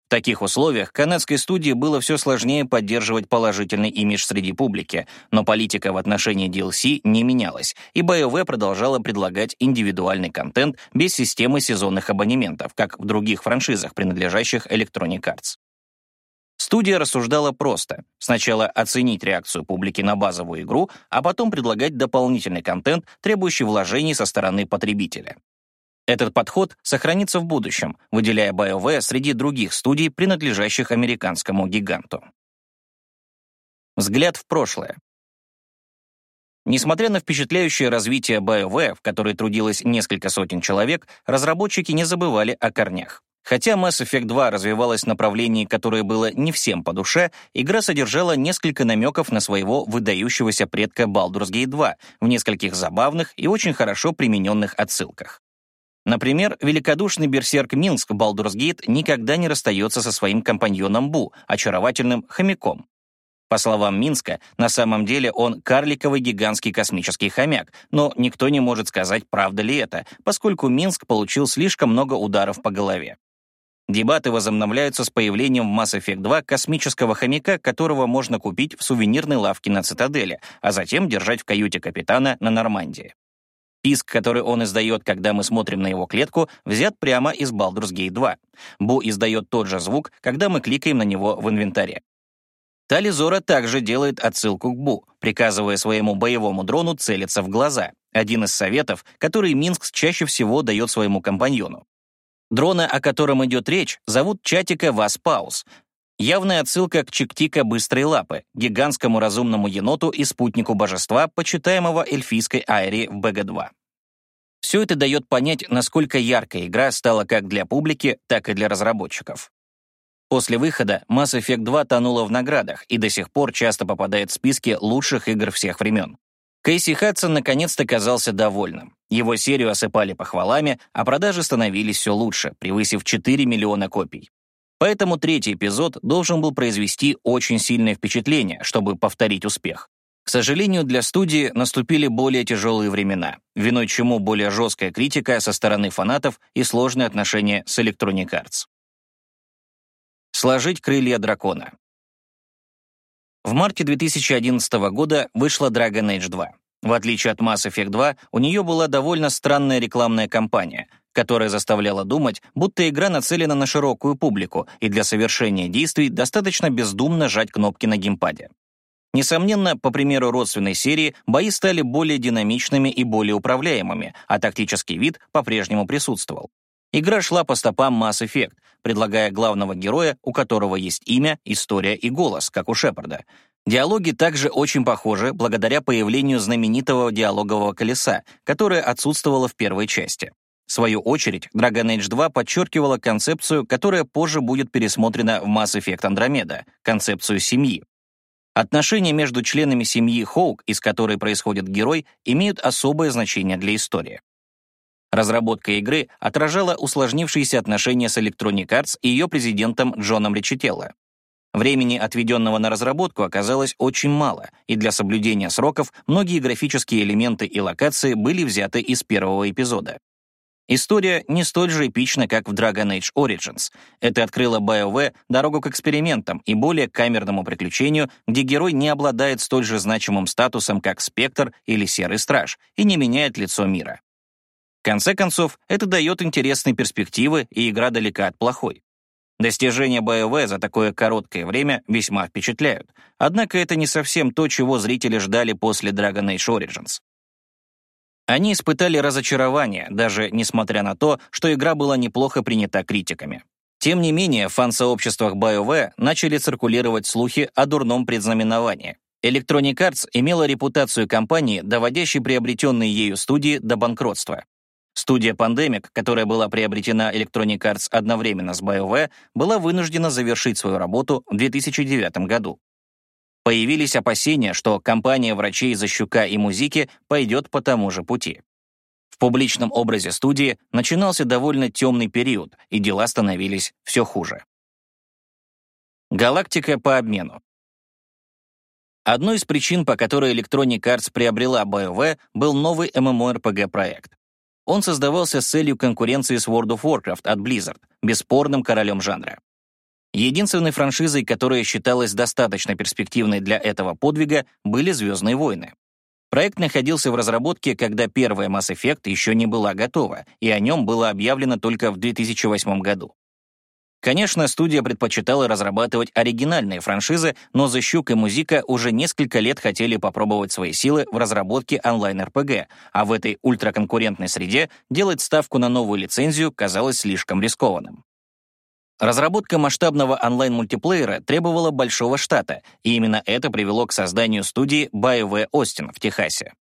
В таких условиях канадской студии было все сложнее поддерживать положительный имидж среди публики, но политика в отношении DLC не менялась, и BioWare продолжала предлагать индивидуальный контент без системы сезонных абонементов, как в других франшизах, принадлежащих Electronic Arts. Студия рассуждала просто. Сначала оценить реакцию публики на базовую игру, а потом предлагать дополнительный контент, требующий вложений со стороны потребителя. Этот подход сохранится в будущем, выделяя BioWare среди других студий, принадлежащих американскому гиганту. Взгляд в прошлое. Несмотря на впечатляющее развитие BioWare, в которой трудилось несколько сотен человек, разработчики не забывали о корнях. Хотя Mass Effect 2 развивалась в направлении, которое было не всем по душе, игра содержала несколько намеков на своего выдающегося предка Baldur's Gate 2 в нескольких забавных и очень хорошо примененных отсылках. Например, великодушный берсерк Минск Gate никогда не расстается со своим компаньоном Бу, очаровательным хомяком. По словам Минска, на самом деле он карликовый гигантский космический хомяк, но никто не может сказать, правда ли это, поскольку Минск получил слишком много ударов по голове. Дебаты возобновляются с появлением в Mass Effect 2 космического хомяка, которого можно купить в сувенирной лавке на Цитадели, а затем держать в каюте капитана на Нормандии. Писк, который он издает, когда мы смотрим на его клетку, взят прямо из Baldur's Gate 2. Бу издает тот же звук, когда мы кликаем на него в инвентаре. Тализора также делает отсылку к Бу, приказывая своему боевому дрону целиться в глаза. Один из советов, который Минск чаще всего дает своему компаньону. Дрона, о котором идет речь, зовут Чатика Васпаус. Явная отсылка к Чиктика Быстрой Лапы, гигантскому разумному еноту и спутнику божества, почитаемого эльфийской Айри в БГ-2. Все это дает понять, насколько яркая игра стала как для публики, так и для разработчиков. После выхода Mass Effect 2 тонула в наградах и до сих пор часто попадает в списки лучших игр всех времен. Кейси Хадсон наконец-то казался довольным. Его серию осыпали похвалами, а продажи становились все лучше, превысив 4 миллиона копий. Поэтому третий эпизод должен был произвести очень сильное впечатление, чтобы повторить успех. К сожалению, для студии наступили более тяжелые времена, виной чему более жесткая критика со стороны фанатов и сложные отношения с Electronic Arts. Сложить крылья дракона. В марте 2011 года вышла Dragon Age 2. В отличие от Mass Effect 2, у нее была довольно странная рекламная кампания, которая заставляла думать, будто игра нацелена на широкую публику, и для совершения действий достаточно бездумно жать кнопки на геймпаде. Несомненно, по примеру родственной серии, бои стали более динамичными и более управляемыми, а тактический вид по-прежнему присутствовал. Игра шла по стопам Mass Effect, предлагая главного героя, у которого есть имя, история и голос, как у Шепарда. Диалоги также очень похожи благодаря появлению знаменитого диалогового колеса, которое отсутствовало в первой части. В свою очередь, Dragon Age 2 подчеркивала концепцию, которая позже будет пересмотрена в Mass Effect Andromeda — концепцию семьи. Отношения между членами семьи Хоук, из которой происходит герой, имеют особое значение для истории. Разработка игры отражала усложнившиеся отношения с Electronic Arts и ее президентом Джоном Ричителло. Времени, отведенного на разработку, оказалось очень мало, и для соблюдения сроков многие графические элементы и локации были взяты из первого эпизода. История не столь же эпична, как в Dragon Age Origins. Это открыло BioWare дорогу к экспериментам и более камерному приключению, где герой не обладает столь же значимым статусом, как Спектр или Серый Страж, и не меняет лицо мира. В конце концов, это дает интересные перспективы, и игра далека от плохой. Достижения BioWare за такое короткое время весьма впечатляют. Однако это не совсем то, чего зрители ждали после Dragon Age Origins. Они испытали разочарование, даже несмотря на то, что игра была неплохо принята критиками. Тем не менее, в фан-сообществах BioWare начали циркулировать слухи о дурном предзнаменовании. Electronic Arts имела репутацию компании, доводящей приобретенные ею студии до банкротства. Студия Pandemic, которая была приобретена Electronic Arts одновременно с BioWare, была вынуждена завершить свою работу в 2009 году. Появились опасения, что компания врачей Защука и Музики пойдет по тому же пути. В публичном образе студии начинался довольно темный период, и дела становились все хуже. Галактика по обмену. Одной из причин, по которой Electronic Arts приобрела BioWare, был новый MMORPG-проект. Он создавался с целью конкуренции с World of Warcraft от Blizzard, бесспорным королем жанра. Единственной франшизой, которая считалась достаточно перспективной для этого подвига, были «Звездные войны». Проект находился в разработке, когда первая Mass Effect еще не была готова, и о нем было объявлено только в 2008 году. Конечно, студия предпочитала разрабатывать оригинальные франшизы, но The Щук и Музика уже несколько лет хотели попробовать свои силы в разработке онлайн-РПГ, а в этой ультраконкурентной среде делать ставку на новую лицензию казалось слишком рискованным. Разработка масштабного онлайн-мультиплеера требовала большого штата, и именно это привело к созданию студии BioWare Austin в Техасе.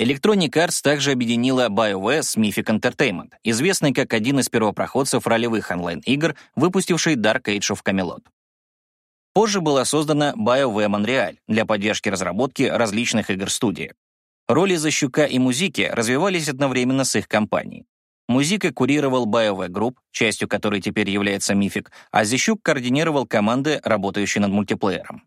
Electronic Arts также объединила BioWare с Mythic Entertainment, известный как один из первопроходцев ролевых онлайн-игр, выпустивший Dark Age of Camelot. Позже была создана BioWare Montreal для поддержки разработки различных игр студии. Роли Защука и Музики развивались одновременно с их компанией. Музика курировал BioWare Group, частью которой теперь является Mythic, а Зищук координировал команды, работающие над мультиплеером.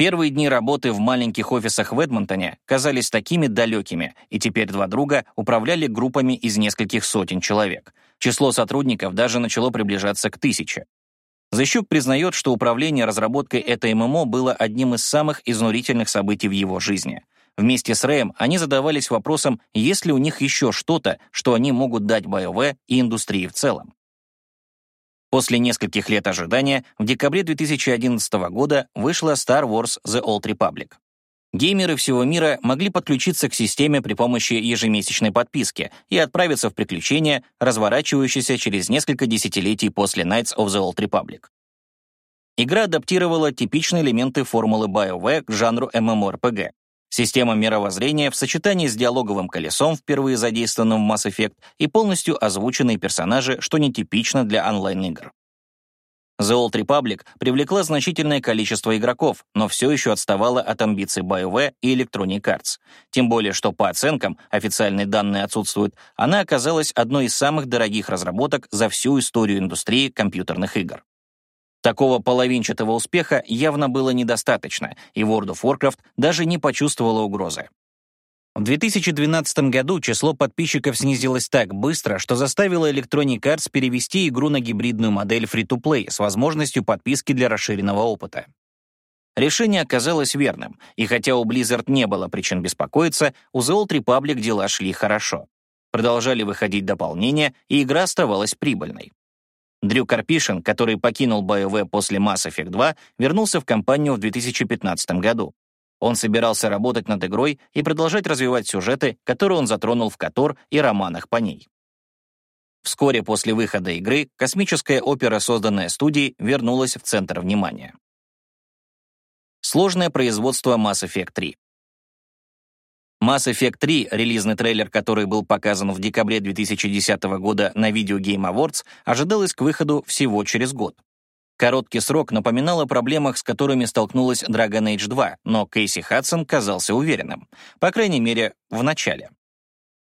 Первые дни работы в маленьких офисах в Эдмонтоне казались такими далекими, и теперь два друга управляли группами из нескольких сотен человек. Число сотрудников даже начало приближаться к тысяче. Защук признает, что управление разработкой этой ММО было одним из самых изнурительных событий в его жизни. Вместе с Рэем они задавались вопросом, есть ли у них еще что-то, что они могут дать BioWare и индустрии в целом. После нескольких лет ожидания, в декабре 2011 года вышла Star Wars The Old Republic. Геймеры всего мира могли подключиться к системе при помощи ежемесячной подписки и отправиться в приключения, разворачивающиеся через несколько десятилетий после Knights of the Old Republic. Игра адаптировала типичные элементы формулы BioWare к жанру MMORPG. Система мировоззрения в сочетании с диалоговым колесом, впервые задействованным в Mass Effect, и полностью озвученные персонажи, что нетипично для онлайн-игр. The Old Republic привлекла значительное количество игроков, но все еще отставала от амбиций BioWare и Electronic Arts. Тем более, что по оценкам, официальные данные отсутствуют, она оказалась одной из самых дорогих разработок за всю историю индустрии компьютерных игр. Такого половинчатого успеха явно было недостаточно, и World of Warcraft даже не почувствовала угрозы. В 2012 году число подписчиков снизилось так быстро, что заставило Electronic Arts перевести игру на гибридную модель Free-to-Play с возможностью подписки для расширенного опыта. Решение оказалось верным, и хотя у Blizzard не было причин беспокоиться, у The Old Republic дела шли хорошо. Продолжали выходить дополнения, и игра оставалась прибыльной. Дрю Карпишин, который покинул BioWare после Mass Effect 2, вернулся в компанию в 2015 году. Он собирался работать над игрой и продолжать развивать сюжеты, которые он затронул в Котор и романах по ней. Вскоре после выхода игры космическая опера, созданная студией, вернулась в центр внимания. Сложное производство Mass Effect 3. Mass Effect 3, релизный трейлер, который был показан в декабре 2010 года на Video Game Awards, ожидалось к выходу всего через год. Короткий срок напоминал о проблемах, с которыми столкнулась Dragon Age 2, но Кейси Хадсон казался уверенным. По крайней мере, в начале.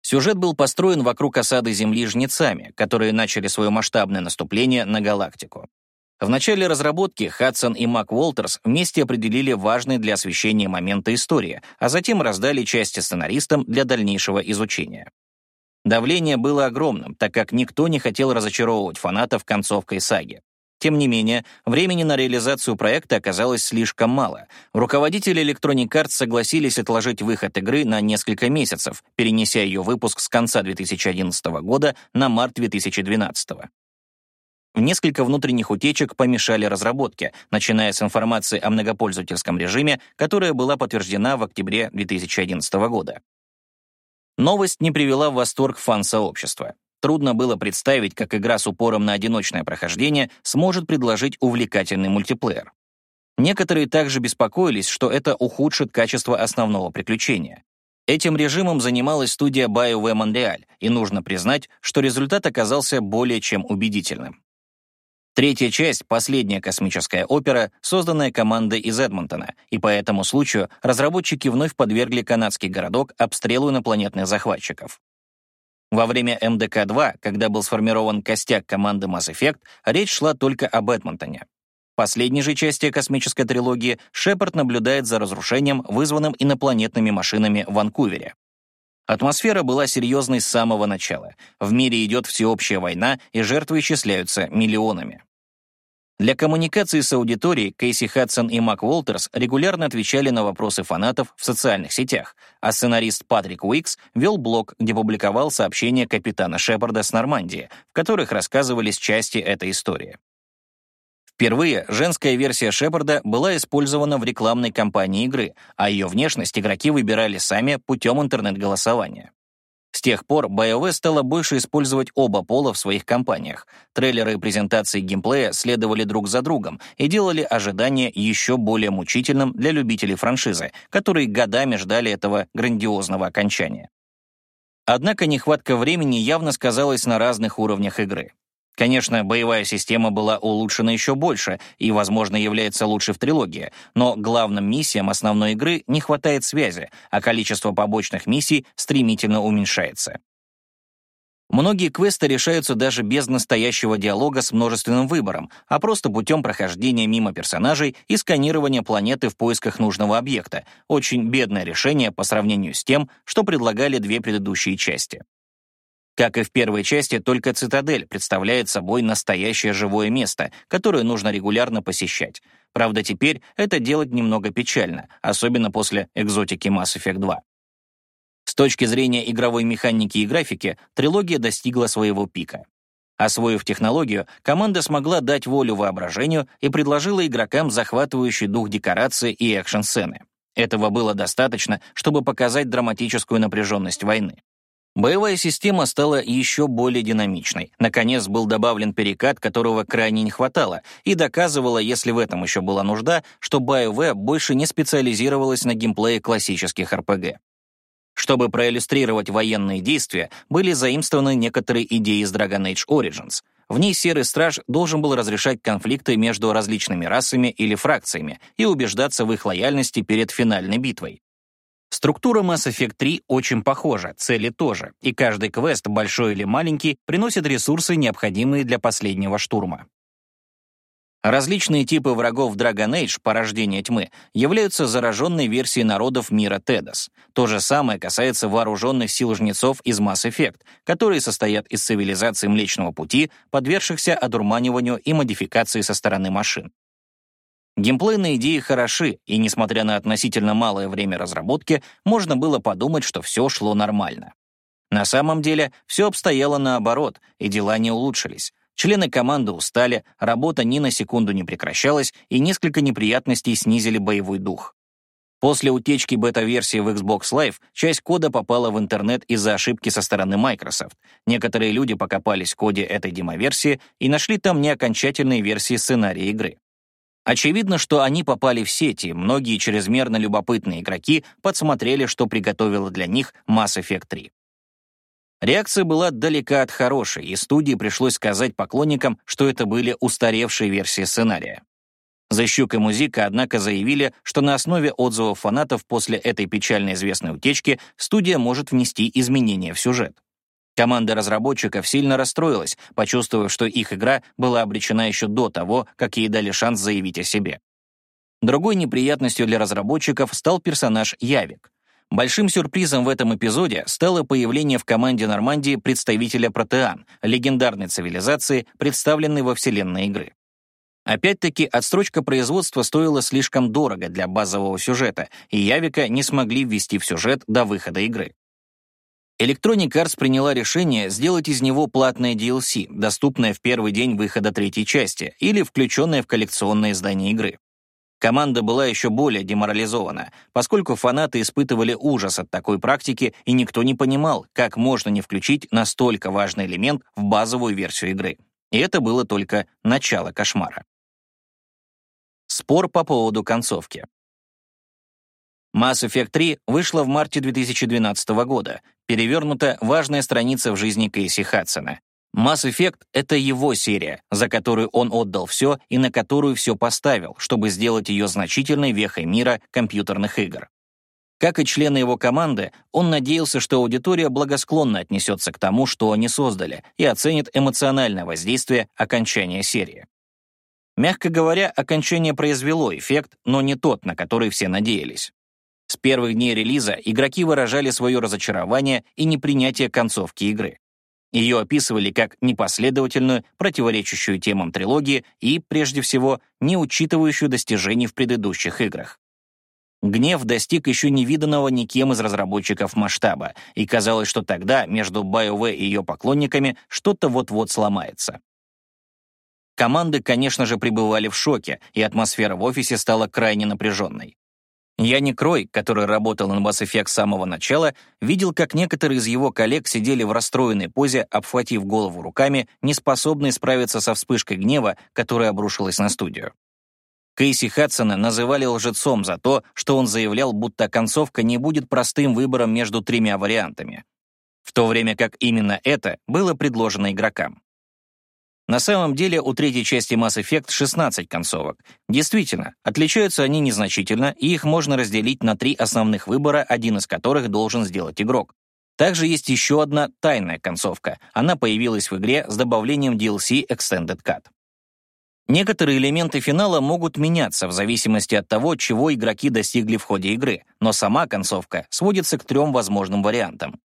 Сюжет был построен вокруг осады Земли жнецами, которые начали свое масштабное наступление на галактику. В начале разработки Хадсон и Мак Уолтерс вместе определили важные для освещения моменты истории, а затем раздали части сценаристам для дальнейшего изучения. Давление было огромным, так как никто не хотел разочаровывать фанатов концовкой саги. Тем не менее, времени на реализацию проекта оказалось слишком мало. Руководители Electronic Arts согласились отложить выход игры на несколько месяцев, перенеся ее выпуск с конца 2011 года на март 2012. Несколько внутренних утечек помешали разработке, начиная с информации о многопользовательском режиме, которая была подтверждена в октябре 2011 года. Новость не привела в восторг фан-сообщества. Трудно было представить, как игра с упором на одиночное прохождение сможет предложить увлекательный мультиплеер. Некоторые также беспокоились, что это ухудшит качество основного приключения. Этим режимом занималась студия BioWare Montreal, и нужно признать, что результат оказался более чем убедительным. Третья часть — последняя космическая опера, созданная командой из Эдмонтона, и по этому случаю разработчики вновь подвергли канадский городок обстрелу инопланетных захватчиков. Во время МДК-2, когда был сформирован костяк команды Mass Effect, речь шла только об Эдмонтоне. В последней же части космической трилогии Шепард наблюдает за разрушением, вызванным инопланетными машинами в Ванкувере. Атмосфера была серьезной с самого начала. В мире идет всеобщая война, и жертвы исчисляются миллионами. Для коммуникации с аудиторией Кейси Хадсон и Мак Уолтерс регулярно отвечали на вопросы фанатов в социальных сетях, а сценарист Патрик Уикс вел блог, где публиковал сообщения капитана Шепарда с Нормандии, в которых рассказывались части этой истории. Впервые женская версия Шепарда была использована в рекламной кампании игры, а ее внешность игроки выбирали сами путем интернет-голосования. С тех пор BioWare стала больше использовать оба пола в своих кампаниях. Трейлеры и презентации геймплея следовали друг за другом и делали ожидание еще более мучительным для любителей франшизы, которые годами ждали этого грандиозного окончания. Однако нехватка времени явно сказалась на разных уровнях игры. Конечно, боевая система была улучшена еще больше и, возможно, является лучшей в трилогии, но главным миссиям основной игры не хватает связи, а количество побочных миссий стремительно уменьшается. Многие квесты решаются даже без настоящего диалога с множественным выбором, а просто путем прохождения мимо персонажей и сканирования планеты в поисках нужного объекта. Очень бедное решение по сравнению с тем, что предлагали две предыдущие части. Как и в первой части, только цитадель представляет собой настоящее живое место, которое нужно регулярно посещать. Правда, теперь это делать немного печально, особенно после экзотики Mass Effect 2. С точки зрения игровой механики и графики, трилогия достигла своего пика. Освоив технологию, команда смогла дать волю воображению и предложила игрокам захватывающий дух декорации и экшн-сцены. Этого было достаточно, чтобы показать драматическую напряженность войны. Боевая система стала еще более динамичной. Наконец был добавлен перекат, которого крайне не хватало, и доказывала, если в этом еще была нужда, что BioWare больше не специализировалась на геймплее классических RPG. Чтобы проиллюстрировать военные действия, были заимствованы некоторые идеи из Dragon Age Origins. В ней Серый Страж должен был разрешать конфликты между различными расами или фракциями и убеждаться в их лояльности перед финальной битвой. Структура Mass Effect 3 очень похожа, цели тоже, и каждый квест, большой или маленький, приносит ресурсы, необходимые для последнего штурма. Различные типы врагов Dragon Age, порождение тьмы, являются зараженной версией народов мира Тедос. То же самое касается вооруженных сил жнецов из Mass Effect, которые состоят из цивилизации Млечного Пути, подвергшихся одурманиванию и модификации со стороны машин. Геймплейные идеи хороши, и, несмотря на относительно малое время разработки, можно было подумать, что все шло нормально. На самом деле, все обстояло наоборот, и дела не улучшились. Члены команды устали, работа ни на секунду не прекращалась, и несколько неприятностей снизили боевой дух. После утечки бета-версии в Xbox Live часть кода попала в интернет из-за ошибки со стороны Microsoft. Некоторые люди покопались в коде этой демоверсии и нашли там неокончательные версии сценария игры. Очевидно, что они попали в сети, многие чрезмерно любопытные игроки подсмотрели, что приготовила для них Mass Effect 3. Реакция была далека от хорошей, и студии пришлось сказать поклонникам, что это были устаревшие версии сценария. Защук и Музыка, однако, заявили, что на основе отзывов фанатов после этой печально известной утечки студия может внести изменения в сюжет. Команда разработчиков сильно расстроилась, почувствовав, что их игра была обречена еще до того, как ей дали шанс заявить о себе. Другой неприятностью для разработчиков стал персонаж Явик. Большим сюрпризом в этом эпизоде стало появление в команде Нормандии представителя Протеан, легендарной цивилизации, представленной во вселенной игры. Опять-таки, отстрочка производства стоила слишком дорого для базового сюжета, и Явика не смогли ввести в сюжет до выхода игры. Electronic Arts приняла решение сделать из него платное DLC, доступное в первый день выхода третьей части или включенное в коллекционное издание игры. Команда была еще более деморализована, поскольку фанаты испытывали ужас от такой практики, и никто не понимал, как можно не включить настолько важный элемент в базовую версию игры. И это было только начало кошмара. Спор по поводу концовки. Mass Effect 3 вышла в марте 2012 года, перевернута важная страница в жизни Кейси Хадсона. Mass Effect — это его серия, за которую он отдал все и на которую все поставил, чтобы сделать ее значительной вехой мира компьютерных игр. Как и члены его команды, он надеялся, что аудитория благосклонно отнесется к тому, что они создали, и оценит эмоциональное воздействие окончания серии. Мягко говоря, окончание произвело эффект, но не тот, на который все надеялись. С первых дней релиза игроки выражали свое разочарование и непринятие концовки игры. Ее описывали как непоследовательную, противоречащую темам трилогии и, прежде всего, не учитывающую достижений в предыдущих играх. Гнев достиг еще невиданного никем из разработчиков масштаба, и казалось, что тогда между BioWare и ее поклонниками что-то вот-вот сломается. Команды, конечно же, пребывали в шоке, и атмосфера в офисе стала крайне напряженной. Я не Крой, который работал на Mass Effect с самого начала, видел, как некоторые из его коллег сидели в расстроенной позе, обхватив голову руками, не способные справиться со вспышкой гнева, которая обрушилась на студию. Кейси Хадсона называли лжецом за то, что он заявлял, будто концовка не будет простым выбором между тремя вариантами, в то время как именно это было предложено игрокам. На самом деле у третьей части Mass Effect 16 концовок. Действительно, отличаются они незначительно, и их можно разделить на три основных выбора, один из которых должен сделать игрок. Также есть еще одна тайная концовка. Она появилась в игре с добавлением DLC Extended Cut. Некоторые элементы финала могут меняться в зависимости от того, чего игроки достигли в ходе игры, но сама концовка сводится к трем возможным вариантам.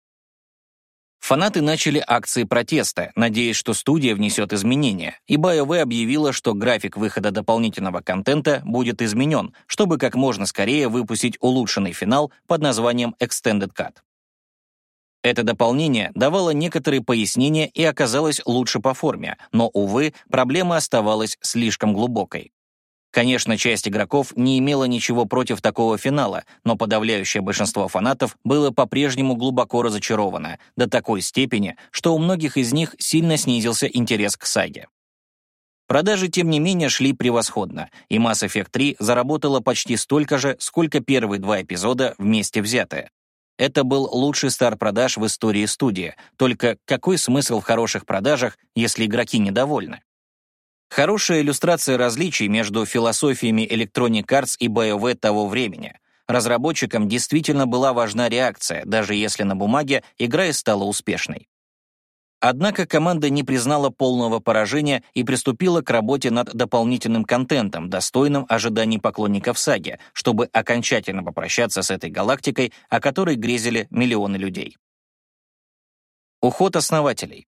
Фанаты начали акции протеста, надеясь, что студия внесет изменения, и BioWare объявила, что график выхода дополнительного контента будет изменен, чтобы как можно скорее выпустить улучшенный финал под названием Extended Cut. Это дополнение давало некоторые пояснения и оказалось лучше по форме, но, увы, проблема оставалась слишком глубокой. Конечно, часть игроков не имела ничего против такого финала, но подавляющее большинство фанатов было по-прежнему глубоко разочаровано, до такой степени, что у многих из них сильно снизился интерес к саге. Продажи, тем не менее, шли превосходно, и Mass Effect 3 заработала почти столько же, сколько первые два эпизода вместе взятые. Это был лучший старт продаж в истории студии, только какой смысл в хороших продажах, если игроки недовольны? Хорошая иллюстрация различий между философиями Electronic Arts и BioWare того времени. Разработчикам действительно была важна реакция, даже если на бумаге игра и стала успешной. Однако команда не признала полного поражения и приступила к работе над дополнительным контентом, достойным ожиданий поклонников саги, чтобы окончательно попрощаться с этой галактикой, о которой грезили миллионы людей. Уход основателей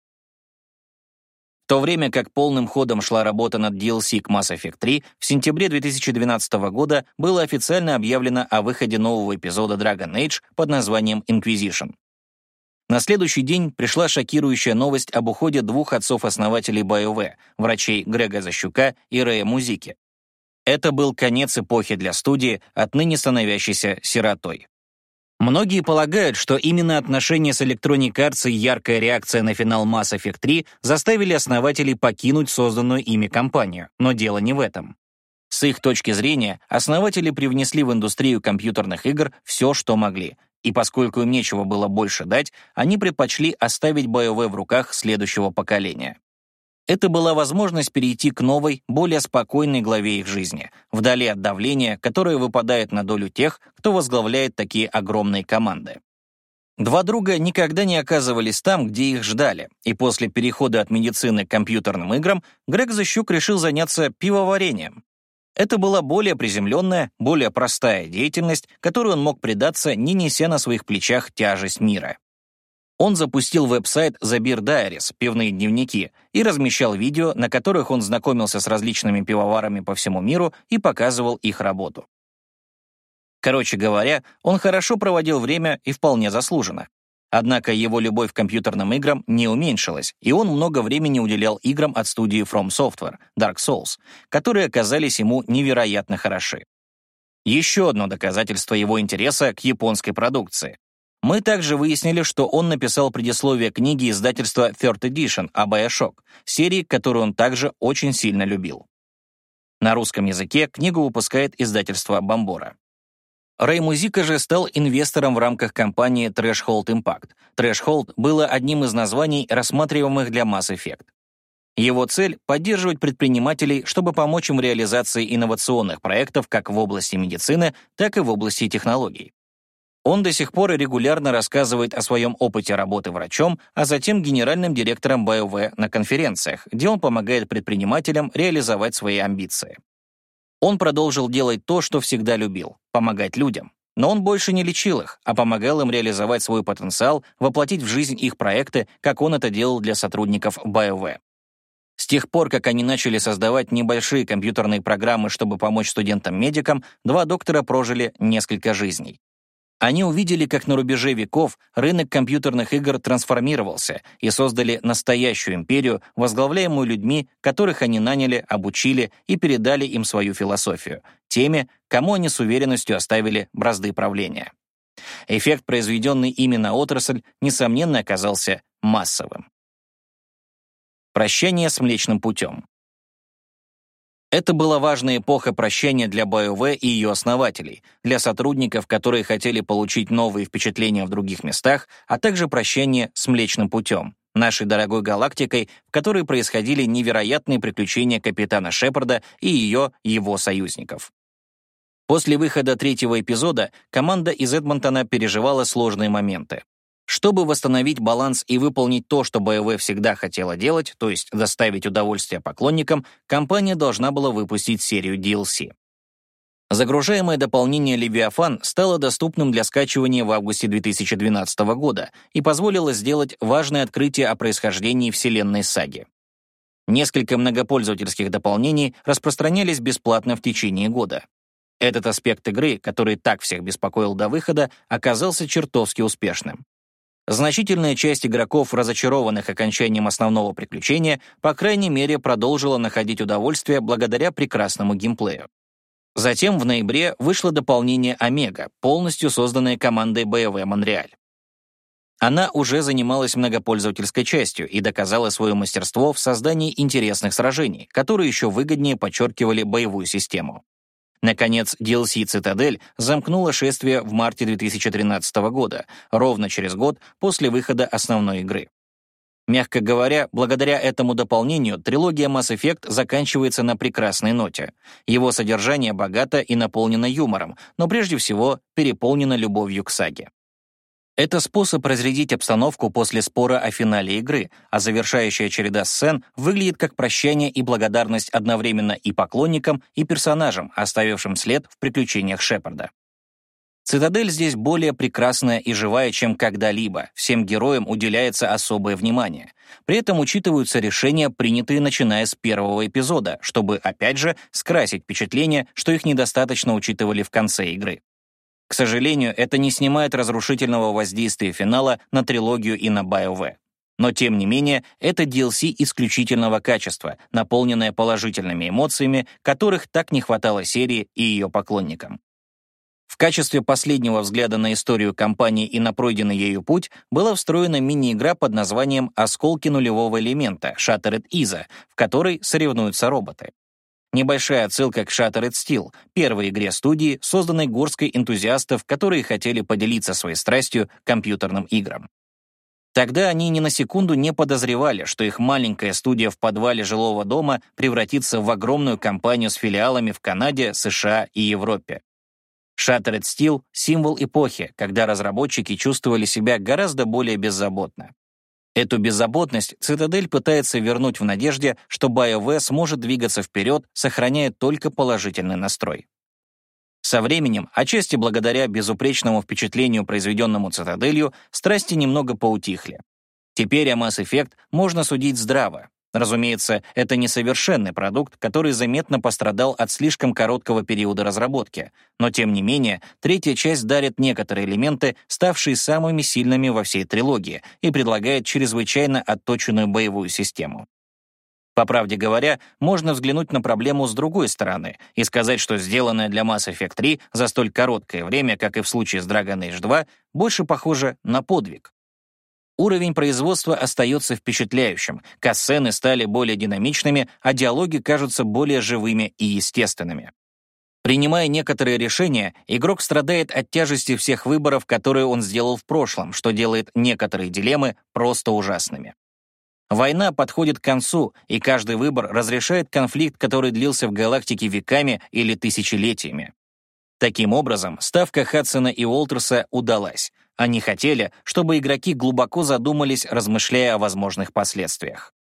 то время как полным ходом шла работа над DLC к Mass Effect 3, в сентябре 2012 года было официально объявлено о выходе нового эпизода Dragon Age под названием Inquisition. На следующий день пришла шокирующая новость об уходе двух отцов-основателей BioWare, врачей Грега Защука и Рэя Музики. Это был конец эпохи для студии, отныне становящейся сиротой. Многие полагают, что именно отношения с Electronic Arts и яркая реакция на финал Mass Effect 3 заставили основателей покинуть созданную ими компанию, но дело не в этом. С их точки зрения, основатели привнесли в индустрию компьютерных игр все, что могли, и поскольку им нечего было больше дать, они предпочли оставить BioWare в руках следующего поколения. Это была возможность перейти к новой, более спокойной главе их жизни, вдали от давления, которое выпадает на долю тех, кто возглавляет такие огромные команды. Два друга никогда не оказывались там, где их ждали, и после перехода от медицины к компьютерным играм Грег Защук решил заняться пивоварением. Это была более приземленная, более простая деятельность, которую он мог предаться, не неся на своих плечах тяжесть мира. Он запустил веб-сайт The Beer Diaries, пивные дневники, и размещал видео, на которых он знакомился с различными пивоварами по всему миру и показывал их работу. Короче говоря, он хорошо проводил время и вполне заслуженно. Однако его любовь к компьютерным играм не уменьшилась, и он много времени уделял играм от студии From Software, Dark Souls, которые оказались ему невероятно хороши. Еще одно доказательство его интереса к японской продукции. Мы также выяснили, что он написал предисловие книги издательства Third Edition о Bioshock, серии, которую он также очень сильно любил. На русском языке книгу выпускает издательство Бомбора. Рэй Музика же стал инвестором в рамках компании Threshold Impact. Threshold было одним из названий, рассматриваемых для Mass Effect. Его цель — поддерживать предпринимателей, чтобы помочь им в реализации инновационных проектов как в области медицины, так и в области технологий. Он до сих пор регулярно рассказывает о своем опыте работы врачом, а затем генеральным директором BioWare на конференциях, где он помогает предпринимателям реализовать свои амбиции. Он продолжил делать то, что всегда любил — помогать людям. Но он больше не лечил их, а помогал им реализовать свой потенциал, воплотить в жизнь их проекты, как он это делал для сотрудников BioWare. С тех пор, как они начали создавать небольшие компьютерные программы, чтобы помочь студентам-медикам, два доктора прожили несколько жизней. Они увидели, как на рубеже веков рынок компьютерных игр трансформировался и создали настоящую империю, возглавляемую людьми, которых они наняли, обучили и передали им свою философию, теми, кому они с уверенностью оставили бразды правления. Эффект, произведенный ими на отрасль, несомненно оказался массовым. Прощание с Млечным путем. Это была важная эпоха прощения для BioWare и ее основателей, для сотрудников, которые хотели получить новые впечатления в других местах, а также прощение с Млечным путем, нашей дорогой галактикой, в которой происходили невероятные приключения капитана Шепарда и ее, его союзников. После выхода третьего эпизода команда из Эдмонтона переживала сложные моменты. Чтобы восстановить баланс и выполнить то, что БВ всегда хотела делать, то есть доставить удовольствие поклонникам, компания должна была выпустить серию DLC. Загружаемое дополнение «Левиафан» стало доступным для скачивания в августе 2012 года и позволило сделать важное открытие о происхождении вселенной саги. Несколько многопользовательских дополнений распространялись бесплатно в течение года. Этот аспект игры, который так всех беспокоил до выхода, оказался чертовски успешным. Значительная часть игроков, разочарованных окончанием основного приключения, по крайней мере, продолжила находить удовольствие благодаря прекрасному геймплею. Затем в ноябре вышло дополнение «Омега», полностью созданное командой BioWare Монреаль. Она уже занималась многопользовательской частью и доказала свое мастерство в создании интересных сражений, которые еще выгоднее подчеркивали боевую систему. Наконец, DLC «Цитадель» замкнула шествие в марте 2013 года, ровно через год после выхода основной игры. Мягко говоря, благодаря этому дополнению трилогия Mass Effect заканчивается на прекрасной ноте. Его содержание богато и наполнено юмором, но прежде всего переполнено любовью к саге. Это способ разрядить обстановку после спора о финале игры, а завершающая череда сцен выглядит как прощание и благодарность одновременно и поклонникам, и персонажам, оставившим след в приключениях Шепарда. Цитадель здесь более прекрасная и живая, чем когда-либо. Всем героям уделяется особое внимание. При этом учитываются решения, принятые начиная с первого эпизода, чтобы, опять же, скрасить впечатление, что их недостаточно учитывали в конце игры. К сожалению, это не снимает разрушительного воздействия финала на трилогию и на BioWare. Но, тем не менее, это DLC исключительного качества, наполненное положительными эмоциями, которых так не хватало серии и ее поклонникам. В качестве последнего взгляда на историю компании и на пройденный ею путь была встроена мини-игра под названием «Осколки нулевого элемента» Shattered Isa, в которой соревнуются роботы. Небольшая отсылка к Shattered Steel, первой игре студии, созданной горской энтузиастов, которые хотели поделиться своей страстью компьютерным играм. Тогда они ни на секунду не подозревали, что их маленькая студия в подвале жилого дома превратится в огромную компанию с филиалами в Канаде, США и Европе. Shattered Steel — символ эпохи, когда разработчики чувствовали себя гораздо более беззаботно. Эту беззаботность Цитадель пытается вернуть в надежде, что BioWare сможет двигаться вперед, сохраняя только положительный настрой. Со временем, отчасти благодаря безупречному впечатлению, произведенному Цитаделью, страсти немного поутихли. Теперь о Mass Effect можно судить здраво, Разумеется, это несовершенный продукт, который заметно пострадал от слишком короткого периода разработки, но тем не менее, третья часть дарит некоторые элементы, ставшие самыми сильными во всей трилогии, и предлагает чрезвычайно отточенную боевую систему. По правде говоря, можно взглянуть на проблему с другой стороны и сказать, что сделанное для Mass Effect 3 за столь короткое время, как и в случае с Dragon Age 2, больше похоже на подвиг. Уровень производства остается впечатляющим, кассены стали более динамичными, а диалоги кажутся более живыми и естественными. Принимая некоторые решения, игрок страдает от тяжести всех выборов, которые он сделал в прошлом, что делает некоторые дилеммы просто ужасными. Война подходит к концу, и каждый выбор разрешает конфликт, который длился в галактике веками или тысячелетиями. Таким образом, ставка Хадсона и Уолтерса удалась. Они хотели, чтобы игроки глубоко задумались, размышляя о возможных последствиях.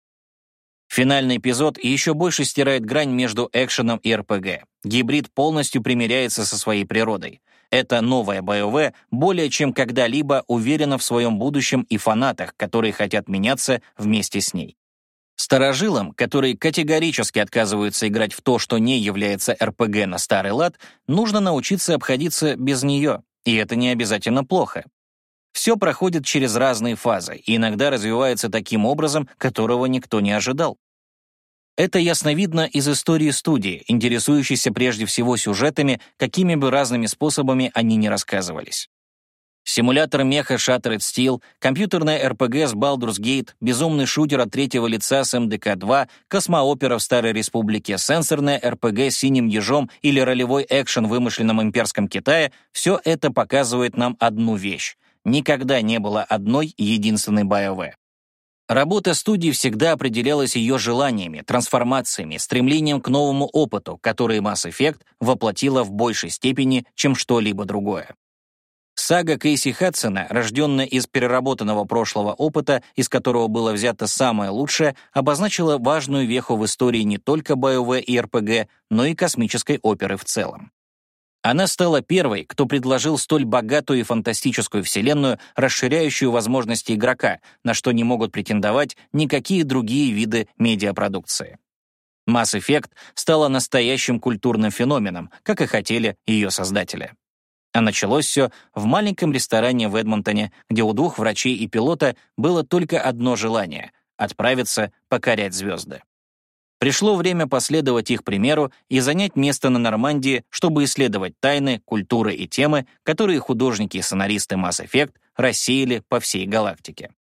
Финальный эпизод еще больше стирает грань между экшеном и РПГ. Гибрид полностью примиряется со своей природой. Это новая БОВ более чем когда-либо уверена в своем будущем и фанатах, которые хотят меняться вместе с ней. Старожилам, которые категорически отказываются играть в то, что не является РПГ на старый лад, нужно научиться обходиться без нее, и это не обязательно плохо. Все проходит через разные фазы и иногда развивается таким образом, которого никто не ожидал. Это ясно видно из истории студии, интересующейся прежде всего сюжетами, какими бы разными способами они ни рассказывались. Симулятор меха Shattered Steel, компьютерная RPG с Baldur's Gate, безумный шутер от третьего лица с МДК-2, космоопера в Старой Республике, сенсорная RPG с синим ежом или ролевой экшен в вымышленном имперском Китае — все это показывает нам одну вещь. Никогда не было одной единственной BioWare. Работа студии всегда определялась ее желаниями, трансформациями, стремлением к новому опыту, который Mass Effect воплотила в большей степени, чем что-либо другое. Сага Кейси Хадсона, рожденная из переработанного прошлого опыта, из которого было взято самое лучшее, обозначила важную веху в истории не только BioWare и RPG, но и космической оперы в целом. Она стала первой, кто предложил столь богатую и фантастическую вселенную, расширяющую возможности игрока, на что не могут претендовать никакие другие виды медиапродукции. Mass Effect стала настоящим культурным феноменом, как и хотели ее создатели. А началось все в маленьком ресторане в Эдмонтоне, где у двух врачей и пилота было только одно желание — отправиться покорять звезды. Пришло время последовать их примеру и занять место на Нормандии, чтобы исследовать тайны, культуры и темы, которые художники и сценаристы Mass Effect рассеяли по всей галактике.